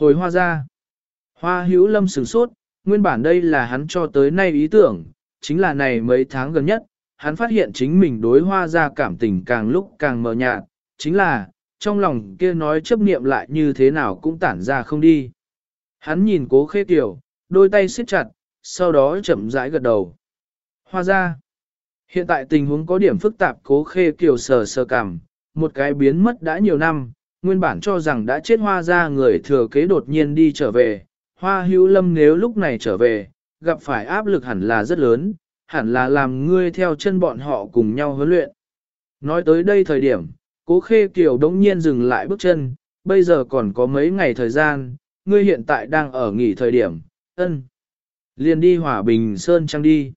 Hồi hoa ra. Hoa hữu lâm sửng sốt, nguyên bản đây là hắn cho tới nay ý tưởng, chính là này mấy tháng gần nhất, hắn phát hiện chính mình đối hoa ra cảm tình càng lúc càng mờ nhạt, chính là, trong lòng kia nói chấp niệm lại như thế nào cũng tản ra không đi. Hắn nhìn cố khê kiểu, đôi tay siết chặt, sau đó chậm rãi gật đầu. Hoa ra, hiện tại tình huống có điểm phức tạp cố khê kiểu sờ sờ cảm, một cái biến mất đã nhiều năm, nguyên bản cho rằng đã chết hoa ra người thừa kế đột nhiên đi trở về, hoa hữu lâm nếu lúc này trở về, gặp phải áp lực hẳn là rất lớn, hẳn là làm ngươi theo chân bọn họ cùng nhau huấn luyện. Nói tới đây thời điểm, cố khê kiều đống nhiên dừng lại bước chân, bây giờ còn có mấy ngày thời gian, ngươi hiện tại đang ở nghỉ thời điểm, ân. Liền đi hỏa bình sơn trăng đi.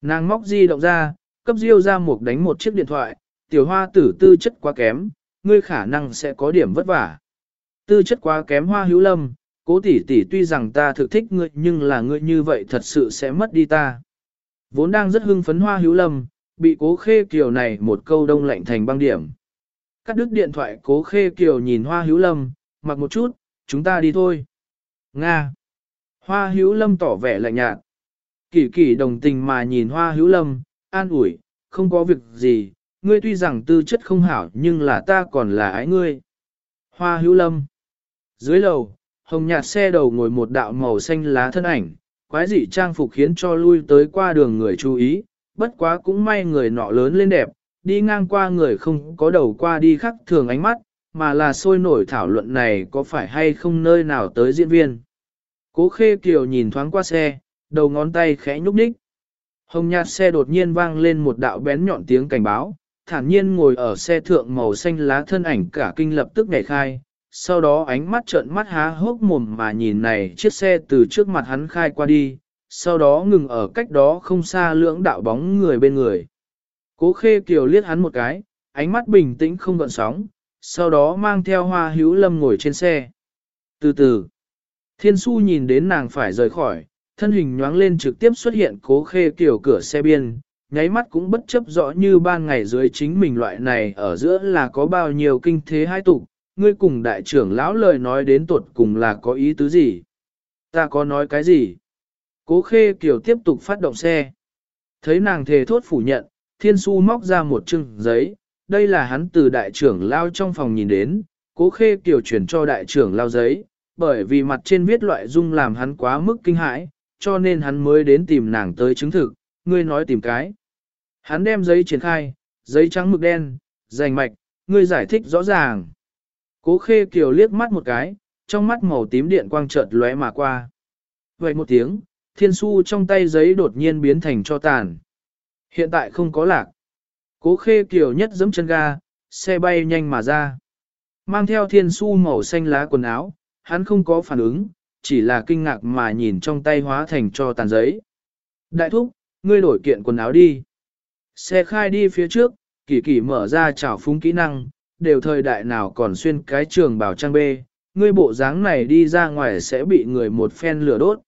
Nàng móc di động ra, cấp diêu ra một đánh một chiếc điện thoại, tiểu hoa tử tư chất quá kém, ngươi khả năng sẽ có điểm vất vả. Tư chất quá kém hoa hữu lâm, cố tỷ tỷ tuy rằng ta thực thích ngươi nhưng là ngươi như vậy thật sự sẽ mất đi ta. Vốn đang rất hưng phấn hoa hữu lâm, bị cố khê kiều này một câu đông lạnh thành băng điểm. Cắt đứt điện thoại cố khê kiều nhìn hoa hữu lâm, mặc một chút, chúng ta đi thôi. Nga. Hoa hữu lâm tỏ vẻ lạnh nhạt. Kỳ kỳ đồng tình mà nhìn hoa hữu lâm, an ủi, không có việc gì, ngươi tuy rằng tư chất không hảo nhưng là ta còn là ái ngươi. Hoa hữu lâm. Dưới lầu, hồng nhạt xe đầu ngồi một đạo màu xanh lá thân ảnh, quái dị trang phục khiến cho lui tới qua đường người chú ý, bất quá cũng may người nọ lớn lên đẹp, đi ngang qua người không có đầu qua đi khắc thường ánh mắt, mà là sôi nổi thảo luận này có phải hay không nơi nào tới diễn viên. Cố khê kiều nhìn thoáng qua xe, đầu ngón tay khẽ nhúc nhích. Hồng nhạt xe đột nhiên vang lên một đạo bén nhọn tiếng cảnh báo, thản nhiên ngồi ở xe thượng màu xanh lá thân ảnh cả kinh lập tức nhảy khai, sau đó ánh mắt trợn mắt há hốc mồm mà nhìn này chiếc xe từ trước mặt hắn khai qua đi, sau đó ngừng ở cách đó không xa lưỡng đạo bóng người bên người. Cố khê kiều liếc hắn một cái, ánh mắt bình tĩnh không gợn sóng, sau đó mang theo hoa hữu lâm ngồi trên xe. Từ từ, thiên su nhìn đến nàng phải rời khỏi, thân hình nhoáng lên trực tiếp xuất hiện cố khê kiều cửa xe biên, nháy mắt cũng bất chấp rõ như ban ngày dưới chính mình loại này ở giữa là có bao nhiêu kinh thế hai tục, ngươi cùng đại trưởng lão lời nói đến tuột cùng là có ý tứ gì? Ta có nói cái gì? Cố khê kiều tiếp tục phát động xe. Thấy nàng thề thốt phủ nhận, thiên su móc ra một chừng giấy, đây là hắn từ đại trưởng lao trong phòng nhìn đến, cố khê kiều chuyển cho đại trưởng lao giấy, bởi vì mặt trên viết loại dung làm hắn quá mức kinh hãi, cho nên hắn mới đến tìm nàng tới chứng thực, ngươi nói tìm cái. Hắn đem giấy triển khai, giấy trắng mực đen, dành mạch, ngươi giải thích rõ ràng. Cố khê kiều liếc mắt một cái, trong mắt màu tím điện quang chợt lóe mà qua. Vậy một tiếng, thiên su trong tay giấy đột nhiên biến thành cho tàn. Hiện tại không có lạc. Cố khê kiều nhất giẫm chân ga, xe bay nhanh mà ra. Mang theo thiên su màu xanh lá quần áo, hắn không có phản ứng, chỉ là kinh ngạc mà nhìn trong tay hóa thành cho tàn giấy. Đại thúc, ngươi đổi kiện quần áo đi. Xe khai đi phía trước, kỳ kỳ mở ra chảo phúng kỹ năng, đều thời đại nào còn xuyên cái trường bảo trang bê, ngươi bộ dáng này đi ra ngoài sẽ bị người một phen lửa đốt.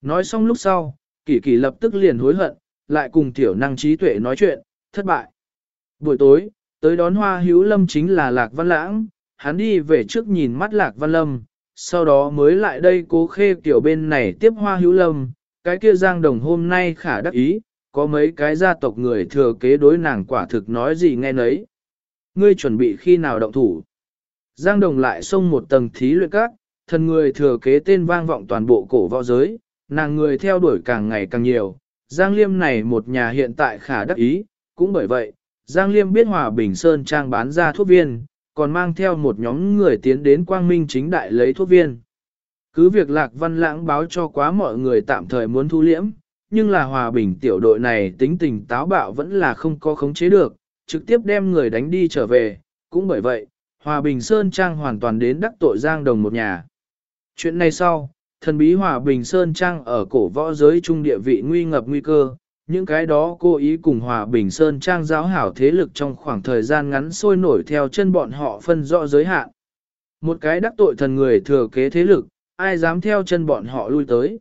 Nói xong lúc sau, kỳ kỳ lập tức liền hối hận, lại cùng tiểu năng trí tuệ nói chuyện, thất bại. Buổi tối, tới đón hoa hữu lâm chính là Lạc Văn Lãng, hắn đi về trước nhìn mắt Lạc Văn Lâm, sau đó mới lại đây cố khê tiểu bên này tiếp hoa hữu lâm, cái kia giang đồng hôm nay khả đắc ý, có mấy cái gia tộc người thừa kế đối nàng quả thực nói gì nghe nấy. Ngươi chuẩn bị khi nào động thủ? Giang đồng lại xông một tầng thí luyện các, thần người thừa kế tên vang vọng toàn bộ cổ võ giới, nàng người theo đuổi càng ngày càng nhiều. Giang Liêm này một nhà hiện tại khả đắc ý, cũng bởi vậy, Giang Liêm biết Hòa Bình Sơn trang bán ra thuốc viên, còn mang theo một nhóm người tiến đến Quang Minh chính đại lấy thuốc viên. Cứ việc Lạc Văn Lãng báo cho quá mọi người tạm thời muốn thu liễm, nhưng là Hòa Bình tiểu đội này tính tình táo bạo vẫn là không có khống chế được, trực tiếp đem người đánh đi trở về, cũng bởi vậy, Hòa Bình Sơn Trang hoàn toàn đến đắc tội Giang Đồng một nhà. Chuyện này sau, thần bí Hòa Bình Sơn Trang ở cổ võ giới trung địa vị nguy ngập nguy cơ, những cái đó cố ý cùng Hòa Bình Sơn Trang giáo hảo thế lực trong khoảng thời gian ngắn sôi nổi theo chân bọn họ phân rõ giới hạn. Một cái đắc tội thần người thừa kế thế lực, ai dám theo chân bọn họ lui tới.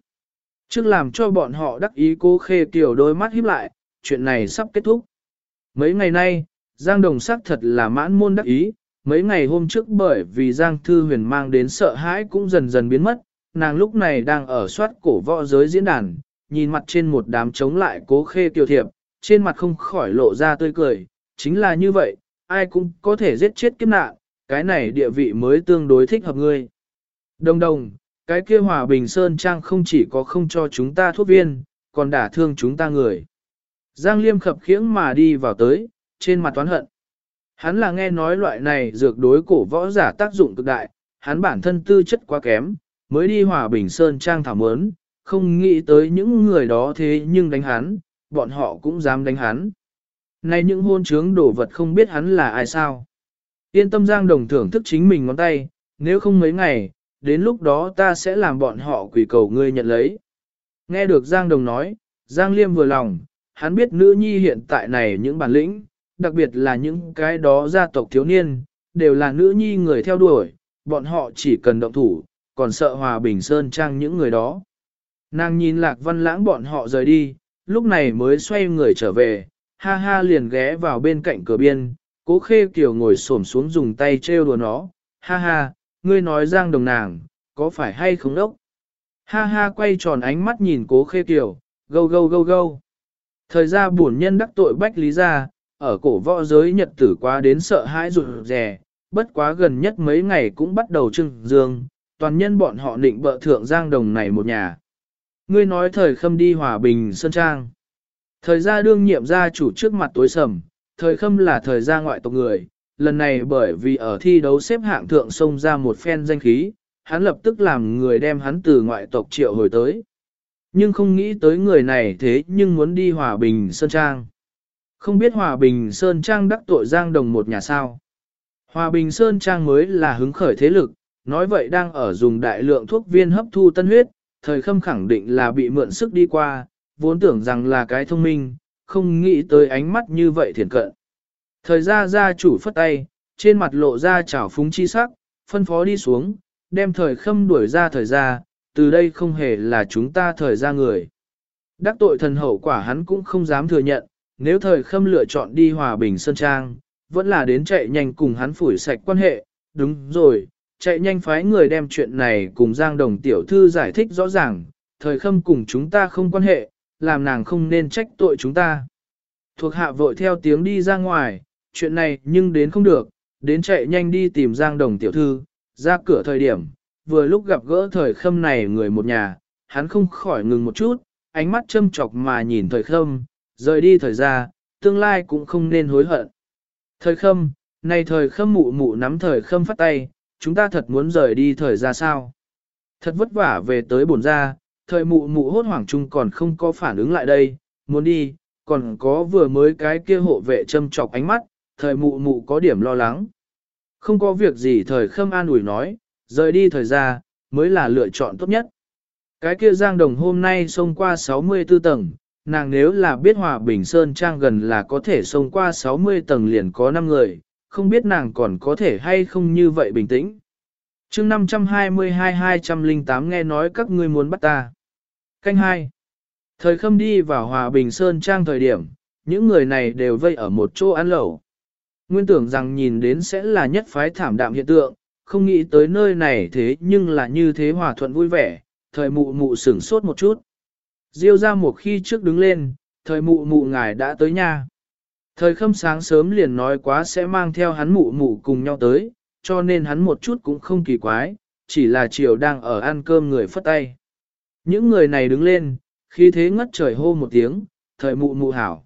Trước làm cho bọn họ đắc ý cố khê tiểu đôi mắt híp lại, chuyện này sắp kết thúc. Mấy ngày nay, Giang Đồng sắc thật là mãn môn đắc ý, Mấy ngày hôm trước bởi vì Giang Thư Huyền mang đến sợ hãi cũng dần dần biến mất, nàng lúc này đang ở soát cổ võ giới diễn đàn, nhìn mặt trên một đám chống lại cố khê tiểu thiệp, trên mặt không khỏi lộ ra tươi cười, chính là như vậy, ai cũng có thể giết chết kiếp nạn, cái này địa vị mới tương đối thích hợp ngươi. Đồng đồng, cái kia hòa bình sơn trang không chỉ có không cho chúng ta thuốc viên, còn đả thương chúng ta người. Giang Liêm khập khiễng mà đi vào tới, trên mặt toán hận. Hắn là nghe nói loại này dược đối cổ võ giả tác dụng cực đại, hắn bản thân tư chất quá kém, mới đi hòa bình sơn trang thảo mớn, không nghĩ tới những người đó thế nhưng đánh hắn, bọn họ cũng dám đánh hắn. Này những hôn trướng đổ vật không biết hắn là ai sao. Yên tâm Giang Đồng thưởng thức chính mình ngón tay, nếu không mấy ngày, đến lúc đó ta sẽ làm bọn họ quỷ cầu ngươi nhận lấy. Nghe được Giang Đồng nói, Giang Liêm vừa lòng, hắn biết nữ nhi hiện tại này những bản lĩnh, đặc biệt là những cái đó gia tộc thiếu niên, đều là nữ nhi người theo đuổi, bọn họ chỉ cần động thủ, còn sợ hòa bình sơn trang những người đó. Nàng nhìn lạc văn lãng bọn họ rời đi, lúc này mới xoay người trở về, ha ha liền ghé vào bên cạnh cửa biên, cố khê kiều ngồi xổm xuống dùng tay trêu đùa nó, ha ha, ngươi nói giang đồng nàng, có phải hay không đốc? Ha ha quay tròn ánh mắt nhìn cố khê kiều, gâu gâu gâu gâu. Thời gian buồn nhân đắc tội bách lý gia, ở cổ võ giới nhật tử quá đến sợ hãi rụt rè, bất quá gần nhất mấy ngày cũng bắt đầu trưng dương, toàn nhân bọn họ định bợ thượng giang đồng này một nhà. Ngươi nói thời khâm đi hòa bình sơn trang. Thời gia đương nhiệm gia chủ trước mặt tối sầm, thời khâm là thời gia ngoại tộc người, lần này bởi vì ở thi đấu xếp hạng thượng xông ra một phen danh khí, hắn lập tức làm người đem hắn từ ngoại tộc triệu hồi tới. Nhưng không nghĩ tới người này thế nhưng muốn đi hòa bình sơn trang. Không biết hòa bình sơn trang đắc tội giang đồng một nhà sao. Hòa bình sơn trang mới là hứng khởi thế lực, nói vậy đang ở dùng đại lượng thuốc viên hấp thu tân huyết, thời khâm khẳng định là bị mượn sức đi qua, vốn tưởng rằng là cái thông minh, không nghĩ tới ánh mắt như vậy thiền cận. Thời gia gia chủ phất tay, trên mặt lộ ra chảo phúng chi sắc, phân phó đi xuống, đem thời khâm đuổi ra thời gia, từ đây không hề là chúng ta thời gia người. Đắc tội thần hậu quả hắn cũng không dám thừa nhận, nếu thời khâm lựa chọn đi hòa bình sơn trang, vẫn là đến chạy nhanh cùng hắn phủi sạch quan hệ, đúng rồi, chạy nhanh phái người đem chuyện này cùng Giang Đồng tiểu thư giải thích rõ ràng, thời khâm cùng chúng ta không quan hệ, làm nàng không nên trách tội chúng ta. Thuộc hạ vội theo tiếng đi ra ngoài, chuyện này nhưng đến không được, đến chạy nhanh đi tìm Giang Đồng tiểu thư, ra cửa thời điểm, vừa lúc gặp gỡ thời khâm này người một nhà, hắn không khỏi ngừng một chút, ánh mắt châm chọc mà nhìn thời khâm, rời đi thời ra, tương lai cũng không nên hối hận. Thời khâm, này thời khâm mụ mụ nắm thời khâm phát tay, chúng ta thật muốn rời đi thời ra sao? Thật vất vả về tới bổn ra, thời mụ mụ hốt hoảng chung còn không có phản ứng lại đây, muốn đi, còn có vừa mới cái kia hộ vệ châm chọc ánh mắt, thời mụ mụ có điểm lo lắng. Không có việc gì thời khâm an ủi nói, rời đi thời ra, mới là lựa chọn tốt nhất. Cái kia giang đồng hôm nay xông qua 64 tầng, nàng nếu là biết hòa bình sơn trang gần là có thể xông qua 60 tầng liền có 5 người, không biết nàng còn có thể hay không như vậy bình tĩnh. chương 522-208 nghe nói các ngươi muốn bắt ta. Canh 2. Thời khâm đi vào Hòa Bình Sơn Trang thời điểm, những người này đều vây ở một chỗ ăn lẩu. Nguyên tưởng rằng nhìn đến sẽ là nhất phái thảm đạm hiện tượng, không nghĩ tới nơi này thế nhưng là như thế hòa thuận vui vẻ, thời mụ mụ sửng sốt một chút. Diêu ra một khi trước đứng lên, thời mụ mụ ngài đã tới nha. Thời khâm sáng sớm liền nói quá sẽ mang theo hắn mụ mụ cùng nhau tới, cho nên hắn một chút cũng không kỳ quái, chỉ là chiều đang ở ăn cơm người phất tay. Những người này đứng lên, khi thế ngất trời hô một tiếng, thời mụ mụ hảo.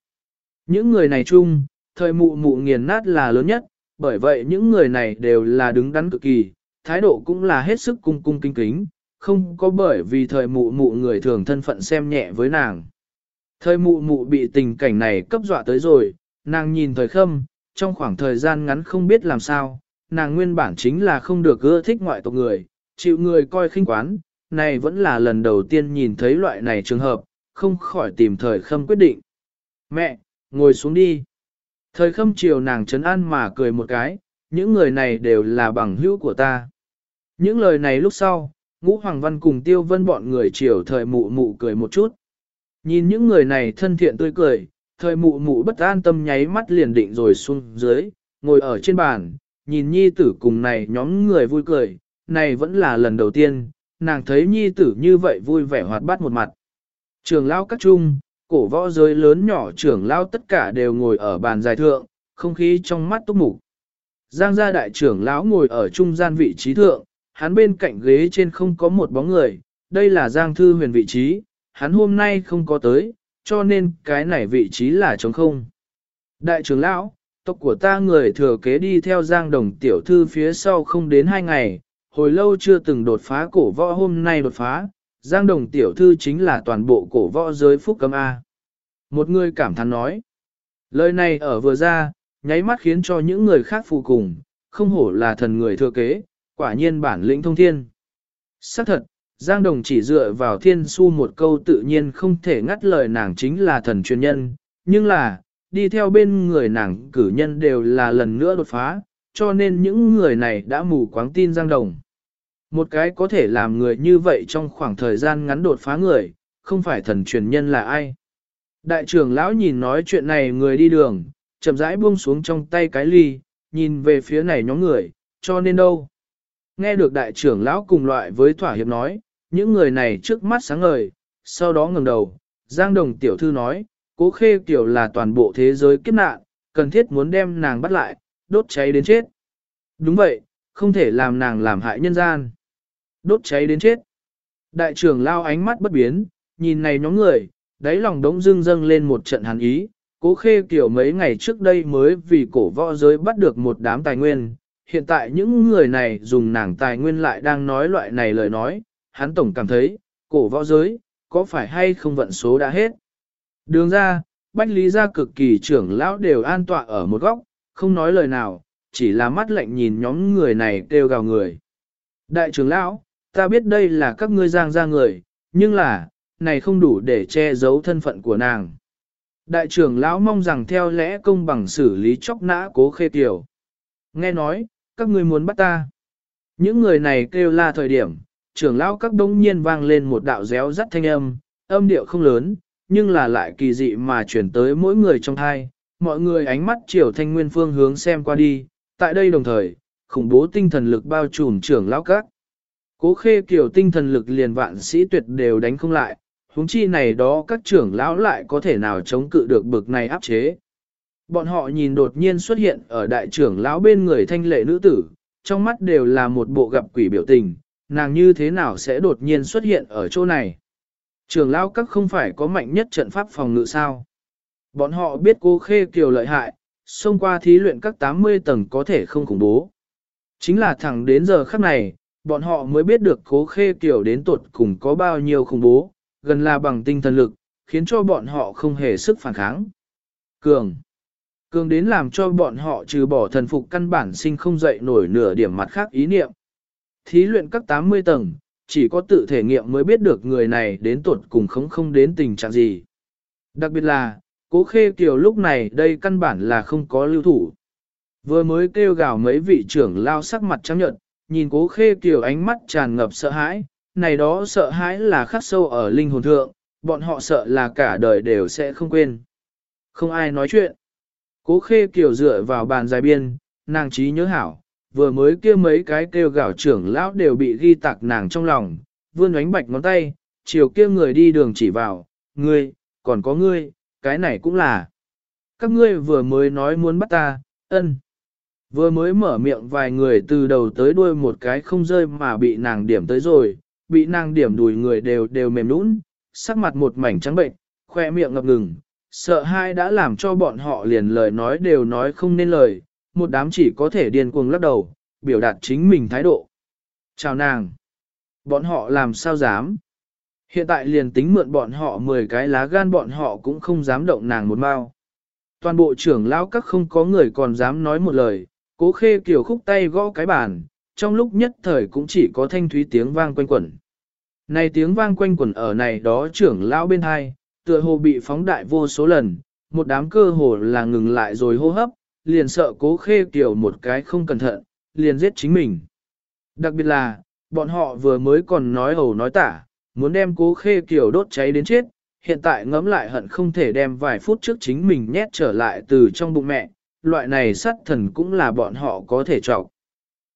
Những người này chung, thời mụ mụ nghiền nát là lớn nhất, bởi vậy những người này đều là đứng đắn cực kỳ, thái độ cũng là hết sức cung cung kính kính, không có bởi vì thời mụ mụ người thường thân phận xem nhẹ với nàng. Thời mụ mụ bị tình cảnh này cấp dọa tới rồi, nàng nhìn thời khâm, trong khoảng thời gian ngắn không biết làm sao, nàng nguyên bản chính là không được ưa thích ngoại tộc người, chịu người coi khinh quán, này vẫn là lần đầu tiên nhìn thấy loại này trường hợp, không khỏi tìm thời khâm quyết định. Mẹ, ngồi xuống đi. Thời khâm chiều nàng chấn an mà cười một cái, những người này đều là bằng hữu của ta. Những lời này lúc sau, ngũ hoàng văn cùng tiêu vân bọn người chiều thời mụ mụ cười một chút. Nhìn những người này thân thiện tươi cười, thời mụ mụ bất an tâm nháy mắt liền định rồi xuống dưới, ngồi ở trên bàn, nhìn nhi tử cùng này nhóm người vui cười, này vẫn là lần đầu tiên, nàng thấy nhi tử như vậy vui vẻ hoạt bát một mặt. Trường lao các trung, cổ võ giới lớn nhỏ trưởng lao tất cả đều ngồi ở bàn dài thượng, không khí trong mắt túc mục. Giang gia đại trưởng lão ngồi ở trung gian vị trí thượng, hắn bên cạnh ghế trên không có một bóng người, đây là Giang Thư Huyền vị trí, hắn hôm nay không có tới, cho nên cái này vị trí là trống không. Đại trưởng lão, tộc của ta người thừa kế đi theo Giang Đồng tiểu thư phía sau không đến hai ngày, hồi lâu chưa từng đột phá cổ võ hôm nay đột phá, Giang Đồng tiểu thư chính là toàn bộ cổ võ giới phúc cấm A. Một người cảm thán nói, lời này ở vừa ra, nháy mắt khiến cho những người khác phù cùng, không hổ là thần người thừa kế, quả nhiên bản lĩnh thông thiên. Xác thật, Giang Đồng chỉ dựa vào thiên su một câu tự nhiên không thể ngắt lời nàng chính là thần chuyên nhân, nhưng là, đi theo bên người nàng cử nhân đều là lần nữa đột phá, cho nên những người này đã mù quáng tin Giang Đồng. Một cái có thể làm người như vậy trong khoảng thời gian ngắn đột phá người, không phải thần truyền nhân là ai. Đại trưởng lão nhìn nói chuyện này người đi đường, chậm rãi buông xuống trong tay cái ly, nhìn về phía này nhóm người, cho nên đâu. Nghe được đại trưởng lão cùng loại với thỏa hiệp nói, những người này trước mắt sáng ngời, sau đó ngẩng đầu, Giang Đồng tiểu thư nói, cố khê tiểu là toàn bộ thế giới kiếp nạn, cần thiết muốn đem nàng bắt lại, đốt cháy đến chết. Đúng vậy, không thể làm nàng làm hại nhân gian. Đốt cháy đến chết. Đại trưởng lao ánh mắt bất biến, nhìn này nhóm người, đáy lòng đống dưng dâng lên một trận hàn ý, cố khê kiểu mấy ngày trước đây mới vì cổ võ giới bắt được một đám tài nguyên, hiện tại những người này dùng nàng tài nguyên lại đang nói loại này lời nói, hắn tổng cảm thấy, cổ võ giới, có phải hay không vận số đã hết. Đường ra, Bách Lý gia cực kỳ trưởng lão đều an tọa ở một góc, không nói lời nào, chỉ là mắt lạnh nhìn nhóm người này kêu gào người. Đại trưởng lão, ta biết đây là các ngươi giang ra người, nhưng là, này không đủ để che giấu thân phận của nàng. Đại trưởng lão mong rằng theo lẽ công bằng xử lý chóc nã cố khê tiểu. Nghe nói, các ngươi muốn bắt ta. Những người này kêu la thời điểm, trưởng lão các đông nhiên vang lên một đạo réo rắt thanh âm, âm điệu không lớn, nhưng là lại kỳ dị mà chuyển tới mỗi người trong thai. Mọi người ánh mắt chiều thanh nguyên phương hướng xem qua đi, tại đây đồng thời, khủng bố tinh thần lực bao trùm trưởng lão các. Cố khê kiểu tinh thần lực liền vạn sĩ tuyệt đều đánh không lại, huống chi này đó các trưởng lão lại có thể nào chống cự được bực này áp chế. Bọn họ nhìn đột nhiên xuất hiện ở đại trưởng lão bên người thanh lệ nữ tử, trong mắt đều là một bộ gặp quỷ biểu tình, nàng như thế nào sẽ đột nhiên xuất hiện ở chỗ này. Trưởng lão các không phải có mạnh nhất trận pháp phòng ngự sao. Bọn họ biết cô khê kiều lợi hại, xông qua thí luyện các 80 tầng có thể không khủng bố. Chính là thẳng đến giờ khắc này, bọn họ mới biết được cố khê kiều đến tuột cùng có bao nhiêu khủng bố, gần là bằng tinh thần lực, khiến cho bọn họ không hề sức phản kháng. Cường. Cường đến làm cho bọn họ trừ bỏ thần phục căn bản sinh không dậy nổi nửa điểm mặt khác ý niệm. Thí luyện các 80 tầng, chỉ có tự thể nghiệm mới biết được người này đến tuột cùng không không đến tình trạng gì. Đặc biệt là, cố khê kiều lúc này đây căn bản là không có lưu thủ. Vừa mới kêu gào mấy vị trưởng lao sắc mặt trắng nhợt, nhìn cố khê kiều ánh mắt tràn ngập sợ hãi, này đó sợ hãi là khắc sâu ở linh hồn thượng, bọn họ sợ là cả đời đều sẽ không quên. Không ai nói chuyện. Cố khê kiều dựa vào bàn dài biên, nàng trí nhớ hảo, vừa mới kia mấy cái kêu gạo trưởng lão đều bị ghi tạc nàng trong lòng, vươn ánh bạch ngón tay, chiều kia người đi đường chỉ vào, ngươi, còn có ngươi, cái này cũng là. Các ngươi vừa mới nói muốn bắt ta, ân. Vừa mới mở miệng vài người từ đầu tới đuôi một cái không rơi mà bị nàng điểm tới rồi, bị nàng điểm đùi người đều đều mềm nũng, sắc mặt một mảnh trắng bệnh, khoe miệng ngập ngừng, sợ hai đã làm cho bọn họ liền lời nói đều nói không nên lời, một đám chỉ có thể điên cuồng lắc đầu, biểu đạt chính mình thái độ. Chào nàng! Bọn họ làm sao dám? Hiện tại liền tính mượn bọn họ 10 cái lá gan bọn họ cũng không dám động nàng một mao. Toàn bộ trưởng lão các không có người còn dám nói một lời, cố khê kiểu khúc tay gõ cái bàn, trong lúc nhất thời cũng chỉ có thanh thúy tiếng vang quanh quẩn. Này tiếng vang quanh quẩn ở này đó trưởng lão bên hai, tựa hồ bị phóng đại vô số lần, một đám cơ hồ là ngừng lại rồi hô hấp, liền sợ cố khê kiểu một cái không cẩn thận, liền giết chính mình. Đặc biệt là, bọn họ vừa mới còn nói hầu nói tả, muốn đem cố khê kiểu đốt cháy đến chết, hiện tại ngấm lại hận không thể đem vài phút trước chính mình nhét trở lại từ trong bụng mẹ, loại này sát thần cũng là bọn họ có thể trọng.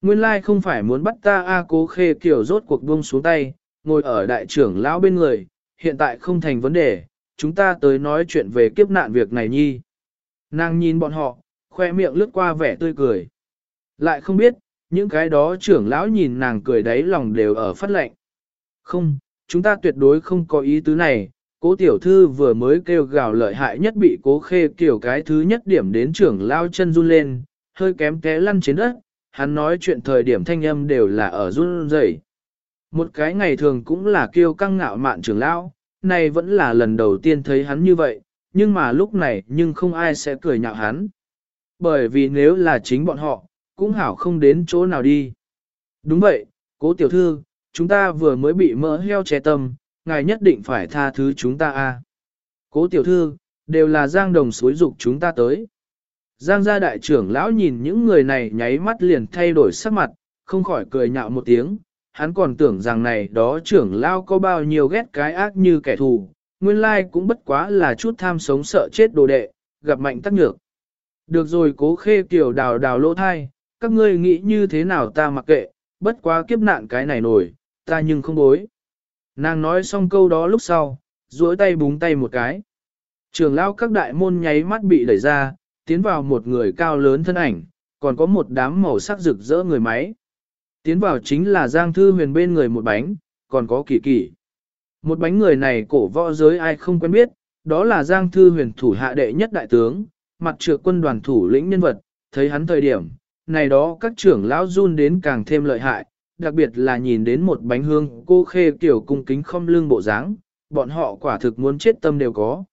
Nguyên lai không phải muốn bắt ta A cố khê kiểu rốt cuộc buông xuống tay, ngồi ở đại trưởng lão bên người, hiện tại không thành vấn đề, chúng ta tới nói chuyện về kiếp nạn việc này nhi. Nàng nhìn bọn họ, khoe miệng lướt qua vẻ tươi cười. Lại không biết, những cái đó trưởng lão nhìn nàng cười đáy lòng đều ở phát lệnh. Không, chúng ta tuyệt đối không có ý tứ này, cố tiểu thư vừa mới kêu gào lợi hại nhất bị cố khê kiểu cái thứ nhất điểm đến trưởng lao chân run lên, hơi kém té lăn trên đất, hắn nói chuyện thời điểm thanh âm đều là ở run rẩy. Một cái ngày thường cũng là kêu căng ngạo mạn trưởng lão, này vẫn là lần đầu tiên thấy hắn như vậy, nhưng mà lúc này nhưng không ai sẽ cười nhạo hắn. Bởi vì nếu là chính bọn họ, cũng hảo không đến chỗ nào đi. Đúng vậy, cố tiểu thư, chúng ta vừa mới bị mỡ heo che tâm, ngài nhất định phải tha thứ chúng ta a. Cố tiểu thư, đều là giang đồng xối dục chúng ta tới. Giang gia đại trưởng lão nhìn những người này nháy mắt liền thay đổi sắc mặt, không khỏi cười nhạo một tiếng, hắn còn tưởng rằng này đó trưởng lão có bao nhiêu ghét cái ác như kẻ thù, nguyên lai cũng bất quá là chút tham sống sợ chết đồ đệ, gặp mạnh tắc nhược. Được rồi cố khê kiểu đào đào lỗ thai, các ngươi nghĩ như thế nào ta mặc kệ, bất quá kiếp nạn cái này nổi, ta nhưng không bối. Nàng nói xong câu đó lúc sau, duỗi tay búng tay một cái. Trường lao các đại môn nháy mắt bị đẩy ra, tiến vào một người cao lớn thân ảnh, còn có một đám màu sắc rực rỡ người máy. Tiến vào chính là Giang Thư Huyền bên người một bánh, còn có kỳ kỳ. Một bánh người này cổ võ giới ai không quen biết, đó là Giang Thư Huyền thủ hạ đệ nhất đại tướng, mặt trược quân đoàn thủ lĩnh nhân vật, thấy hắn thời điểm, này đó các trưởng lão run đến càng thêm lợi hại, đặc biệt là nhìn đến một bánh hương cô khê tiểu cung kính không lưng bộ dáng, bọn họ quả thực muốn chết tâm đều có.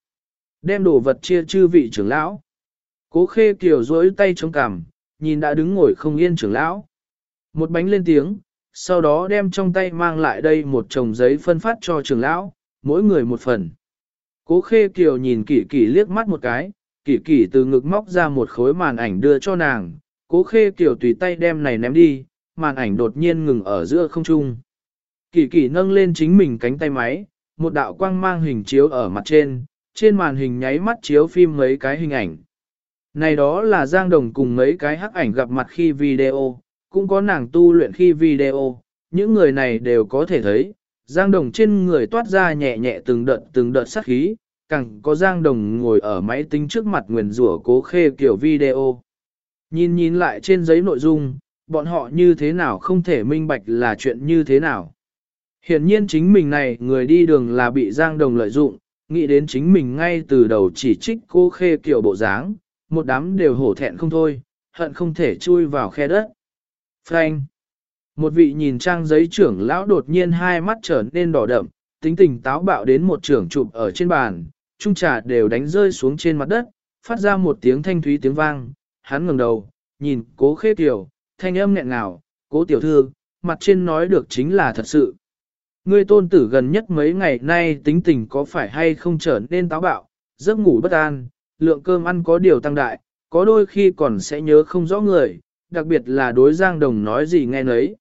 Đem đồ vật chia chư vị trưởng lão. Cố khê kiểu dối tay chống cằm, nhìn đã đứng ngồi không yên trưởng lão. Một bánh lên tiếng, sau đó đem trong tay mang lại đây một chồng giấy phân phát cho trưởng lão, mỗi người một phần. Cố khê kiều nhìn kỷ kỷ liếc mắt một cái, kỷ kỷ từ ngực móc ra một khối màn ảnh đưa cho nàng, cố khê kiều tùy tay đem này ném đi, màn ảnh đột nhiên ngừng ở giữa không trung. Kỳ kỳ nâng lên chính mình cánh tay máy, một đạo quang mang hình chiếu ở mặt trên, trên màn hình nháy mắt chiếu phim mấy cái hình ảnh. Này đó là Giang Đồng cùng mấy cái hắc ảnh gặp mặt khi video, cũng có nàng tu luyện khi video, những người này đều có thể thấy, Giang Đồng trên người toát ra nhẹ nhẹ từng đợt từng đợt sát khí, càng có Giang Đồng ngồi ở máy tính trước mặt nguyền rủa cố khê kiểu video. Nhìn nhìn lại trên giấy nội dung, bọn họ như thế nào không thể minh bạch là chuyện như thế nào. Hiển nhiên chính mình này người đi đường là bị Giang Đồng lợi dụng, nghĩ đến chính mình ngay từ đầu chỉ trích cô khê kiểu bộ dáng, một đám đều hổ thẹn không thôi, hận không thể chui vào khe đất. Frank Một vị nhìn trang giấy trưởng lão đột nhiên hai mắt trở nên đỏ đậm, tính tình táo bạo đến một trưởng chụp ở trên bàn, trung trà đều đánh rơi xuống trên mặt đất, phát ra một tiếng thanh thúy tiếng vang, hắn ngẩng đầu, nhìn cố khê kiểu, thanh âm nghẹn ngào, cố tiểu thư, mặt trên nói được chính là thật sự. Ngươi tôn tử gần nhất mấy ngày nay tính tình có phải hay không trở nên táo bạo, giấc ngủ bất an, lượng cơm ăn có điều tăng đại, có đôi khi còn sẽ nhớ không rõ người, đặc biệt là đối giang đồng nói gì nghe nấy.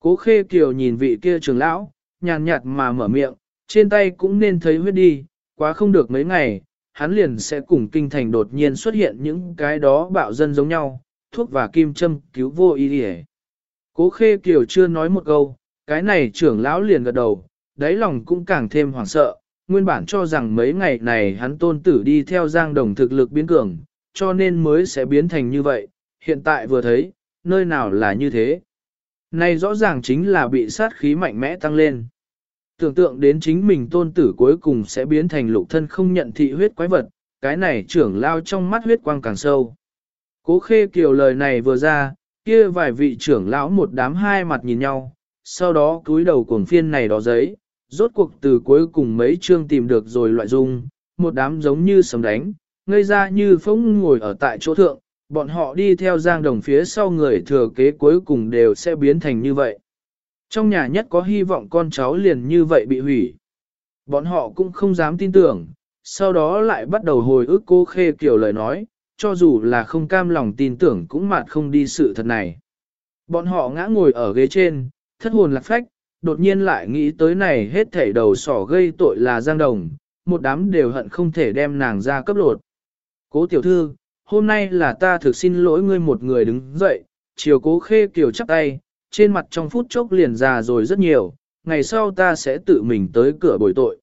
Cố khê kiều nhìn vị kia trưởng lão, nhàn nhạt mà mở miệng, trên tay cũng nên thấy huyết đi, quá không được mấy ngày, hắn liền sẽ cùng kinh thành đột nhiên xuất hiện những cái đó bạo dân giống nhau, thuốc và kim châm cứu vô ý đi Cố khê kiều chưa nói một câu, cái này trưởng lão liền gật đầu, đáy lòng cũng càng thêm hoảng sợ, nguyên bản cho rằng mấy ngày này hắn tôn tử đi theo giang đồng thực lực biến cường, cho nên mới sẽ biến thành như vậy, hiện tại vừa thấy, nơi nào là như thế. Này rõ ràng chính là bị sát khí mạnh mẽ tăng lên. Tưởng tượng đến chính mình tôn tử cuối cùng sẽ biến thành lục thân không nhận thị huyết quái vật, cái này trưởng lao trong mắt huyết quang càng sâu. Cố khê kiều lời này vừa ra, kia vài vị trưởng lão một đám hai mặt nhìn nhau, sau đó cúi đầu cuồng phiên này đó giấy, rốt cuộc từ cuối cùng mấy chương tìm được rồi loại dung, một đám giống như sầm đánh, ngây ra như phóng ngồi ở tại chỗ thượng, bọn họ đi theo giang đồng phía sau người thừa kế cuối cùng đều sẽ biến thành như vậy. Trong nhà nhất có hy vọng con cháu liền như vậy bị hủy. Bọn họ cũng không dám tin tưởng, sau đó lại bắt đầu hồi ức cô khê kiểu lời nói, cho dù là không cam lòng tin tưởng cũng mạt không đi sự thật này. Bọn họ ngã ngồi ở ghế trên, thất hồn lạc phách, đột nhiên lại nghĩ tới này hết thảy đầu sỏ gây tội là Giang Đồng, một đám đều hận không thể đem nàng ra cấp lột. Cố tiểu thư, hôm nay là ta thực xin lỗi ngươi một người đứng dậy, chiều cố khê kiều chắp tay, trên mặt trong phút chốc liền già rồi rất nhiều, ngày sau ta sẽ tự mình tới cửa bồi tội.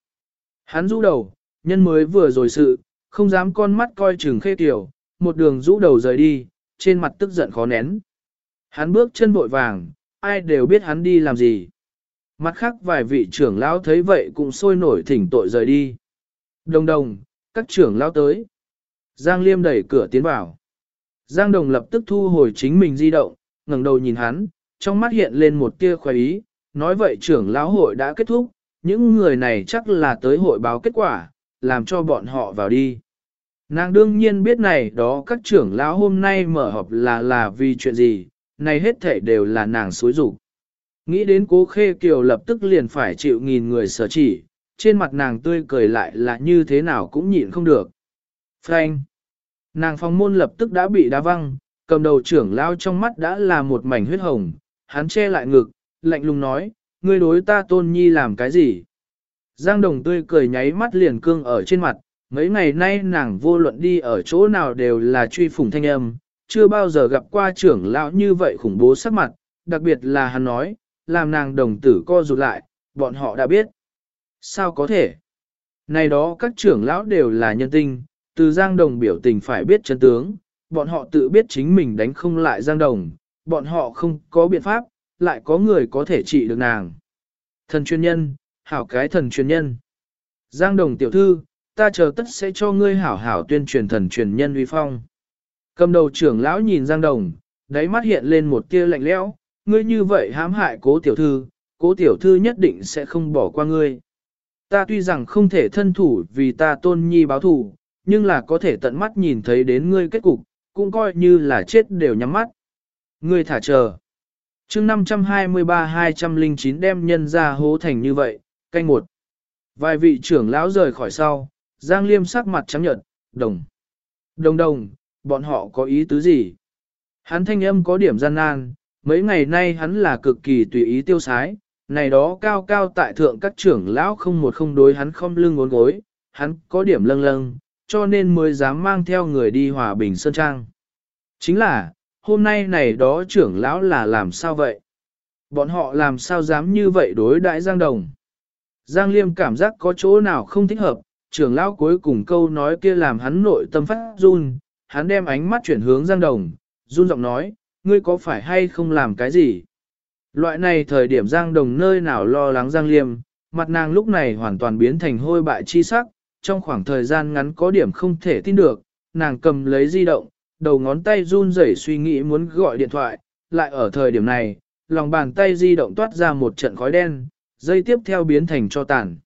Hắn rũ đầu, nhân mới vừa rồi sự, không dám con mắt coi chừng khê kiều, một đường rũ đầu rời đi, trên mặt tức giận khó nén. Hắn bước chân vội vàng, ai đều biết hắn đi làm gì. Mặt khác vài vị trưởng lão thấy vậy cũng sôi nổi thỉnh tội rời đi. Đồng đồng, các trưởng lão tới. Giang Liêm đẩy cửa tiến vào. Giang Đồng lập tức thu hồi chính mình di động, ngẩng đầu nhìn hắn, trong mắt hiện lên một tia khoái ý, nói vậy trưởng lão hội đã kết thúc, những người này chắc là tới hội báo kết quả, làm cho bọn họ vào đi. Nàng đương nhiên biết này đó các trưởng lão hôm nay mở họp là là vì chuyện gì, này hết thể đều là nàng xối rủ. Nghĩ đến cố khê kiều lập tức liền phải chịu nghìn người sở chỉ, trên mặt nàng tươi cười lại là như thế nào cũng nhịn không được. Frank! Nàng phòng môn lập tức đã bị đá văng, cầm đầu trưởng lao trong mắt đã là một mảnh huyết hồng, hắn che lại ngực, lạnh lùng nói, ngươi đối ta tôn nhi làm cái gì? Giang đồng tươi cười nháy mắt liền cương ở trên mặt, mấy ngày nay nàng vô luận đi ở chỗ nào đều là truy phủng thanh âm, chưa bao giờ gặp qua trưởng lão như vậy khủng bố sắc mặt, đặc biệt là hắn nói, làm nàng đồng tử co rụt lại, bọn họ đã biết. Sao có thể? Này đó các trưởng lão đều là nhân tinh, từ Giang Đồng biểu tình phải biết chân tướng, bọn họ tự biết chính mình đánh không lại Giang Đồng, bọn họ không có biện pháp, lại có người có thể trị được nàng. Thần chuyên nhân, hảo cái thần chuyên nhân. Giang Đồng tiểu thư, ta chờ tất sẽ cho ngươi hảo hảo tuyên truyền thần truyền nhân uy phong. Cầm đầu trưởng lão nhìn Giang Đồng, đáy mắt hiện lên một tia lạnh lẽo, ngươi như vậy hãm hại cố tiểu thư, cố tiểu thư nhất định sẽ không bỏ qua ngươi. Ta tuy rằng không thể thân thủ vì ta tôn nhi báo thù, nhưng là có thể tận mắt nhìn thấy đến ngươi kết cục, cũng coi như là chết đều nhắm mắt. Ngươi thả chờ. chương 523-209 đem nhân ra hố thành như vậy, canh một. Vài vị trưởng lão rời khỏi sau, Giang Liêm sắc mặt trắng nhợt, đồng. Đồng đồng, bọn họ có ý tứ gì? Hắn thanh âm có điểm gian nan, mấy ngày nay hắn là cực kỳ tùy ý tiêu sái, này đó cao cao tại thượng các trưởng lão không một không đối hắn không lưng ngốn gối, hắn có điểm lâng lâng, cho nên mới dám mang theo người đi hòa bình sơn trang. Chính là, hôm nay này đó trưởng lão là làm sao vậy? Bọn họ làm sao dám như vậy đối đại Giang Đồng? Giang Liêm cảm giác có chỗ nào không thích hợp, trưởng lão cuối cùng câu nói kia làm hắn nội tâm phát run, hắn đem ánh mắt chuyển hướng Giang Đồng, run giọng nói, ngươi có phải hay không làm cái gì? Loại này thời điểm Giang Đồng nơi nào lo lắng Giang Liêm, mặt nàng lúc này hoàn toàn biến thành hôi bại chi sắc, trong khoảng thời gian ngắn có điểm không thể tin được, nàng cầm lấy di động, đầu ngón tay run rẩy suy nghĩ muốn gọi điện thoại, lại ở thời điểm này, lòng bàn tay di động toát ra một trận khói đen, dây tiếp theo biến thành cho tàn.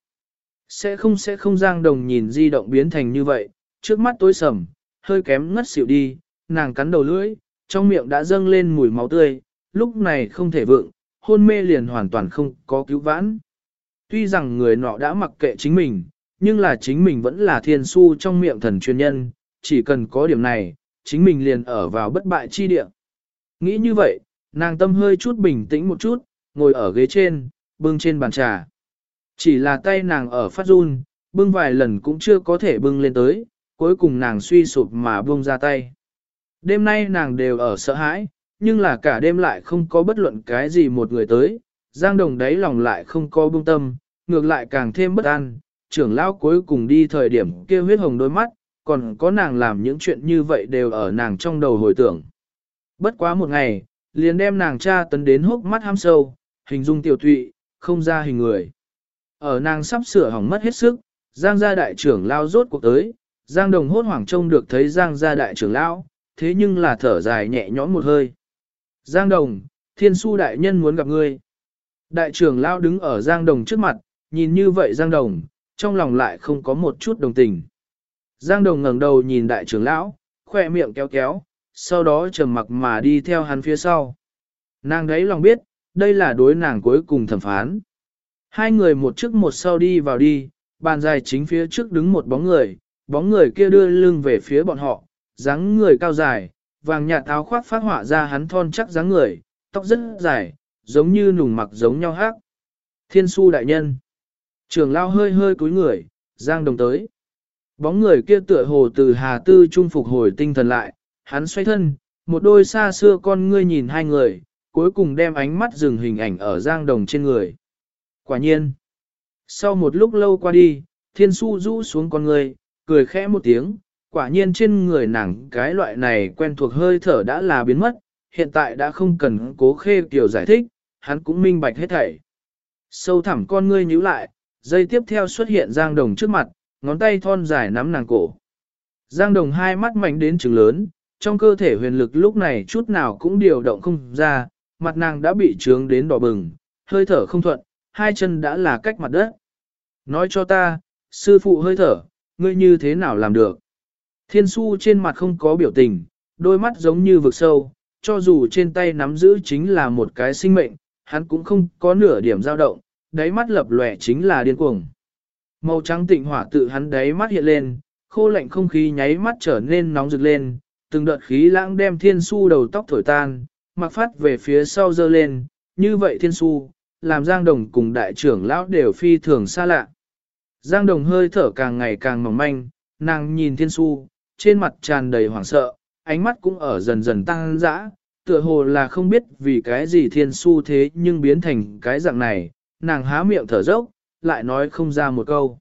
Sẽ không sẽ không Giang Đồng nhìn di động biến thành như vậy, trước mắt tối sầm, hơi kém ngất xỉu đi, nàng cắn đầu lưỡi, trong miệng đã dâng lên mùi máu tươi, lúc này không thể vượng, hôn mê liền hoàn toàn không có cứu vãn. Tuy rằng người nọ đã mặc kệ chính mình, nhưng là chính mình vẫn là thiên su trong miệng thần chuyên nhân, chỉ cần có điểm này, chính mình liền ở vào bất bại chi địa. Nghĩ như vậy, nàng tâm hơi chút bình tĩnh một chút, ngồi ở ghế trên, bưng trên bàn trà. Chỉ là tay nàng ở phát run, bưng vài lần cũng chưa có thể bưng lên tới, cuối cùng nàng suy sụp mà buông ra tay. Đêm nay nàng đều ở sợ hãi, nhưng là cả đêm lại không có bất luận cái gì một người tới, Giang Đồng đáy lòng lại không có buông tâm, ngược lại càng thêm bất an, trưởng lão cuối cùng đi thời điểm kia huyết hồng đôi mắt, còn có nàng làm những chuyện như vậy đều ở nàng trong đầu hồi tưởng. Bất quá một ngày, liền đem nàng cha tấn đến hốc mắt ham sâu, hình dung tiểu thụy, không ra hình người. Ở nàng sắp sửa hỏng mất hết sức, Giang gia đại trưởng lao rốt cuộc tới, Giang đồng hốt hoảng trông được thấy Giang gia đại trưởng lão, thế nhưng là thở dài nhẹ nhõm một hơi. Giang đồng, thiên su đại nhân muốn gặp ngươi. Đại trưởng lao đứng ở Giang đồng trước mặt, nhìn như vậy Giang đồng, trong lòng lại không có một chút đồng tình. Giang đồng ngẩng đầu nhìn đại trưởng lão, khoe miệng kéo kéo, sau đó trầm mặc mà đi theo hắn phía sau. Nàng đấy lòng biết, đây là đối nàng cuối cùng thẩm phán. Hai người một trước một sau đi vào đi, bàn dài chính phía trước đứng một bóng người, bóng người kia đưa lưng về phía bọn họ, dáng người cao dài, vàng nhạt áo khoác phát họa ra hắn thon chắc dáng người, tóc rất dài, giống như nùng mặc giống nhau hát. Thiên su đại nhân. Trường lao hơi hơi cúi người, Giang Đồng tới. Bóng người kia tựa hồ từ Hà Tư trung phục hồi tinh thần lại, hắn xoay thân, một đôi xa xưa con ngươi nhìn hai người, cuối cùng đem ánh mắt dừng hình ảnh ở Giang Đồng trên người. Quả nhiên, sau một lúc lâu qua đi, Thiên Su rũ xuống con ngươi, cười khẽ một tiếng, quả nhiên trên người nàng cái loại này quen thuộc hơi thở đã là biến mất, hiện tại đã không cần cố khê kiểu giải thích, hắn cũng minh bạch hết thảy. Sâu thẳm con ngươi nhíu lại, dây tiếp theo xuất hiện Giang Đồng trước mặt, ngón tay thon dài nắm nàng cổ. Giang Đồng hai mắt mạnh đến trừng lớn, trong cơ thể huyền lực lúc này chút nào cũng điều động không ra, mặt nàng đã bị trướng đến đỏ bừng, hơi thở không thuận, hai chân đã là cách mặt đất. Nói cho ta, sư phụ hơi thở, ngươi như thế nào làm được? Thiên su trên mặt không có biểu tình, đôi mắt giống như vực sâu, cho dù trên tay nắm giữ chính là một cái sinh mệnh, hắn cũng không có nửa điểm dao động, đáy mắt lập lòe chính là điên cuồng. Màu trắng tịnh hỏa tự hắn đáy mắt hiện lên, khô lạnh không khí nháy mắt trở nên nóng rực lên, từng đợt khí lãng đem thiên su đầu tóc thổi tan, mặc phát về phía sau dơ lên, như vậy thiên su, làm Giang Đồng cùng đại trưởng lão đều phi thường xa lạ. Giang Đồng hơi thở càng ngày càng mỏng manh, nàng nhìn thiên su, trên mặt tràn đầy hoảng sợ, ánh mắt cũng ở dần dần tăng dã, tựa hồ là không biết vì cái gì thiên su thế nhưng biến thành cái dạng này, nàng há miệng thở dốc, lại nói không ra một câu.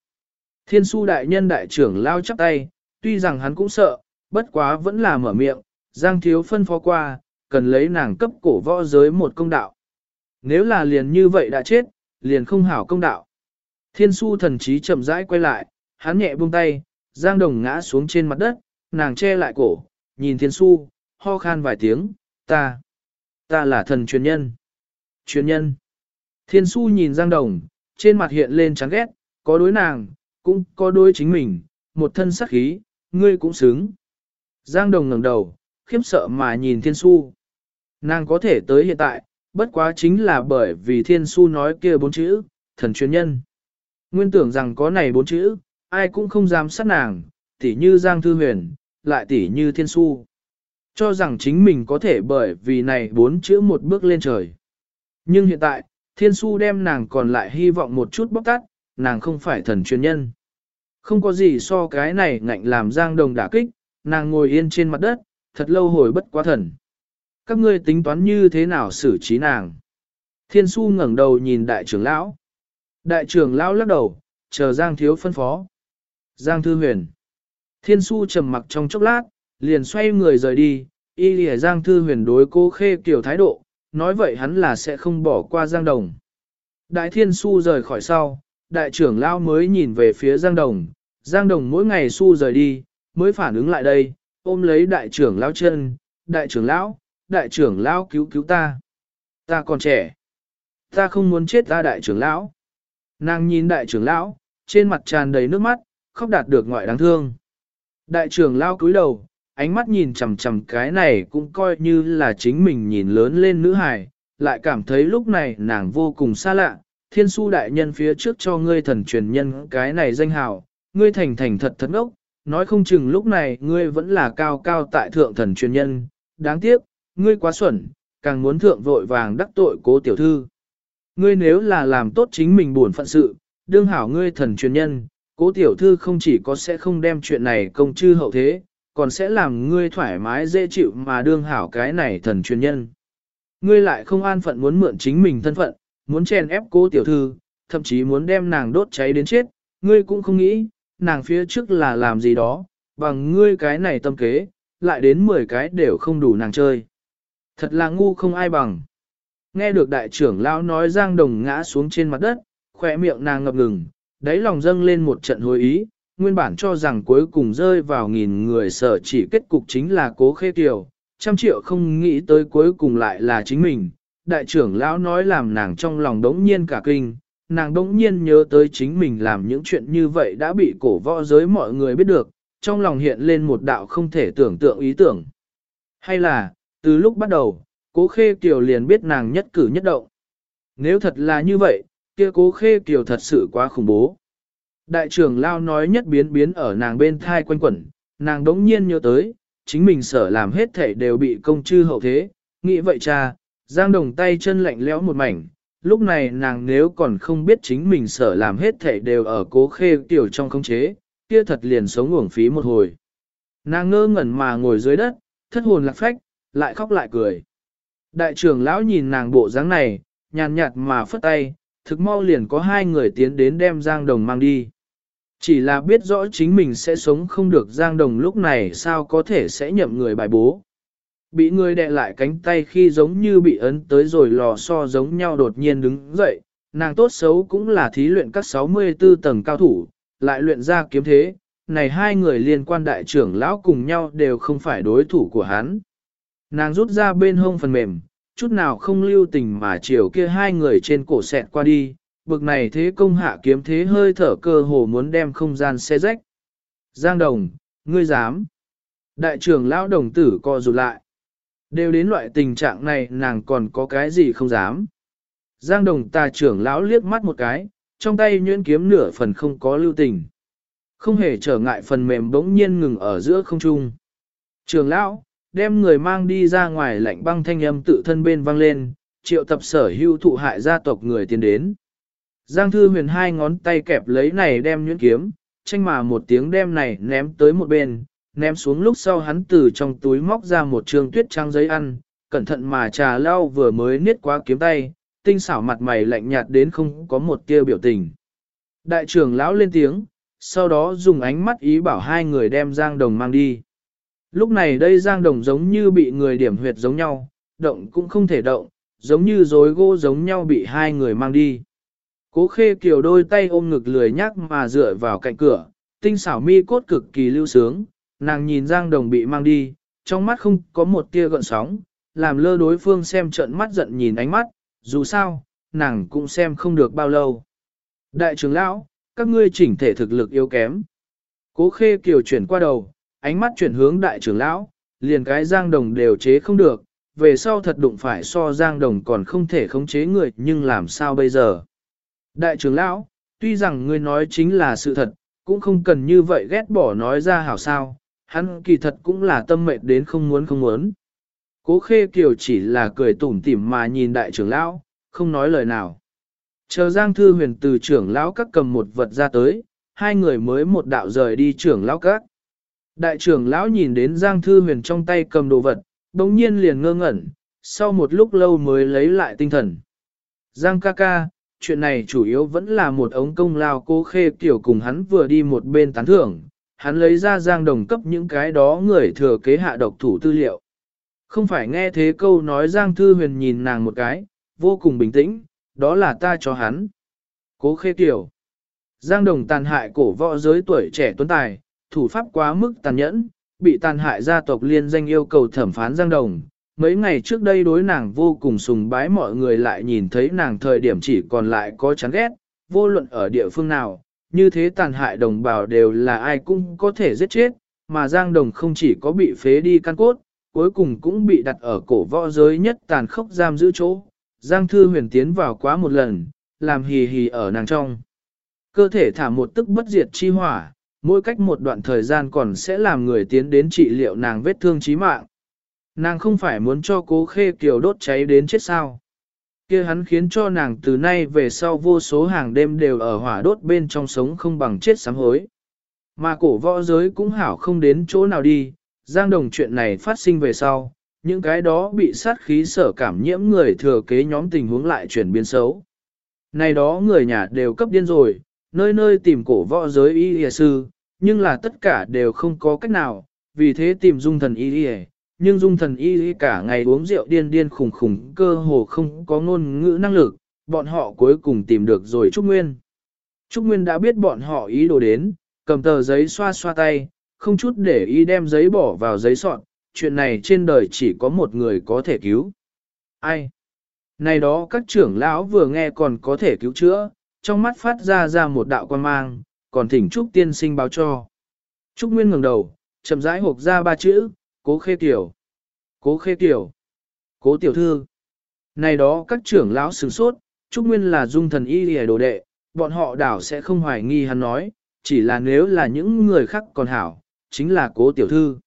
Thiên su đại nhân đại trưởng lao chắp tay, tuy rằng hắn cũng sợ, bất quá vẫn là mở miệng, Giang thiếu phân phó qua, cần lấy nàng cấp cổ võ giới một công đạo. Nếu là liền như vậy đã chết, liền không hảo công đạo. Thiên su thần trí chậm rãi quay lại, hắn nhẹ buông tay, Giang đồng ngã xuống trên mặt đất, nàng che lại cổ, nhìn thiên su, ho khan vài tiếng, ta, ta là thần truyền nhân. Truyền nhân. Thiên su nhìn Giang đồng, trên mặt hiện lên chán ghét, có đối nàng, cũng có đối chính mình, một thân sắc khí, ngươi cũng xứng. Giang đồng ngẩng đầu, khiếp sợ mà nhìn thiên su. Nàng có thể tới hiện tại, bất quá chính là bởi vì thiên su nói kia bốn chữ, thần chuyên nhân. Nguyên tưởng rằng có này bốn chữ, ai cũng không dám sát nàng, tỉ như Giang Thư Huyền, lại tỉ như thiên su. Cho rằng chính mình có thể bởi vì này bốn chữ một bước lên trời. Nhưng hiện tại, thiên su đem nàng còn lại hy vọng một chút bóc tát, nàng không phải thần chuyên nhân. Không có gì so cái này ngạnh làm Giang Đồng đả kích, nàng ngồi yên trên mặt đất, thật lâu hồi bất quá thần. Các ngươi tính toán như thế nào xử trí nàng? Thiên su ngẩng đầu nhìn đại trưởng lão. Đại trưởng lão lắc đầu, chờ Giang thiếu phân phó. Giang thư huyền. Thiên su trầm mặc trong chốc lát, liền xoay người rời đi, y lìa Giang thư huyền đối cô khê kiểu thái độ, nói vậy hắn là sẽ không bỏ qua Giang đồng. Đại thiên su rời khỏi sau, đại trưởng lão mới nhìn về phía Giang đồng, Giang đồng mỗi ngày su rời đi, mới phản ứng lại đây, ôm lấy đại trưởng lão chân, đại trưởng lão, đại trưởng lão cứu cứu ta. Ta còn trẻ. Ta không muốn chết ta đại trưởng lão. Nàng nhìn đại trưởng lão, trên mặt tràn đầy nước mắt, khóc đạt được ngoại đáng thương. Đại trưởng lão cúi đầu, ánh mắt nhìn chằm chằm cái này cũng coi như là chính mình nhìn lớn lên nữ hài, lại cảm thấy lúc này nàng vô cùng xa lạ. Thiên su đại nhân phía trước cho ngươi thần truyền nhân cái này danh hào, ngươi thành thành thật thật ngốc, nói không chừng lúc này ngươi vẫn là cao cao tại thượng thần truyền nhân, đáng tiếc, ngươi quá xuẩn, càng muốn thượng vội vàng đắc tội cố tiểu thư. Ngươi nếu là làm tốt chính mình buồn phận sự, đương hảo ngươi thần truyền nhân, cố tiểu thư không chỉ có sẽ không đem chuyện này công chư hậu thế, còn sẽ làm ngươi thoải mái dễ chịu mà đương hảo cái này thần truyền nhân. Ngươi lại không an phận muốn mượn chính mình thân phận, muốn chèn ép cố tiểu thư, thậm chí muốn đem nàng đốt cháy đến chết, ngươi cũng không nghĩ, nàng phía trước là làm gì đó, bằng ngươi cái này tâm kế, lại đến 10 cái đều không đủ nàng chơi. Thật là ngu không ai bằng. Nghe được đại trưởng lão nói Giang Đồng ngã xuống trên mặt đất, khỏe miệng nàng ngập ngừng, đáy lòng dâng lên một trận hối ý, nguyên bản cho rằng cuối cùng rơi vào nghìn người sở chỉ kết cục chính là cố khê tiểu, trăm triệu không nghĩ tới cuối cùng lại là chính mình. Đại trưởng lão nói làm nàng trong lòng đống nhiên cả kinh, nàng đống nhiên nhớ tới chính mình làm những chuyện như vậy đã bị cổ võ giới mọi người biết được, trong lòng hiện lên một đạo không thể tưởng tượng ý tưởng. Hay là, từ lúc bắt đầu, cố khê kiều liền biết nàng nhất cử nhất động. Nếu thật là như vậy, kia cố khê kiều thật sự quá khủng bố. Đại trưởng Lao nói nhất biến biến ở nàng bên thai quanh quẩn, nàng đống nhiên nhớ tới, chính mình sở làm hết thể đều bị công chư hậu thế, nghĩ vậy cha, giang đồng tay chân lạnh lẽo một mảnh, lúc này nàng nếu còn không biết chính mình sở làm hết thể đều ở cố khê tiểu trong khống chế, kia thật liền sống uổng phí một hồi. Nàng ngơ ngẩn mà ngồi dưới đất, thất hồn lạc phách, lại khóc lại cười. Đại trưởng lão nhìn nàng bộ dáng này, nhàn nhạt mà phất tay, thực mau liền có hai người tiến đến đem Giang Đồng mang đi. Chỉ là biết rõ chính mình sẽ sống không được Giang Đồng lúc này sao có thể sẽ nhậm người bài bố. Bị người đè lại cánh tay khi giống như bị ấn tới rồi lò so giống nhau đột nhiên đứng dậy, nàng tốt xấu cũng là thí luyện các 64 tầng cao thủ, lại luyện ra kiếm thế, này hai người liên quan đại trưởng lão cùng nhau đều không phải đối thủ của hắn. Nàng rút ra bên hông phần mềm, chút nào không lưu tình mà chiều kia hai người trên cổ sẹt qua đi, bực này thế công hạ kiếm thế hơi thở cơ hồ muốn đem không gian xe rách. Giang Đồng, ngươi dám. Đại trưởng lão đồng tử co rụt lại. Đều đến loại tình trạng này nàng còn có cái gì không dám. Giang Đồng tà trưởng lão liếc mắt một cái, trong tay nhuyễn kiếm nửa phần không có lưu tình. Không hề trở ngại phần mềm bỗng nhiên ngừng ở giữa không trung. Trưởng lão, đem người mang đi ra ngoài lạnh băng thanh âm tự thân bên vang lên, triệu tập sở hưu thụ hại gia tộc người tiến đến. Giang thư huyền hai ngón tay kẹp lấy này đem nhuyễn kiếm, tranh mà một tiếng đem này ném tới một bên, ném xuống lúc sau hắn từ trong túi móc ra một trường tuyết trang giấy ăn, cẩn thận mà trà lau vừa mới niết qua kiếm tay, tinh xảo mặt mày lạnh nhạt đến không có một tia biểu tình. Đại trưởng lão lên tiếng, sau đó dùng ánh mắt ý bảo hai người đem Giang Đồng mang đi. Lúc này đây Giang Đồng giống như bị người điểm huyệt giống nhau, động cũng không thể động, giống như rối gỗ giống nhau bị hai người mang đi. Cố khê kiều đôi tay ôm ngực lười nhắc mà dựa vào cạnh cửa, tinh xảo mi cốt cực kỳ lưu sướng, nàng nhìn Giang Đồng bị mang đi, trong mắt không có một tia gợn sóng, làm lơ đối phương xem trợn mắt giận nhìn ánh mắt, dù sao, nàng cũng xem không được bao lâu. Đại trưởng lão, các ngươi chỉnh thể thực lực yếu kém. Cố khê kiều chuyển qua đầu, ánh mắt chuyển hướng đại trưởng lão, liền cái giang đồng đều chế không được, về sau thật đụng phải so giang đồng còn không thể khống chế người nhưng làm sao bây giờ. Đại trưởng lão, tuy rằng ngươi nói chính là sự thật, cũng không cần như vậy ghét bỏ nói ra hảo sao, hắn kỳ thật cũng là tâm mệnh đến không muốn không muốn. Cố khê kiều chỉ là cười tủm tỉm mà nhìn đại trưởng lão, không nói lời nào. Chờ Giang Thư Huyền từ trưởng lão các cầm một vật ra tới, hai người mới một đạo rời đi trưởng lão các. Đại trưởng lão nhìn đến Giang Thư Huyền trong tay cầm đồ vật, đồng nhiên liền ngơ ngẩn, sau một lúc lâu mới lấy lại tinh thần. Giang ca ca, chuyện này chủ yếu vẫn là một ống công lao cô khê Tiểu cùng hắn vừa đi một bên tán thưởng, hắn lấy ra Giang đồng cấp những cái đó người thừa kế hạ độc thủ tư liệu. Không phải nghe thế câu nói Giang Thư Huyền nhìn nàng một cái, vô cùng bình tĩnh, đó là ta cho hắn. Cố khê kiểu. Giang đồng tàn hại cổ võ giới tuổi trẻ tuấn tài, thủ pháp quá mức tàn nhẫn, bị tàn hại gia tộc liên danh yêu cầu thẩm phán Giang đồng. Mấy ngày trước đây đối nàng vô cùng sùng bái mọi người lại nhìn thấy nàng thời điểm chỉ còn lại có chán ghét, vô luận ở địa phương nào, như thế tàn hại đồng bào đều là ai cũng có thể giết chết, mà Giang Đồng không chỉ có bị phế đi căn cốt, cuối cùng cũng bị đặt ở cổ võ giới nhất tàn khốc giam giữ chỗ. Giang Thư huyền tiến vào quá một lần, làm hì hì ở nàng trong. Cơ thể thả một tức bất diệt chi hỏa, mỗi cách một đoạn thời gian còn sẽ làm người tiến đến trị liệu nàng vết thương chí mạng. Nàng không phải muốn cho cố khê kiều đốt cháy đến chết sao. kia hắn khiến cho nàng từ nay về sau vô số hàng đêm đều ở hỏa đốt bên trong sống không bằng chết sám hối. Mà cổ võ giới cũng hảo không đến chỗ nào đi, giang đồng chuyện này phát sinh về sau, những cái đó bị sát khí sở cảm nhiễm người thừa kế nhóm tình huống lại chuyển biến xấu. Này đó người nhà đều cấp điên rồi, nơi nơi tìm cổ võ giới y y sư, nhưng là tất cả đều không có cách nào, vì thế tìm dung thần y y nhưng dung thần y y cả ngày uống rượu điên điên khủng khủng cơ hồ không có ngôn ngữ năng lực, bọn họ cuối cùng tìm được rồi Trúc Nguyên. Trúc Nguyên đã biết bọn họ ý đồ đến, cầm tờ giấy xoa xoa tay, không chút để ý đem giấy bỏ vào giấy sọn, chuyện này trên đời chỉ có một người có thể cứu. Ai? Này đó các trưởng lão vừa nghe còn có thể cứu chữa, trong mắt phát ra ra một đạo quan mang, còn thỉnh Trúc tiên sinh báo cho. Trúc Nguyên ngẩng đầu, chậm rãi hộp ra ba chữ, cố khê tiểu. Cố khê tiểu. Cố tiểu thư. Này đó các trưởng lão sửng sốt, Trúc Nguyên là dung thần y lìa đồ đệ, bọn họ đảo sẽ không hoài nghi hắn nói, chỉ là nếu là những người khác còn hảo, chính là cố tiểu thư.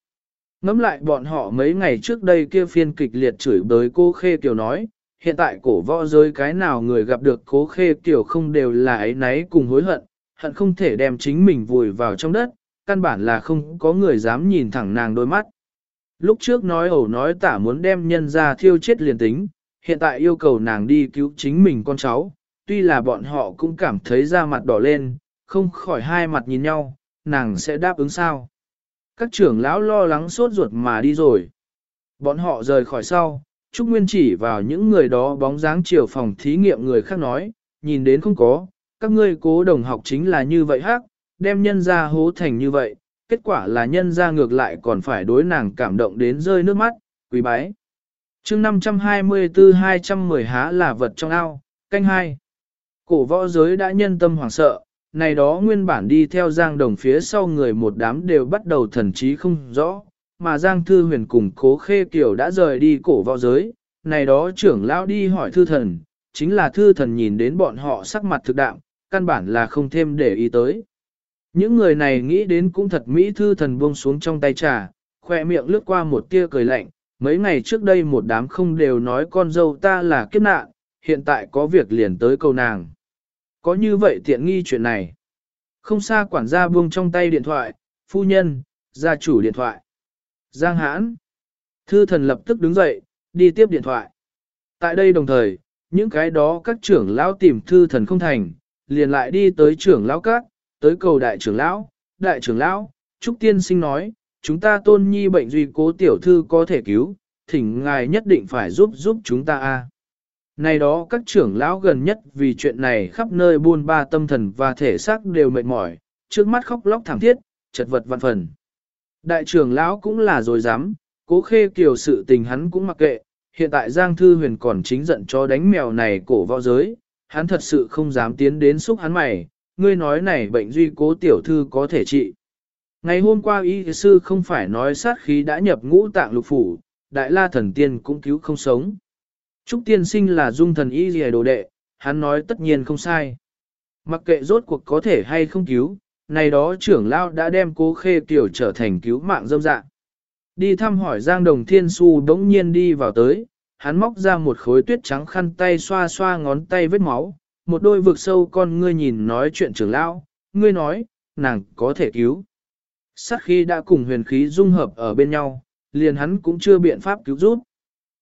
Ngắm lại bọn họ mấy ngày trước đây kia phiên kịch liệt chửi bới cô Khê Kiều nói, hiện tại cổ võ giới cái nào người gặp được cố Khê tiểu không đều là ấy náy cùng hối hận, hận không thể đem chính mình vùi vào trong đất, căn bản là không có người dám nhìn thẳng nàng đôi mắt. Lúc trước nói ẩu nói tả muốn đem nhân ra thiêu chết liền tính, hiện tại yêu cầu nàng đi cứu chính mình con cháu, tuy là bọn họ cũng cảm thấy da mặt đỏ lên, không khỏi hai mặt nhìn nhau, nàng sẽ đáp ứng sao. Các trưởng lão lo lắng sốt ruột mà đi rồi. Bọn họ rời khỏi sau, Trúc Nguyên chỉ vào những người đó bóng dáng chiều phòng thí nghiệm người khác nói, nhìn đến không có, các ngươi cố đồng học chính là như vậy hát, đem nhân ra hố thành như vậy, kết quả là nhân ra ngược lại còn phải đối nàng cảm động đến rơi nước mắt, quý bái. chương 524-210 há là vật trong ao, canh hai. Cổ võ giới đã nhân tâm hoảng sợ, này đó nguyên bản đi theo Giang Đồng phía sau người một đám đều bắt đầu thần trí không rõ, mà Giang Thư Huyền cùng Cố Khê Kiều đã rời đi cổ võ giới, này đó trưởng lão đi hỏi Thư Thần, chính là Thư Thần nhìn đến bọn họ sắc mặt thực đạm, căn bản là không thêm để ý tới. Những người này nghĩ đến cũng thật Mỹ Thư Thần buông xuống trong tay trà, khoe miệng lướt qua một tia cười lạnh, mấy ngày trước đây một đám không đều nói con dâu ta là kiếp nạn, hiện tại có việc liền tới câu nàng. Có như vậy tiện nghi chuyện này. Không xa quản gia buông trong tay điện thoại, phu nhân, gia chủ điện thoại. Giang hãn. Thư thần lập tức đứng dậy, đi tiếp điện thoại. Tại đây đồng thời, những cái đó các trưởng lão tìm thư thần không thành, liền lại đi tới trưởng lão các, tới cầu đại trưởng lão, đại trưởng lão, Trúc Tiên Sinh nói, chúng ta tôn nhi bệnh duy cố tiểu thư có thể cứu, thỉnh ngài nhất định phải giúp giúp chúng ta a. Này đó các trưởng lão gần nhất vì chuyện này khắp nơi buôn ba tâm thần và thể xác đều mệt mỏi, trước mắt khóc lóc thảm thiết, chật vật vạn phần. Đại trưởng lão cũng là rồi dám, cố khê kiều sự tình hắn cũng mặc kệ, hiện tại Giang Thư Huyền còn chính giận cho đánh mèo này cổ võ giới, hắn thật sự không dám tiến đến xúc hắn mày, ngươi nói này bệnh duy cố tiểu thư có thể trị. Ngày hôm qua y sư không phải nói sát khí đã nhập ngũ tạng lục phủ, đại la thần tiên cũng cứu không sống. Trúc tiên sinh là dung thần y gì đồ đệ, hắn nói tất nhiên không sai. Mặc kệ rốt cuộc có thể hay không cứu, này đó trưởng lao đã đem cố khê tiểu trở thành cứu mạng dâm dạng. Đi thăm hỏi Giang Đồng Thiên Su đống nhiên đi vào tới, hắn móc ra một khối tuyết trắng khăn tay xoa xoa ngón tay vết máu, một đôi vực sâu con ngươi nhìn nói chuyện trưởng lão, ngươi nói, nàng có thể cứu. Sát khi đã cùng huyền khí dung hợp ở bên nhau, liền hắn cũng chưa biện pháp cứu giúp.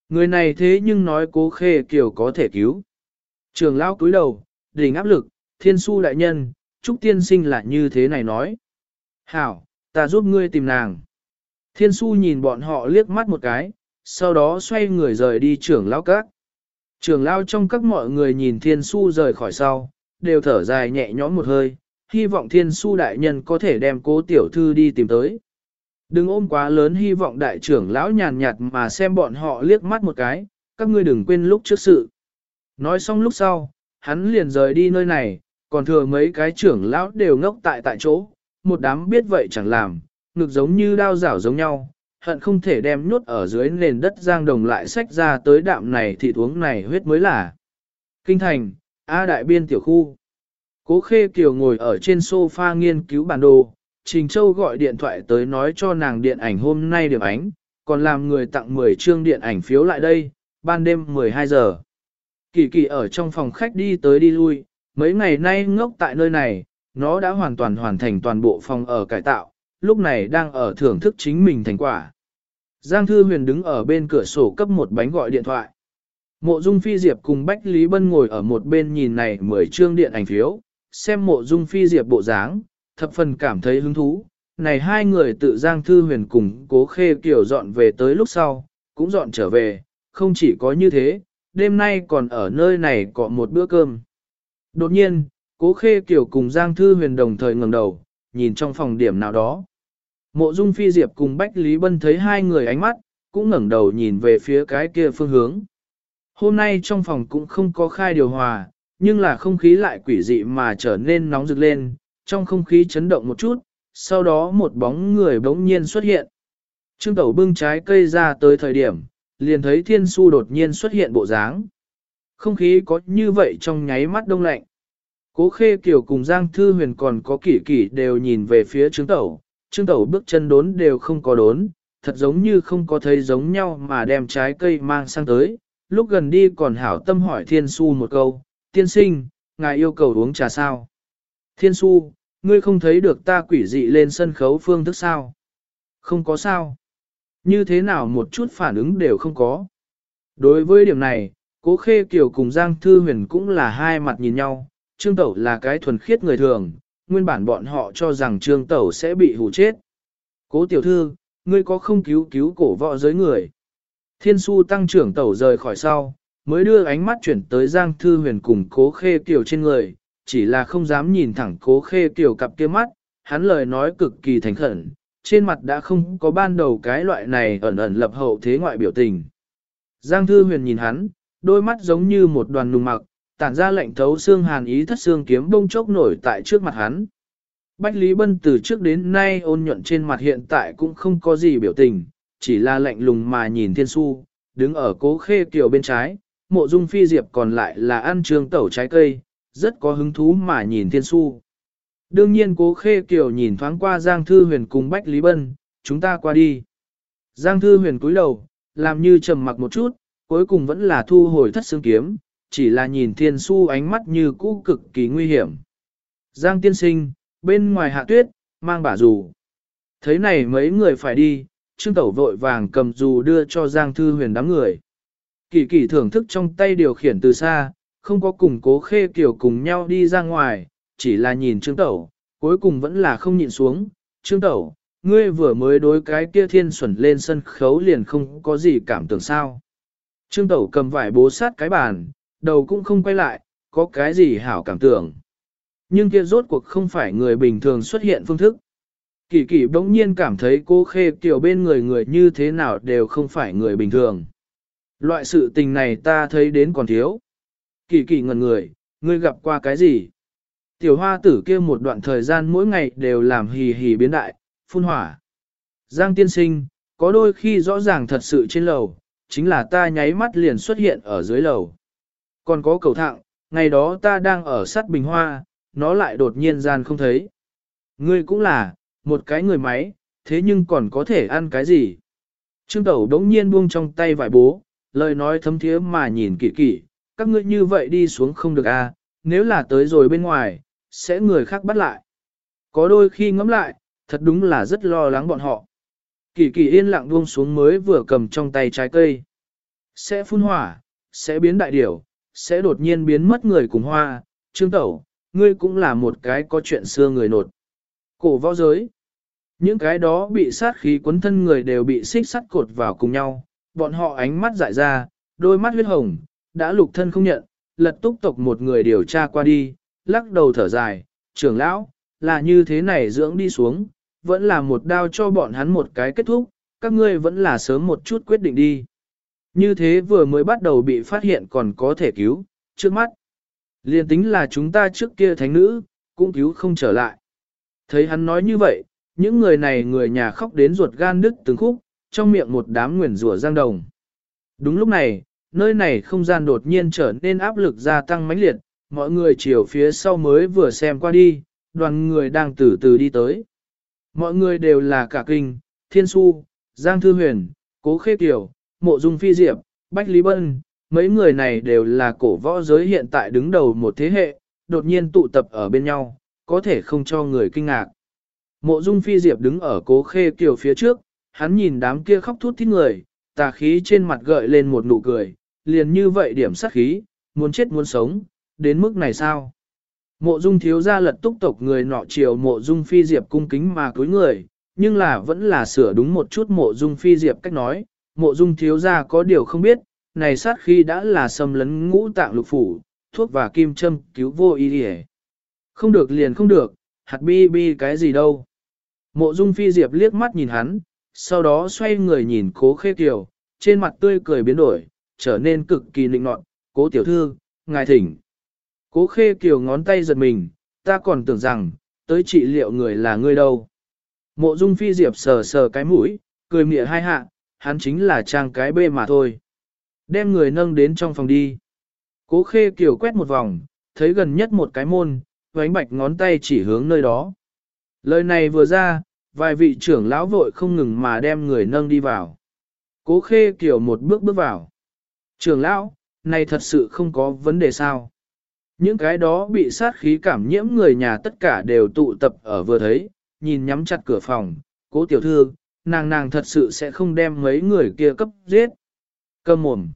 Người này thế nhưng nói cố khê kiểu có thể cứu. Trường lão cúi đầu, đỉnh áp lực, thiên su đại nhân, Trúc tiên sinh là như thế này nói. Hảo, ta giúp ngươi tìm nàng. Thiên su nhìn bọn họ liếc mắt một cái, sau đó xoay người rời đi trưởng lão các. Trưởng lão trong các mọi người nhìn thiên su rời khỏi sau, đều thở dài nhẹ nhõm một hơi, hy vọng thiên su đại nhân có thể đem cố tiểu thư đi tìm tới. Đừng ôm quá lớn hy vọng đại trưởng lão nhàn nhạt mà xem bọn họ liếc mắt một cái, các ngươi đừng quên lúc trước sự. Nói xong lúc sau, hắn liền rời đi nơi này, còn thừa mấy cái trưởng lão đều ngốc tại tại chỗ, một đám biết vậy chẳng làm, ngực giống như đao rảo giống nhau, hận không thể đem nhốt ở dưới nền đất giang đồng lại sách ra tới đạm này thì uống này huyết mới là. Kinh thành, A đại biên tiểu khu. Cố khê kiều ngồi ở trên sofa nghiên cứu bản đồ, Trình Châu gọi điện thoại tới nói cho nàng điện ảnh hôm nay điểm ánh, còn làm người tặng 10 chương điện ảnh phiếu lại đây, ban đêm 12 giờ. Kỳ kỳ ở trong phòng khách đi tới đi lui, mấy ngày nay ngốc tại nơi này, nó đã hoàn toàn hoàn thành toàn bộ phòng ở cải tạo, lúc này đang ở thưởng thức chính mình thành quả. Giang Thư Huyền đứng ở bên cửa sổ cấp một bánh gọi điện thoại. Mộ Dung Phi Diệp cùng Bách Lý Bân ngồi ở một bên nhìn này 10 chương điện ảnh phiếu, xem Mộ Dung Phi Diệp bộ dáng, thập phần cảm thấy hứng thú. Này hai người tự Giang Thư Huyền cùng Cố Khê Kiều dọn về tới lúc sau, cũng dọn trở về, không chỉ có như thế, đêm nay còn ở nơi này có một bữa cơm. Đột nhiên, Cố Khê Kiều cùng Giang Thư Huyền đồng thời ngẩng đầu, nhìn trong phòng điểm nào đó. Mộ Dung Phi Diệp cùng Bách Lý Bân thấy hai người ánh mắt, cũng ngẩng đầu nhìn về phía cái kia phương hướng. Hôm nay trong phòng cũng không có khai điều hòa, nhưng là không khí lại quỷ dị mà trở nên nóng rực lên, trong không khí chấn động một chút, sau đó một bóng người bỗng nhiên xuất hiện. Trương Tẩu bưng trái cây ra tới thời điểm, liền thấy Thiên Su đột nhiên xuất hiện bộ dáng. Không khí có như vậy trong nháy mắt đông lạnh. Cố Khê Kiều cùng Giang Thư Huyền còn có kỷ kỷ đều nhìn về phía Trương Tẩu, Trương Tẩu bước chân đốn đều không có đốn, thật giống như không có thấy giống nhau mà đem trái cây mang sang tới. Lúc gần đi còn hảo tâm hỏi Thiên Su một câu, tiên sinh, ngài yêu cầu uống trà sao? Thiên su, ngươi không thấy được ta quỷ dị lên sân khấu phương thức sao? Không có sao. Như thế nào một chút phản ứng đều không có. Đối với điểm này, cố khê kiều cùng Giang Thư Huyền cũng là hai mặt nhìn nhau, Trương Tẩu là cái thuần khiết người thường, nguyên bản bọn họ cho rằng Trương Tẩu sẽ bị hù chết. Cố tiểu thư, ngươi có không cứu cứu cổ võ giới người. Thiên su tăng trưởng Tẩu rời khỏi sau, mới đưa ánh mắt chuyển tới Giang Thư Huyền cùng cố khê kiều trên người, chỉ là không dám nhìn thẳng cố khê kiều cặp kia mắt, hắn lời nói cực kỳ thành khẩn, trên mặt đã không có ban đầu cái loại này ẩn ẩn lập hậu thế ngoại biểu tình. Giang Thư Huyền nhìn hắn, đôi mắt giống như một đoàn nùng mặc, tản ra lệnh thấu xương hàn ý thất xương kiếm bông chốc nổi tại trước mặt hắn. Bách Lý Bân từ trước đến nay ôn nhuận trên mặt hiện tại cũng không có gì biểu tình, chỉ là lạnh lùng mà nhìn thiên su, đứng ở cố khê kiều bên trái, mộ dung phi diệp còn lại là ăn trương tẩu trái cây, rất có hứng thú mà nhìn thiên su. Đương nhiên cố khê kiều nhìn thoáng qua Giang Thư Huyền cùng Bách Lý Bân, chúng ta qua đi. Giang Thư Huyền cúi đầu, làm như trầm mặc một chút, cuối cùng vẫn là thu hồi thất xương kiếm, chỉ là nhìn thiên su ánh mắt như cũ cực kỳ nguy hiểm. Giang tiên sinh, bên ngoài hạ tuyết, mang bả dù. Thấy này mấy người phải đi, Trương Tẩu vội vàng cầm dù đưa cho Giang Thư Huyền đám người. Kỳ kỳ thưởng thức trong tay điều khiển từ xa, không có cùng cố khê kiểu cùng nhau đi ra ngoài, chỉ là nhìn Trương Tẩu, cuối cùng vẫn là không nhịn xuống. Trương Tẩu, ngươi vừa mới đối cái kia thiên xuẩn lên sân khấu liền không có gì cảm tưởng sao. Trương Tẩu cầm vải bố sát cái bàn, đầu cũng không quay lại, có cái gì hảo cảm tưởng. Nhưng kia rốt cuộc không phải người bình thường xuất hiện phương thức. Kỳ kỳ bỗng nhiên cảm thấy cô khê tiểu bên người người như thế nào đều không phải người bình thường. Loại sự tình này ta thấy đến còn thiếu. Kỳ kỳ ngần người, ngươi gặp qua cái gì? Tiểu hoa tử kia một đoạn thời gian mỗi ngày đều làm hì hì biến đại, phun hỏa. Giang tiên sinh, có đôi khi rõ ràng thật sự trên lầu, chính là ta nháy mắt liền xuất hiện ở dưới lầu. Còn có cầu thạng, ngày đó ta đang ở sát bình hoa, nó lại đột nhiên gian không thấy. Ngươi cũng là, một cái người máy, thế nhưng còn có thể ăn cái gì? Trương Tẩu đống nhiên buông trong tay vải bố, lời nói thấm thiế mà nhìn kỹ kỹ, các ngươi như vậy đi xuống không được à, nếu là tới rồi bên ngoài, sẽ người khác bắt lại. Có đôi khi ngẫm lại, thật đúng là rất lo lắng bọn họ. Kỳ kỳ yên lặng buông xuống mới vừa cầm trong tay trái cây. Sẽ phun hỏa, sẽ biến đại điểu, sẽ đột nhiên biến mất người cùng hoa. Trương Tẩu, ngươi cũng là một cái có chuyện xưa người nột. Cổ võ giới. Những cái đó bị sát khí quấn thân người đều bị xích sắt cột vào cùng nhau. Bọn họ ánh mắt dại ra, đôi mắt huyết hồng, đã lục thân không nhận, lật túc tộc một người điều tra qua đi, lắc đầu thở dài, trưởng lão, là như thế này dưỡng đi xuống, vẫn là một đao cho bọn hắn một cái kết thúc, các ngươi vẫn là sớm một chút quyết định đi. Như thế vừa mới bắt đầu bị phát hiện còn có thể cứu, trước mắt. Liên tính là chúng ta trước kia thánh nữ, cũng cứu không trở lại. Thấy hắn nói như vậy, những người này người nhà khóc đến ruột gan đứt từng khúc, trong miệng một đám nguyền rủa giang đồng. Đúng lúc này, nơi này không gian đột nhiên trở nên áp lực gia tăng mãnh liệt, mọi người chiều phía sau mới vừa xem qua đi, đoàn người đang từ từ đi tới. Mọi người đều là cả kinh, Thiên Su, Giang Thư Huyền, Cố Khê tiểu Mộ Dung Phi Diệp, Bách Lý Bân, mấy người này đều là cổ võ giới hiện tại đứng đầu một thế hệ, đột nhiên tụ tập ở bên nhau, có thể không cho người kinh ngạc. Mộ Dung Phi Diệp đứng ở Cố Khê tiểu phía trước, hắn nhìn đám kia khóc thút thít người, tà khí trên mặt gợi lên một nụ cười, liền như vậy điểm sát khí, muốn chết muốn sống, đến mức này sao? Mộ dung thiếu gia lật túc tộc người nọ chiều mộ dung phi diệp cung kính mà cúi người, nhưng là vẫn là sửa đúng một chút mộ dung phi diệp cách nói, mộ dung thiếu gia có điều không biết, này sát khi đã là xâm lấn ngũ tạng lục phủ, thuốc và kim châm cứu vô ý đi Không được liền không được, hạt bi bi cái gì đâu. Mộ dung phi diệp liếc mắt nhìn hắn, sau đó xoay người nhìn cố khê kiều, trên mặt tươi cười biến đổi, trở nên cực kỳ nịnh nọt, cố tiểu thư, ngài thỉnh. Cố khê kiều ngón tay giật mình, ta còn tưởng rằng, tới trị liệu người là ngươi đâu. Mộ dung phi diệp sờ sờ cái mũi, cười mỉa hai hạ, hắn chính là trang cái bê mà thôi. Đem người nâng đến trong phòng đi. Cố khê kiều quét một vòng, thấy gần nhất một cái môn, vánh bạch ngón tay chỉ hướng nơi đó. Lời này vừa ra, vài vị trưởng lão vội không ngừng mà đem người nâng đi vào. Cố khê kiều một bước bước vào. Trưởng lão, này thật sự không có vấn đề sao. Những cái đó bị sát khí cảm nhiễm người nhà tất cả đều tụ tập ở vừa thấy, nhìn nhắm chặt cửa phòng, cố tiểu thư, nàng nàng thật sự sẽ không đem mấy người kia cấp giết. Cầm mồm.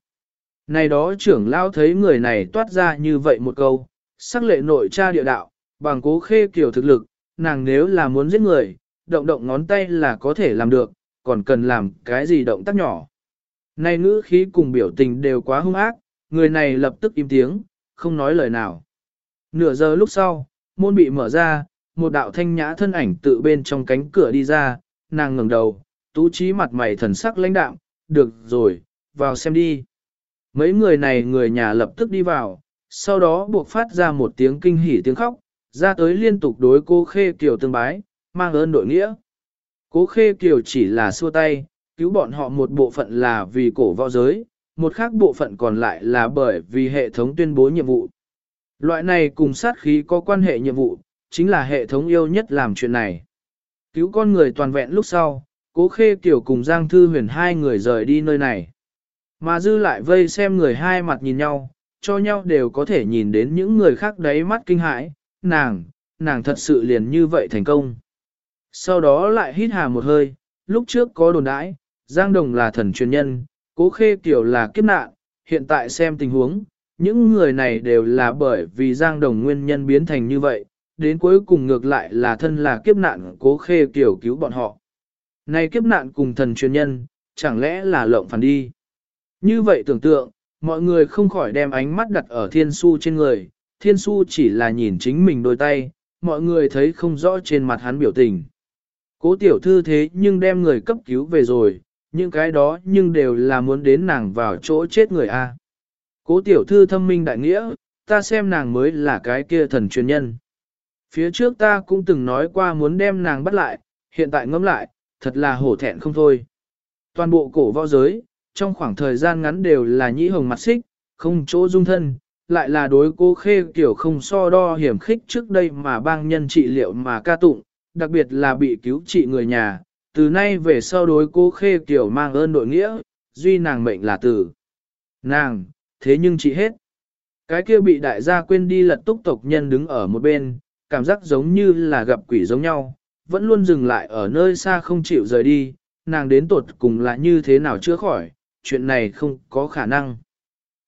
Này đó trưởng lao thấy người này toát ra như vậy một câu, sắc lệ nội tra địa đạo, bằng cố khê kiểu thực lực, nàng nếu là muốn giết người, động động ngón tay là có thể làm được, còn cần làm cái gì động tác nhỏ. Này ngữ khí cùng biểu tình đều quá hung ác, người này lập tức im tiếng, không nói lời nào. Nửa giờ lúc sau, môn bị mở ra, một đạo thanh nhã thân ảnh tự bên trong cánh cửa đi ra, nàng ngẩng đầu, tú trí mặt mày thần sắc lãnh đạm, được rồi, vào xem đi. Mấy người này người nhà lập tức đi vào, sau đó buộc phát ra một tiếng kinh hỉ tiếng khóc, ra tới liên tục đối cô Khê Kiều tương bái, mang ơn đội nghĩa. Cố Khê Kiều chỉ là xua tay, cứu bọn họ một bộ phận là vì cổ võ giới, một khác bộ phận còn lại là bởi vì hệ thống tuyên bố nhiệm vụ. Loại này cùng sát khí có quan hệ nhiệm vụ, chính là hệ thống yêu nhất làm chuyện này. Cứu con người toàn vẹn lúc sau, cố khê kiểu cùng Giang Thư huyền hai người rời đi nơi này. Mà dư lại vây xem người hai mặt nhìn nhau, cho nhau đều có thể nhìn đến những người khác đáy mắt kinh hãi, nàng, nàng thật sự liền như vậy thành công. Sau đó lại hít hà một hơi, lúc trước có đồn đãi, Giang Đồng là thần truyền nhân, cố khê kiểu là kiếp nạn, hiện tại xem tình huống, những người này đều là bởi vì Giang Đồng nguyên nhân biến thành như vậy, đến cuối cùng ngược lại là thân là kiếp nạn cố khê kiểu cứu bọn họ. Này kiếp nạn cùng thần truyền nhân, chẳng lẽ là lộng phản đi. Như vậy tưởng tượng, mọi người không khỏi đem ánh mắt đặt ở thiên su trên người, thiên su chỉ là nhìn chính mình đôi tay, mọi người thấy không rõ trên mặt hắn biểu tình. Cố tiểu thư thế nhưng đem người cấp cứu về rồi, những cái đó nhưng đều là muốn đến nàng vào chỗ chết người A. Cố tiểu thư thâm minh đại nghĩa, ta xem nàng mới là cái kia thần chuyên nhân. Phía trước ta cũng từng nói qua muốn đem nàng bắt lại, hiện tại ngẫm lại, thật là hổ thẹn không thôi. Toàn bộ cổ võ giới, trong khoảng thời gian ngắn đều là nhĩ hồng mặt xích, không chỗ dung thân, lại là đối cô khê kiểu không so đo hiểm khích trước đây mà bang nhân trị liệu mà ca tụng, đặc biệt là bị cứu trị người nhà, từ nay về sau đối cô khê kiểu mang ơn đội nghĩa, duy nàng mệnh là tử. Nàng, thế nhưng chị hết. Cái kia bị đại gia quên đi lật túc tộc nhân đứng ở một bên, cảm giác giống như là gặp quỷ giống nhau, vẫn luôn dừng lại ở nơi xa không chịu rời đi, nàng đến tột cùng là như thế nào chưa khỏi, chuyện này không có khả năng.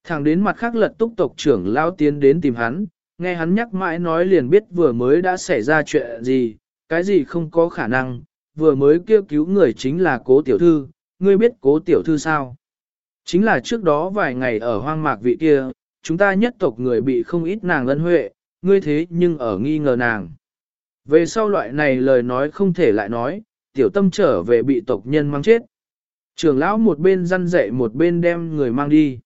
Thẳng đến mặt khác lật túc tộc trưởng lao tiến đến tìm hắn, nghe hắn nhắc mãi nói liền biết vừa mới đã xảy ra chuyện gì, cái gì không có khả năng, vừa mới kêu cứu người chính là cố tiểu thư, ngươi biết cố tiểu thư sao? Chính là trước đó vài ngày ở hoang mạc vị kia, chúng ta nhất tộc người bị không ít nàng ân huệ, ngươi thế nhưng ở nghi ngờ nàng. Về sau loại này lời nói không thể lại nói, tiểu tâm trở về bị tộc nhân mang chết. Trường lão một bên răn dậy một bên đem người mang đi.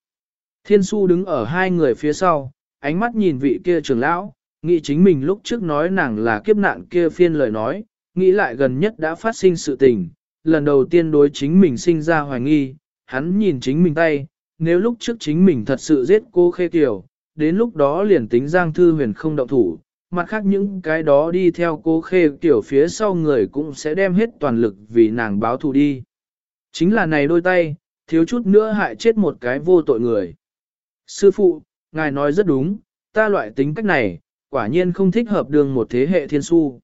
Thiên su đứng ở hai người phía sau, ánh mắt nhìn vị kia trường lão, nghĩ chính mình lúc trước nói nàng là kiếp nạn kia phiên lời nói, nghĩ lại gần nhất đã phát sinh sự tình, lần đầu tiên đối chính mình sinh ra hoài nghi, hắn nhìn chính mình tay, nếu lúc trước chính mình thật sự giết cô khê tiểu, đến lúc đó liền tính Giang Thư Huyền không động thủ, mặt khác những cái đó đi theo cô khê tiểu phía sau người cũng sẽ đem hết toàn lực vì nàng báo thù đi. Chính là này đôi tay, thiếu chút nữa hại chết một cái vô tội người. Sư phụ, ngài nói rất đúng, ta loại tính cách này, quả nhiên không thích hợp đường một thế hệ thiên su.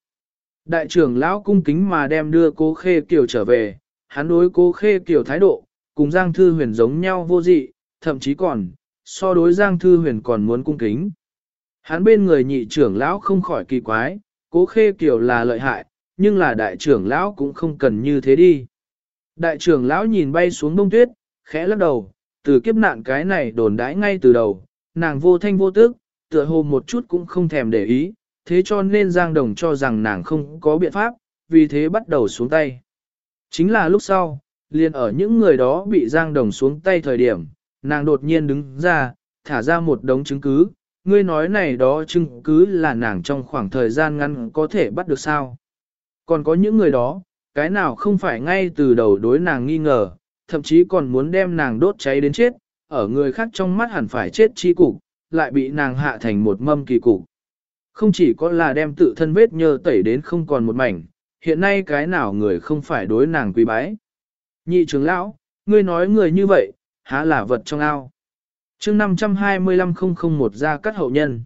Đại trưởng lão cung kính mà đem đưa cố Khê Kiều trở về, hắn đối cố Khê Kiều thái độ, cùng Giang Thư Huyền giống nhau vô dị, thậm chí còn, so đối Giang Thư Huyền còn muốn cung kính. Hắn bên người nhị trưởng lão không khỏi kỳ quái, cố Khê Kiều là lợi hại, nhưng là đại trưởng lão cũng không cần như thế đi. Đại trưởng lão nhìn bay xuống bông tuyết, khẽ lắc đầu, từ kiếp nạn cái này đồn đãi ngay từ đầu, nàng vô thanh vô tức, tựa hồ một chút cũng không thèm để ý, thế cho nên Giang Đồng cho rằng nàng không có biện pháp, vì thế bắt đầu xuống tay. Chính là lúc sau, liền ở những người đó bị Giang Đồng xuống tay thời điểm, nàng đột nhiên đứng ra, thả ra một đống chứng cứ, ngươi nói này đó chứng cứ là nàng trong khoảng thời gian ngắn có thể bắt được sao. Còn có những người đó, cái nào không phải ngay từ đầu đối nàng nghi ngờ, thậm chí còn muốn đem nàng đốt cháy đến chết, ở người khác trong mắt hẳn phải chết chi cục, lại bị nàng hạ thành một mâm kỳ cục. Không chỉ có là đem tự thân vết nhơ tẩy đến không còn một mảnh, hiện nay cái nào người không phải đối nàng quý bái. Nhị trưởng lão, ngươi nói người như vậy, há là vật trong ao. chương 525001 ra cắt hậu nhân.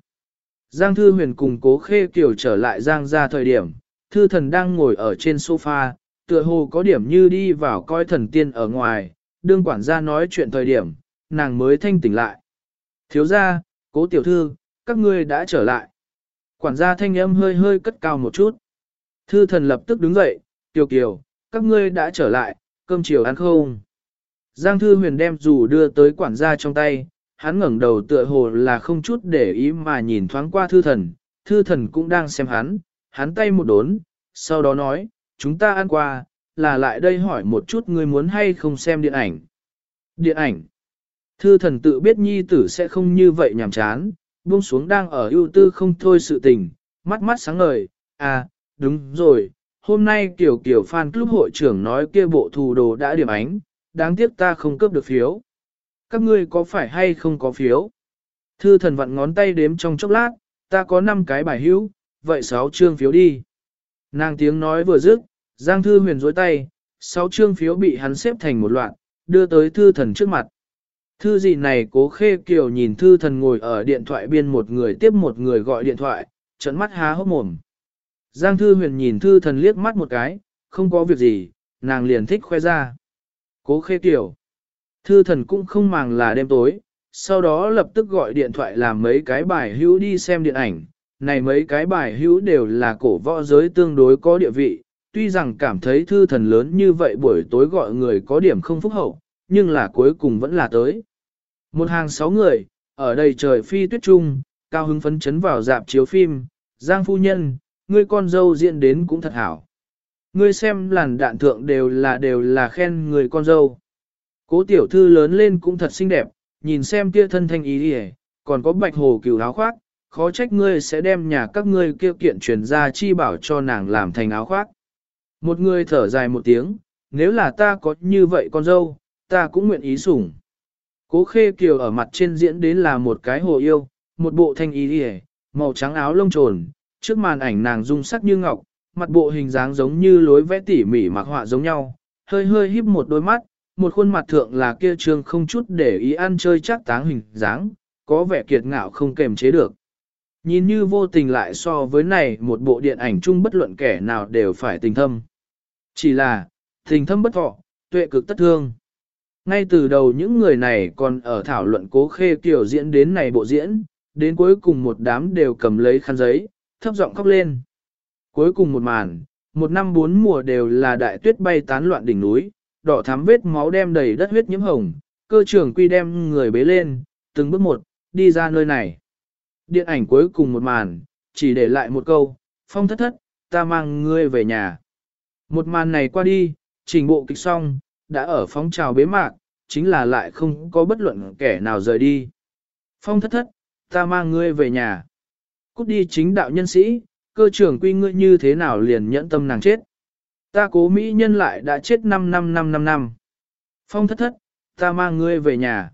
Giang Thư Huyền cùng cố khê kiểu trở lại Giang ra thời điểm, Thư Thần đang ngồi ở trên sofa, tựa hồ có điểm như đi vào coi thần tiên ở ngoài, đương quản gia nói chuyện thời điểm, nàng mới thanh tỉnh lại. Thiếu gia, cố tiểu thư, các ngươi đã trở lại. Quản gia thanh âm hơi hơi cất cao một chút. Thư thần lập tức đứng dậy, tiểu kiều, các ngươi đã trở lại, cơm chiều ăn không? Giang thư huyền đem dù đưa tới quản gia trong tay, hắn ngẩng đầu tựa hồ là không chút để ý mà nhìn thoáng qua thư thần, thư thần cũng đang xem hắn, hắn tay một đốn, sau đó nói, chúng ta ăn qua, là lại đây hỏi một chút ngươi muốn hay không xem điện ảnh. Điện ảnh. Thư thần tự biết nhi tử sẽ không như vậy nhàm chán, buông xuống đang ở ưu tư không thôi sự tình, mắt mắt sáng ngời, à, đúng rồi, hôm nay kiểu kiểu fan club hội trưởng nói kia bộ thù đồ đã điểm ánh, đáng tiếc ta không cướp được phiếu. Các ngươi có phải hay không có phiếu? Thư thần vặn ngón tay đếm trong chốc lát, ta có 5 cái bài hữu, vậy 6 chương phiếu đi. Nàng tiếng nói vừa dứt, Giang Thư huyền dối tay, 6 chương phiếu bị hắn xếp thành một loạt, đưa tới thư thần trước mặt. Thư gì này cố khê kiều nhìn thư thần ngồi ở điện thoại biên một người tiếp một người gọi điện thoại, trận mắt há hốc mồm. Giang thư huyền nhìn thư thần liếc mắt một cái, không có việc gì, nàng liền thích khoe ra. Cố khê kiều. Thư thần cũng không màng là đêm tối, sau đó lập tức gọi điện thoại làm mấy cái bài hữu đi xem điện ảnh. Này mấy cái bài hữu đều là cổ võ giới tương đối có địa vị, tuy rằng cảm thấy thư thần lớn như vậy buổi tối gọi người có điểm không phúc hậu, nhưng là cuối cùng vẫn là tới. Một hàng sáu người, ở đây trời phi tuyết trung, cao hứng phấn chấn vào dạp chiếu phim, Giang phu nhân, ngươi con dâu diễn đến cũng thật hảo. Ngươi xem làn đạn thượng đều là đều là khen người con dâu. Cố tiểu thư lớn lên cũng thật xinh đẹp, nhìn xem kia thân thanh ý đi còn có bạch hồ cửu áo khoác, khó trách ngươi sẽ đem nhà các ngươi kêu kiện truyền ra chi bảo cho nàng làm thành áo khoác. Một người thở dài một tiếng, nếu là ta có như vậy con dâu, ta cũng nguyện ý sủng. Cố khê kiều ở mặt trên diễn đến là một cái hồ yêu, một bộ thanh y điề, màu trắng áo lông trồn, trước màn ảnh nàng dung sắc như ngọc, mặt bộ hình dáng giống như lối vẽ tỉ mỉ mặc họa giống nhau, hơi hơi híp một đôi mắt, một khuôn mặt thượng là kia trương không chút để ý ăn chơi chắc táng hình dáng, có vẻ kiệt ngạo không kềm chế được. Nhìn như vô tình lại so với này một bộ điện ảnh chung bất luận kẻ nào đều phải tình thâm. Chỉ là, tình thâm bất thọ, tuệ cực tất thương. Ngay từ đầu những người này còn ở thảo luận cố khê kiểu diễn đến này bộ diễn, đến cuối cùng một đám đều cầm lấy khăn giấy, thấp giọng khóc lên. Cuối cùng một màn, một năm bốn mùa đều là đại tuyết bay tán loạn đỉnh núi, đỏ thắm vết máu đem đầy đất huyết nhiễm hồng, cơ trưởng quy đem người bế lên, từng bước một, đi ra nơi này. Điện ảnh cuối cùng một màn, chỉ để lại một câu, phong thất thất, ta mang ngươi về nhà. Một màn này qua đi, trình bộ kịch xong, đã ở phóng trào bế mạc, chính là lại không có bất luận kẻ nào rời đi. Phong thất thất, ta mang ngươi về nhà. Cút đi chính đạo nhân sĩ, cơ trưởng quy ngươi như thế nào liền nhẫn tâm nàng chết. Ta cố mỹ nhân lại đã chết 5 năm 5 năm năm. Phong thất thất, ta mang ngươi về nhà.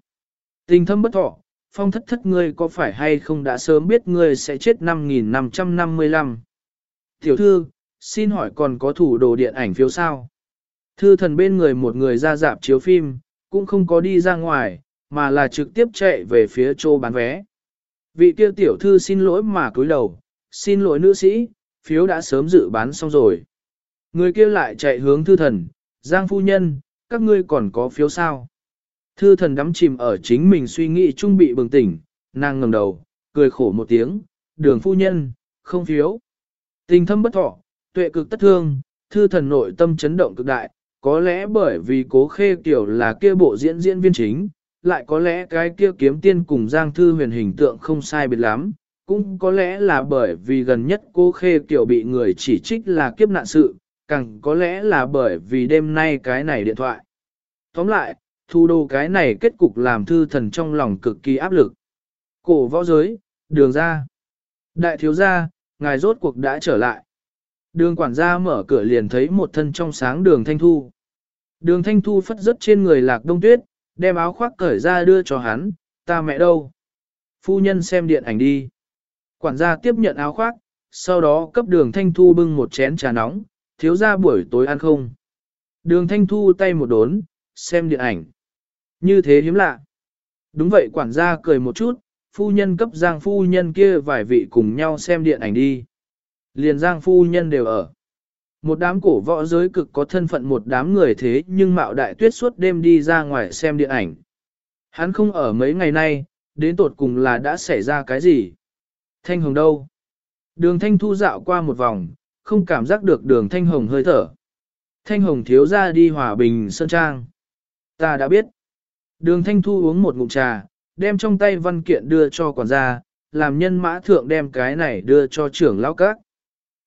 Tình thâm bất thọ, phong thất thất ngươi có phải hay không đã sớm biết ngươi sẽ chết 5.555. Tiểu thư, xin hỏi còn có thủ đồ điện ảnh phiếu sao? Thư thần bên người một người ra dạp chiếu phim, cũng không có đi ra ngoài, mà là trực tiếp chạy về phía chỗ bán vé. Vị kia tiểu thư xin lỗi mà cúi đầu, xin lỗi nữ sĩ, phiếu đã sớm dự bán xong rồi. Người kia lại chạy hướng thư thần, Giang phu nhân, các ngươi còn có phiếu sao? Thư thần đắm chìm ở chính mình suy nghĩ trung bị bừng tỉnh, nàng ngẩng đầu, cười khổ một tiếng, đường phu nhân, không phiếu. Tình thâm bất thọ, tuệ cực tất thương, thư thần nội tâm chấn động cực đại, có lẽ bởi vì cố khê kiểu là kia bộ diễn diễn viên chính, lại có lẽ cái kia kiếm tiên cùng Giang Thư huyền hình tượng không sai biệt lắm, cũng có lẽ là bởi vì gần nhất cố khê kiểu bị người chỉ trích là kiếp nạn sự, càng có lẽ là bởi vì đêm nay cái này điện thoại. Tóm lại, thu đồ cái này kết cục làm thư thần trong lòng cực kỳ áp lực. Cổ võ giới, đường ra. Đại thiếu gia, ngài rốt cuộc đã trở lại. Đường quản gia mở cửa liền thấy một thân trong sáng đường thanh thu. Đường thanh thu phất rất trên người lạc đông tuyết, đem áo khoác cởi ra đưa cho hắn, ta mẹ đâu? Phu nhân xem điện ảnh đi. Quản gia tiếp nhận áo khoác, sau đó cấp đường thanh thu bưng một chén trà nóng, thiếu ra buổi tối ăn không. Đường thanh thu tay một đốn, xem điện ảnh. Như thế hiếm lạ. Đúng vậy quản gia cười một chút, phu nhân cấp Giang phu nhân kia vài vị cùng nhau xem điện ảnh đi. Liền Giang phu nhân đều ở. Một đám cổ võ giới cực có thân phận một đám người thế nhưng mạo đại tuyết suốt đêm đi ra ngoài xem điện ảnh. Hắn không ở mấy ngày nay, đến tột cùng là đã xảy ra cái gì? Thanh hồng đâu? Đường thanh thu dạo qua một vòng, không cảm giác được đường thanh hồng hơi thở. Thanh hồng thiếu ra đi hòa bình sơn trang. Ta đã biết. Đường thanh thu uống một ngụm trà, đem trong tay văn kiện đưa cho quản gia, làm nhân mã thượng đem cái này đưa cho trưởng lão các.